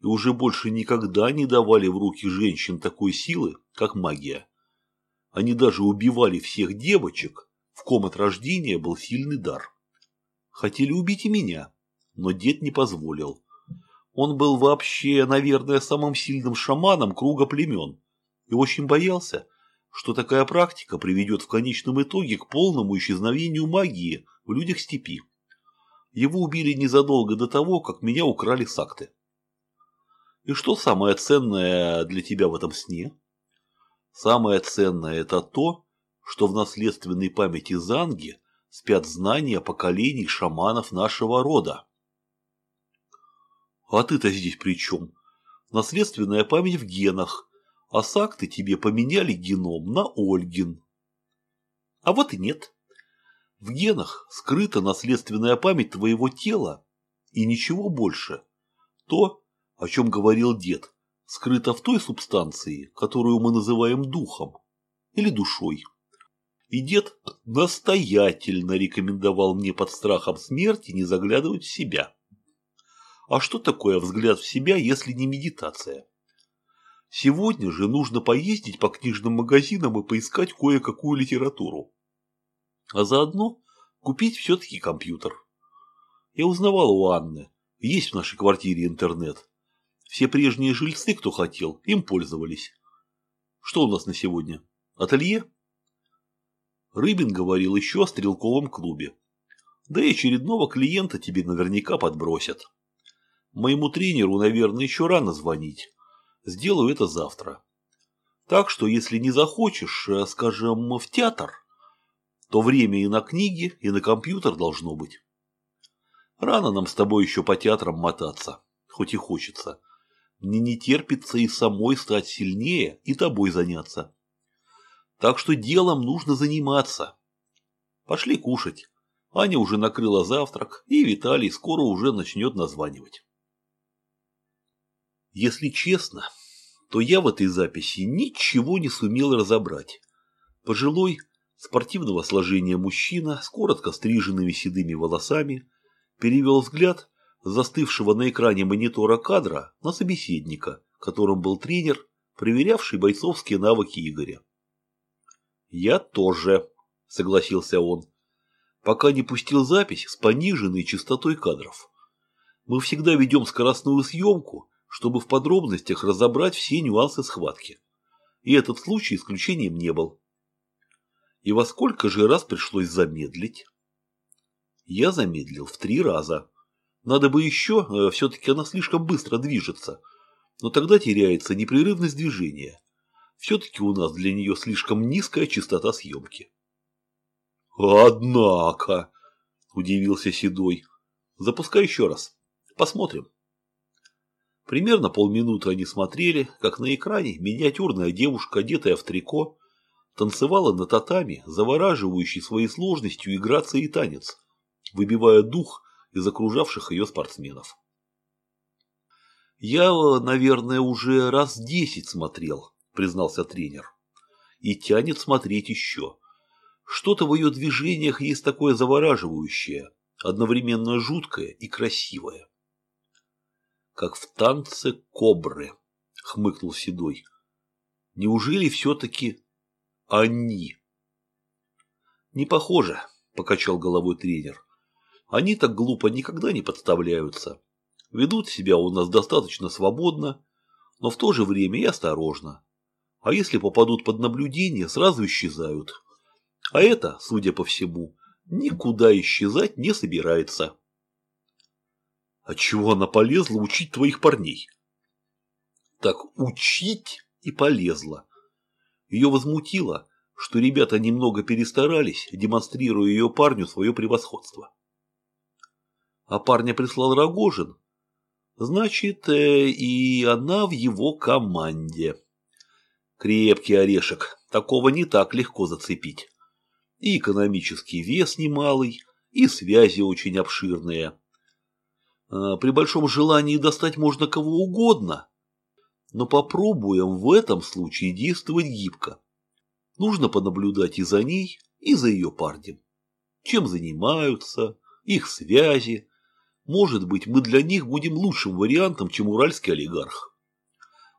и уже больше никогда не давали в руки женщин такой силы, как магия. Они даже убивали всех девочек, в ком от рождения был сильный дар. Хотели убить и меня, но дед не позволил. Он был вообще, наверное, самым сильным шаманом круга племен и очень боялся, что такая практика приведет в конечном итоге к полному исчезновению магии в людях степи. Его убили незадолго до того, как меня украли сакты. И что самое ценное для тебя в этом сне? Самое ценное это то, что в наследственной памяти Занги спят знания поколений шаманов нашего рода. А ты-то здесь при чем? Наследственная память в генах, а сакты тебе поменяли геном на Ольгин. А вот и нет. В генах скрыта наследственная память твоего тела и ничего больше. То, о чем говорил дед, скрыто в той субстанции, которую мы называем духом или душой. И дед настоятельно рекомендовал мне под страхом смерти не заглядывать в себя. А что такое взгляд в себя, если не медитация? Сегодня же нужно поездить по книжным магазинам и поискать кое-какую литературу а заодно купить все-таки компьютер. Я узнавал у Анны, есть в нашей квартире интернет. Все прежние жильцы, кто хотел, им пользовались. Что у нас на сегодня? Ателье? Рыбин говорил еще о стрелковом клубе. Да и очередного клиента тебе наверняка подбросят. Моему тренеру, наверное, еще рано звонить. Сделаю это завтра. Так что, если не захочешь, э, скажем, в театр, то время и на книги, и на компьютер должно быть. Рано нам с тобой еще по театрам мотаться, хоть и хочется. Мне не терпится и самой стать сильнее, и тобой заняться. Так что делом нужно заниматься. Пошли кушать. Аня уже накрыла завтрак, и Виталий скоро уже начнет названивать. Если честно, то я в этой записи ничего не сумел разобрать. Пожилой, спортивного сложения мужчина с коротко стриженными седыми волосами перевел взгляд застывшего на экране монитора кадра на собеседника, которым был тренер, проверявший бойцовские навыки Игоря. «Я тоже», – согласился он, пока не пустил запись с пониженной частотой кадров. «Мы всегда ведем скоростную съемку, чтобы в подробностях разобрать все нюансы схватки. И этот случай исключением не был. И во сколько же раз пришлось замедлить? Я замедлил в три раза. Надо бы еще, э, все-таки она слишком быстро движется. Но тогда теряется непрерывность движения. Все-таки у нас для нее слишком низкая частота съемки. «Однако!» – удивился Седой. «Запускай еще раз. Посмотрим». Примерно полминуты они смотрели, как на экране миниатюрная девушка, одетая в трико, танцевала на татами, завораживающий своей сложностью и грацией танец, выбивая дух из окружавших ее спортсменов. «Я, наверное, уже раз десять смотрел», – признался тренер. «И тянет смотреть еще. Что-то в ее движениях есть такое завораживающее, одновременно жуткое и красивое». «Как в танце кобры», – хмыкнул Седой. «Неужели все-таки они. Не похоже, покачал головой тренер. Они так глупо никогда не подставляются. Ведут себя у нас достаточно свободно, но в то же время и осторожно. А если попадут под наблюдение, сразу исчезают. А это, судя по всему, никуда исчезать не собирается. А чего она полезла учить твоих парней? Так учить и полезла. Ее возмутило, что ребята немного перестарались, демонстрируя ее парню свое превосходство. А парня прислал Рогожин. Значит, э, и она в его команде. Крепкий орешек, такого не так легко зацепить. И экономический вес немалый, и связи очень обширные. А при большом желании достать можно кого угодно, но попробуем в этом случае действовать гибко. Нужно понаблюдать и за ней, и за ее парнем. Чем занимаются, их связи. Может быть, мы для них будем лучшим вариантом, чем уральский олигарх.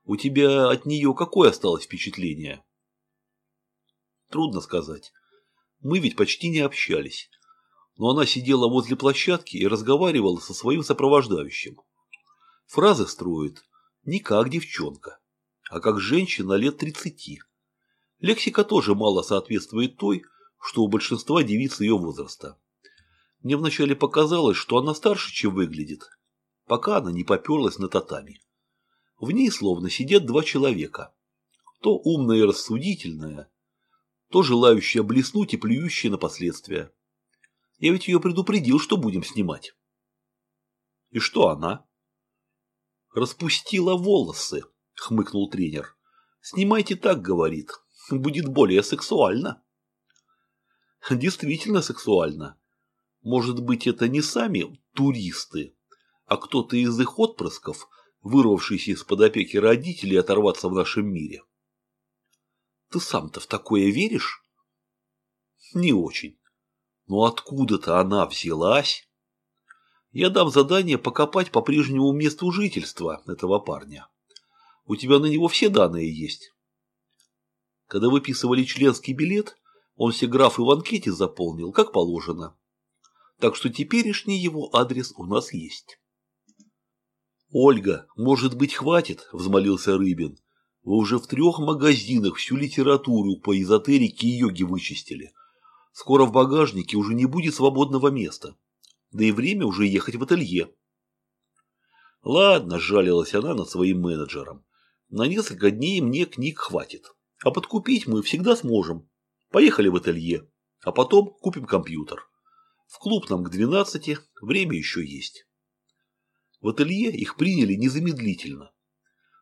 У тебя от нее какое осталось впечатление? Трудно сказать. Мы ведь почти не общались. Но она сидела возле площадки и разговаривала со своим сопровождающим. Фразы строит не как девчонка, а как женщина лет тридцати. Лексика тоже мало соответствует той, что у большинства девиц ее возраста. Мне вначале показалось, что она старше, чем выглядит, пока она не поперлась на татами. В ней словно сидят два человека. То умная и рассудительная, то желающая блеснуть и плюющая на последствия. Я ведь ее предупредил, что будем снимать. И что она? Распустила волосы, хмыкнул тренер. Снимайте так, говорит. Будет более сексуально. Действительно сексуально. Может быть, это не сами туристы, а кто-то из их отпрысков, вырвавшийся из-под опеки родителей оторваться в нашем мире. Ты сам-то в такое веришь? Не очень. Но откуда-то она взялась? Я дам задание покопать по прежнему месту жительства этого парня. У тебя на него все данные есть. Когда выписывали членский билет, он все графы в анкете заполнил, как положено. Так что теперешний его адрес у нас есть. «Ольга, может быть, хватит?» – взмолился Рыбин. Вы уже в трех магазинах всю литературу по эзотерике и йоге вычистили. Скоро в багажнике уже не будет свободного места. Да и время уже ехать в ателье. Ладно, жалилась она над своим менеджером. На несколько дней мне книг хватит. А подкупить мы всегда сможем. Поехали в ателье. А потом купим компьютер. В клуб нам к 12, время еще есть. В ателье их приняли незамедлительно.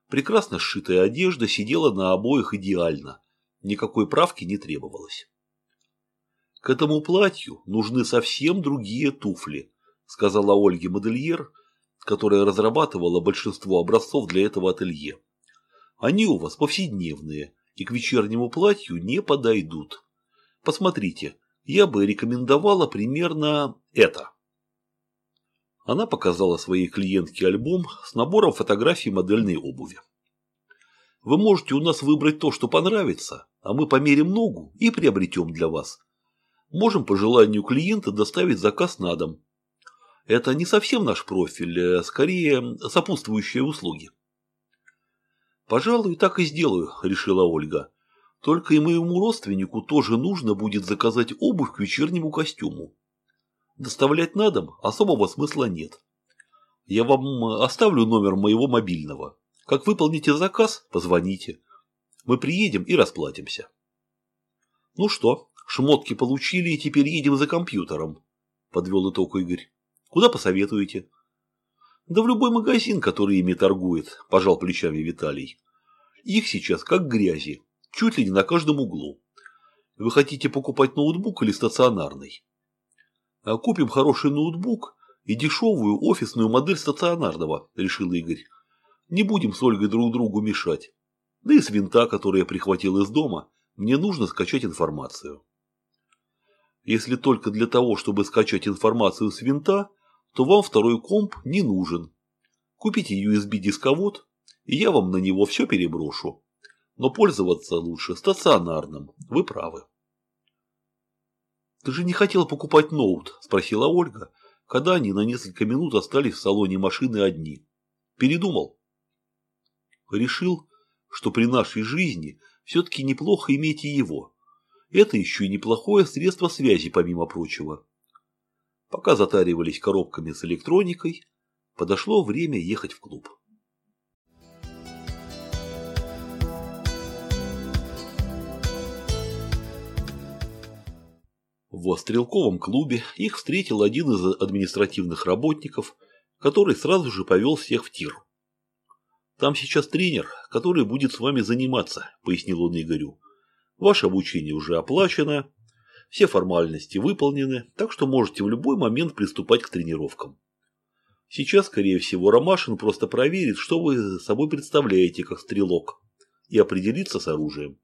Прекрасно сшитая одежда сидела на обоих идеально, никакой правки не требовалось. К этому платью нужны совсем другие туфли, сказала Ольге модельер, которая разрабатывала большинство образцов для этого ателье. Они у вас повседневные и к вечернему платью не подойдут. Посмотрите, я бы рекомендовала примерно это. Она показала своей клиентке альбом с набором фотографий модельной обуви. Вы можете у нас выбрать то, что понравится, а мы померим ногу и приобретем для вас. Можем по желанию клиента доставить заказ на дом. Это не совсем наш профиль, а скорее сопутствующие услуги. «Пожалуй, так и сделаю», – решила Ольга. «Только и моему родственнику тоже нужно будет заказать обувь к вечернему костюму. Доставлять на дом особого смысла нет. Я вам оставлю номер моего мобильного. Как выполните заказ, позвоните. Мы приедем и расплатимся. Ну что, шмотки получили и теперь едем за компьютером, подвел итог Игорь. Куда посоветуете? Да в любой магазин, который ими торгует, пожал плечами Виталий. Их сейчас как грязи, чуть ли не на каждом углу. Вы хотите покупать ноутбук или стационарный? А купим хороший ноутбук и дешевую офисную модель стационарного, решил Игорь. Не будем с Ольгой друг другу мешать. Да и с винта, который я прихватил из дома, мне нужно скачать информацию. Если только для того, чтобы скачать информацию с винта, то вам второй комп не нужен. Купите USB-дисковод, и я вам на него все переброшу. Но пользоваться лучше стационарным, вы правы. «Ты же не хотел покупать ноут?» – спросила Ольга, когда они на несколько минут остались в салоне машины одни. «Передумал?» Решил, что при нашей жизни все-таки неплохо иметь и его. Это еще и неплохое средство связи, помимо прочего. Пока затаривались коробками с электроникой, подошло время ехать в клуб. В стрелковом клубе их встретил один из административных работников, который сразу же повел всех в тир. «Там сейчас тренер, который будет с вами заниматься», – пояснил он Игорю. «Ваше обучение уже оплачено, все формальности выполнены, так что можете в любой момент приступать к тренировкам. Сейчас, скорее всего, Ромашин просто проверит, что вы собой представляете как стрелок, и определится с оружием.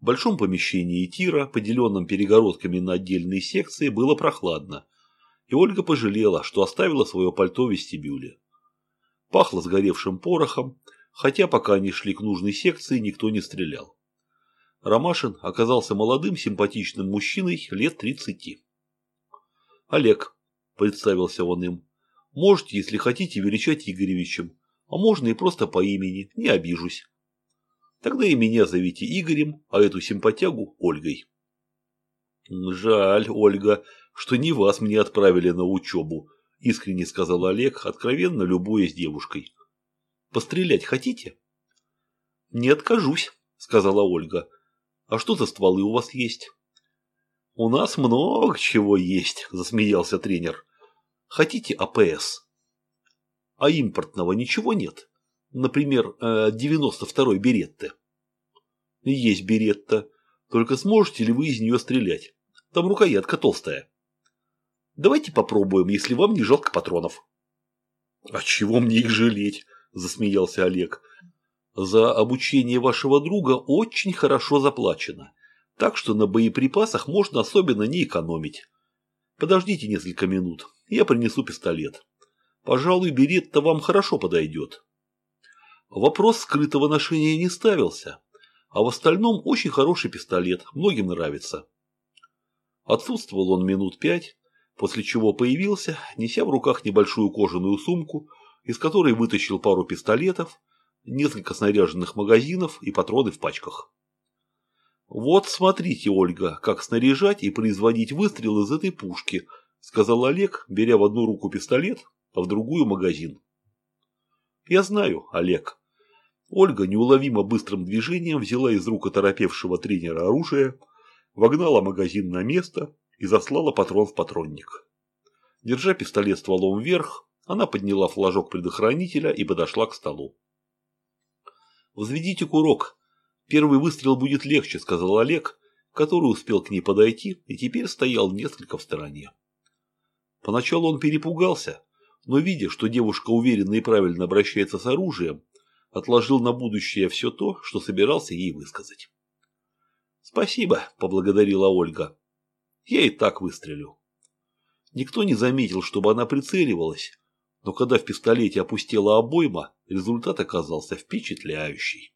В большом помещении тира, поделенном перегородками на отдельные секции, было прохладно, и Ольга пожалела, что оставила свое пальто в вестибюле. Пахло сгоревшим порохом, хотя пока они шли к нужной секции, никто не стрелял. Ромашин оказался молодым симпатичным мужчиной лет тридцати. «Олег», – представился он им, – «можете, если хотите, величать Игоревичем, а можно и просто по имени, не обижусь. Тогда и меня зовите Игорем, а эту симпатягу – Ольгой». «Жаль, Ольга, что не вас мне отправили на учебу», – искренне сказал Олег, откровенно любуясь девушкой. «Пострелять хотите?» «Не откажусь», – сказала Ольга. А что за стволы у вас есть? У нас много чего есть, засмеялся тренер. Хотите АПС? А импортного ничего нет? Например, 92-й э, Беретте. Есть Беретта. Только сможете ли вы из нее стрелять? Там рукоятка толстая. Давайте попробуем, если вам не жалко патронов. А чего мне их жалеть? Засмеялся Олег. За обучение вашего друга очень хорошо заплачено, так что на боеприпасах можно особенно не экономить. Подождите несколько минут, я принесу пистолет. Пожалуй, берет-то вам хорошо подойдет. Вопрос скрытого ношения не ставился, а в остальном очень хороший пистолет, многим нравится. Отсутствовал он минут пять, после чего появился, неся в руках небольшую кожаную сумку, из которой вытащил пару пистолетов, несколько снаряженных магазинов и патроны в пачках. «Вот смотрите, Ольга, как снаряжать и производить выстрел из этой пушки», сказал Олег, беря в одну руку пистолет, а в другую магазин. «Я знаю, Олег». Ольга неуловимо быстрым движением взяла из рук оторопевшего тренера оружие, вогнала магазин на место и заслала патрон в патронник. Держа пистолет стволом вверх, она подняла флажок предохранителя и подошла к столу. «Взведите курок. Первый выстрел будет легче», – сказал Олег, который успел к ней подойти и теперь стоял несколько в стороне. Поначалу он перепугался, но, видя, что девушка уверенно и правильно обращается с оружием, отложил на будущее все то, что собирался ей высказать. «Спасибо», – поблагодарила Ольга. «Я и так выстрелю». Никто не заметил, чтобы она прицеливалась, но когда в пистолете опустела обойма, результат оказался впечатляющий.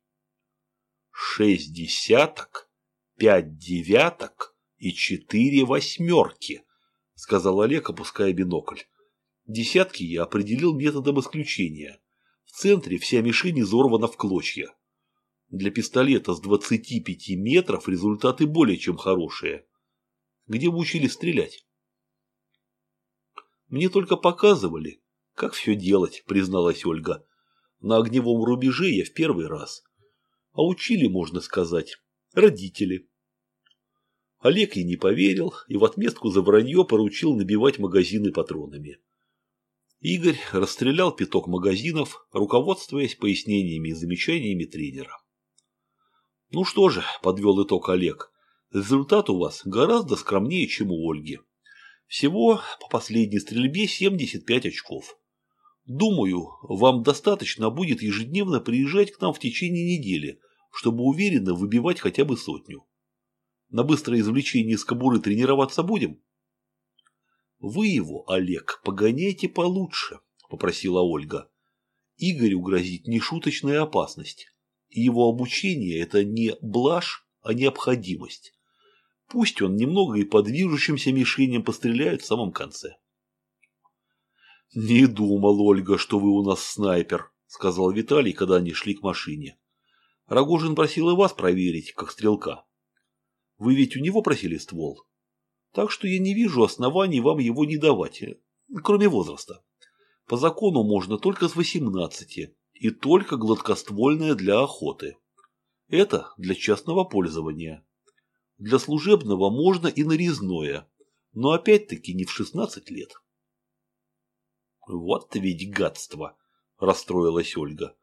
Шесть десяток, пять девяток и четыре восьмерки, сказал Олег, опуская бинокль. Десятки я определил методом исключения. В центре вся мишень изорвана в клочья. Для пистолета с 25 метров результаты более чем хорошие. Где вы учились стрелять? Мне только показывали, как все делать, призналась Ольга. На огневом рубеже я в первый раз. А учили, можно сказать, родители. Олег ей не поверил и в отместку за вранье поручил набивать магазины патронами. Игорь расстрелял пяток магазинов, руководствуясь пояснениями и замечаниями тренера. «Ну что же», – подвел итог Олег, – «результат у вас гораздо скромнее, чем у Ольги. Всего по последней стрельбе 75 очков. Думаю, вам достаточно будет ежедневно приезжать к нам в течение недели, чтобы уверенно выбивать хотя бы сотню. На быстрое извлечение из кобуры тренироваться будем? Вы его, Олег, погоняйте получше, попросила Ольга. Игорю грозит нешуточная опасность. Его обучение – это не блажь, а необходимость. Пусть он немного и по движущимся мишеням постреляет в самом конце. «Не думал, Ольга, что вы у нас снайпер», – сказал Виталий, когда они шли к машине. «Рогожин просил и вас проверить, как стрелка. Вы ведь у него просили ствол. Так что я не вижу оснований вам его не давать, э, кроме возраста. По закону можно только с 18 и только гладкоствольное для охоты. Это для частного пользования. Для служебного можно и нарезное, но опять-таки не в 16 лет». Вот ведь гадство, расстроилась Ольга.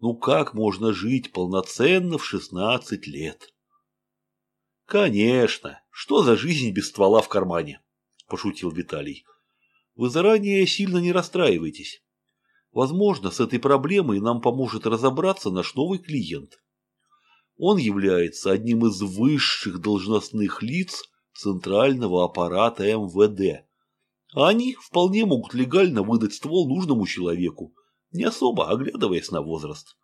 Ну как можно жить полноценно в шестнадцать лет? Конечно, что за жизнь без ствола в кармане, пошутил Виталий. Вы заранее сильно не расстраивайтесь. Возможно, с этой проблемой нам поможет разобраться наш новый клиент. Он является одним из высших должностных лиц центрального аппарата МВД. А они вполне могут легально выдать ствол нужному человеку, не особо оглядываясь на возраст.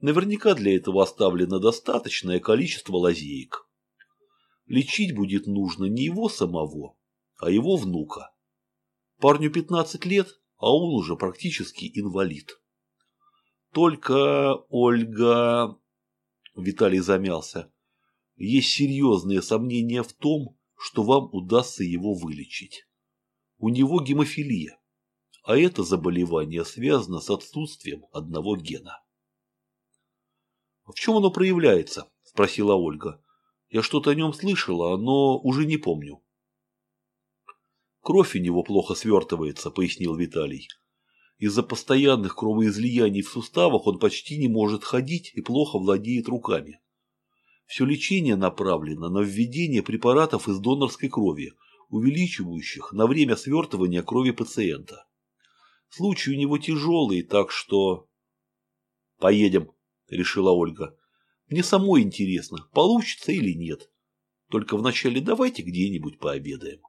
Наверняка для этого оставлено достаточное количество лазеек. Лечить будет нужно не его самого, а его внука. Парню 15 лет, а он уже практически инвалид. Только Ольга... Виталий замялся. Есть серьезные сомнения в том, что вам удастся его вылечить. У него гемофилия, а это заболевание связано с отсутствием одного гена. «В чем оно проявляется?» – спросила Ольга. «Я что-то о нем слышала, но уже не помню». «Кровь у него плохо свертывается», – пояснил Виталий. «Из-за постоянных кровоизлияний в суставах он почти не может ходить и плохо владеет руками. Все лечение направлено на введение препаратов из донорской крови, увеличивающих на время свертывания крови пациента. Случай у него тяжелый, так что... «Поедем», – решила Ольга. «Мне самой интересно, получится или нет. Только вначале давайте где-нибудь пообедаем».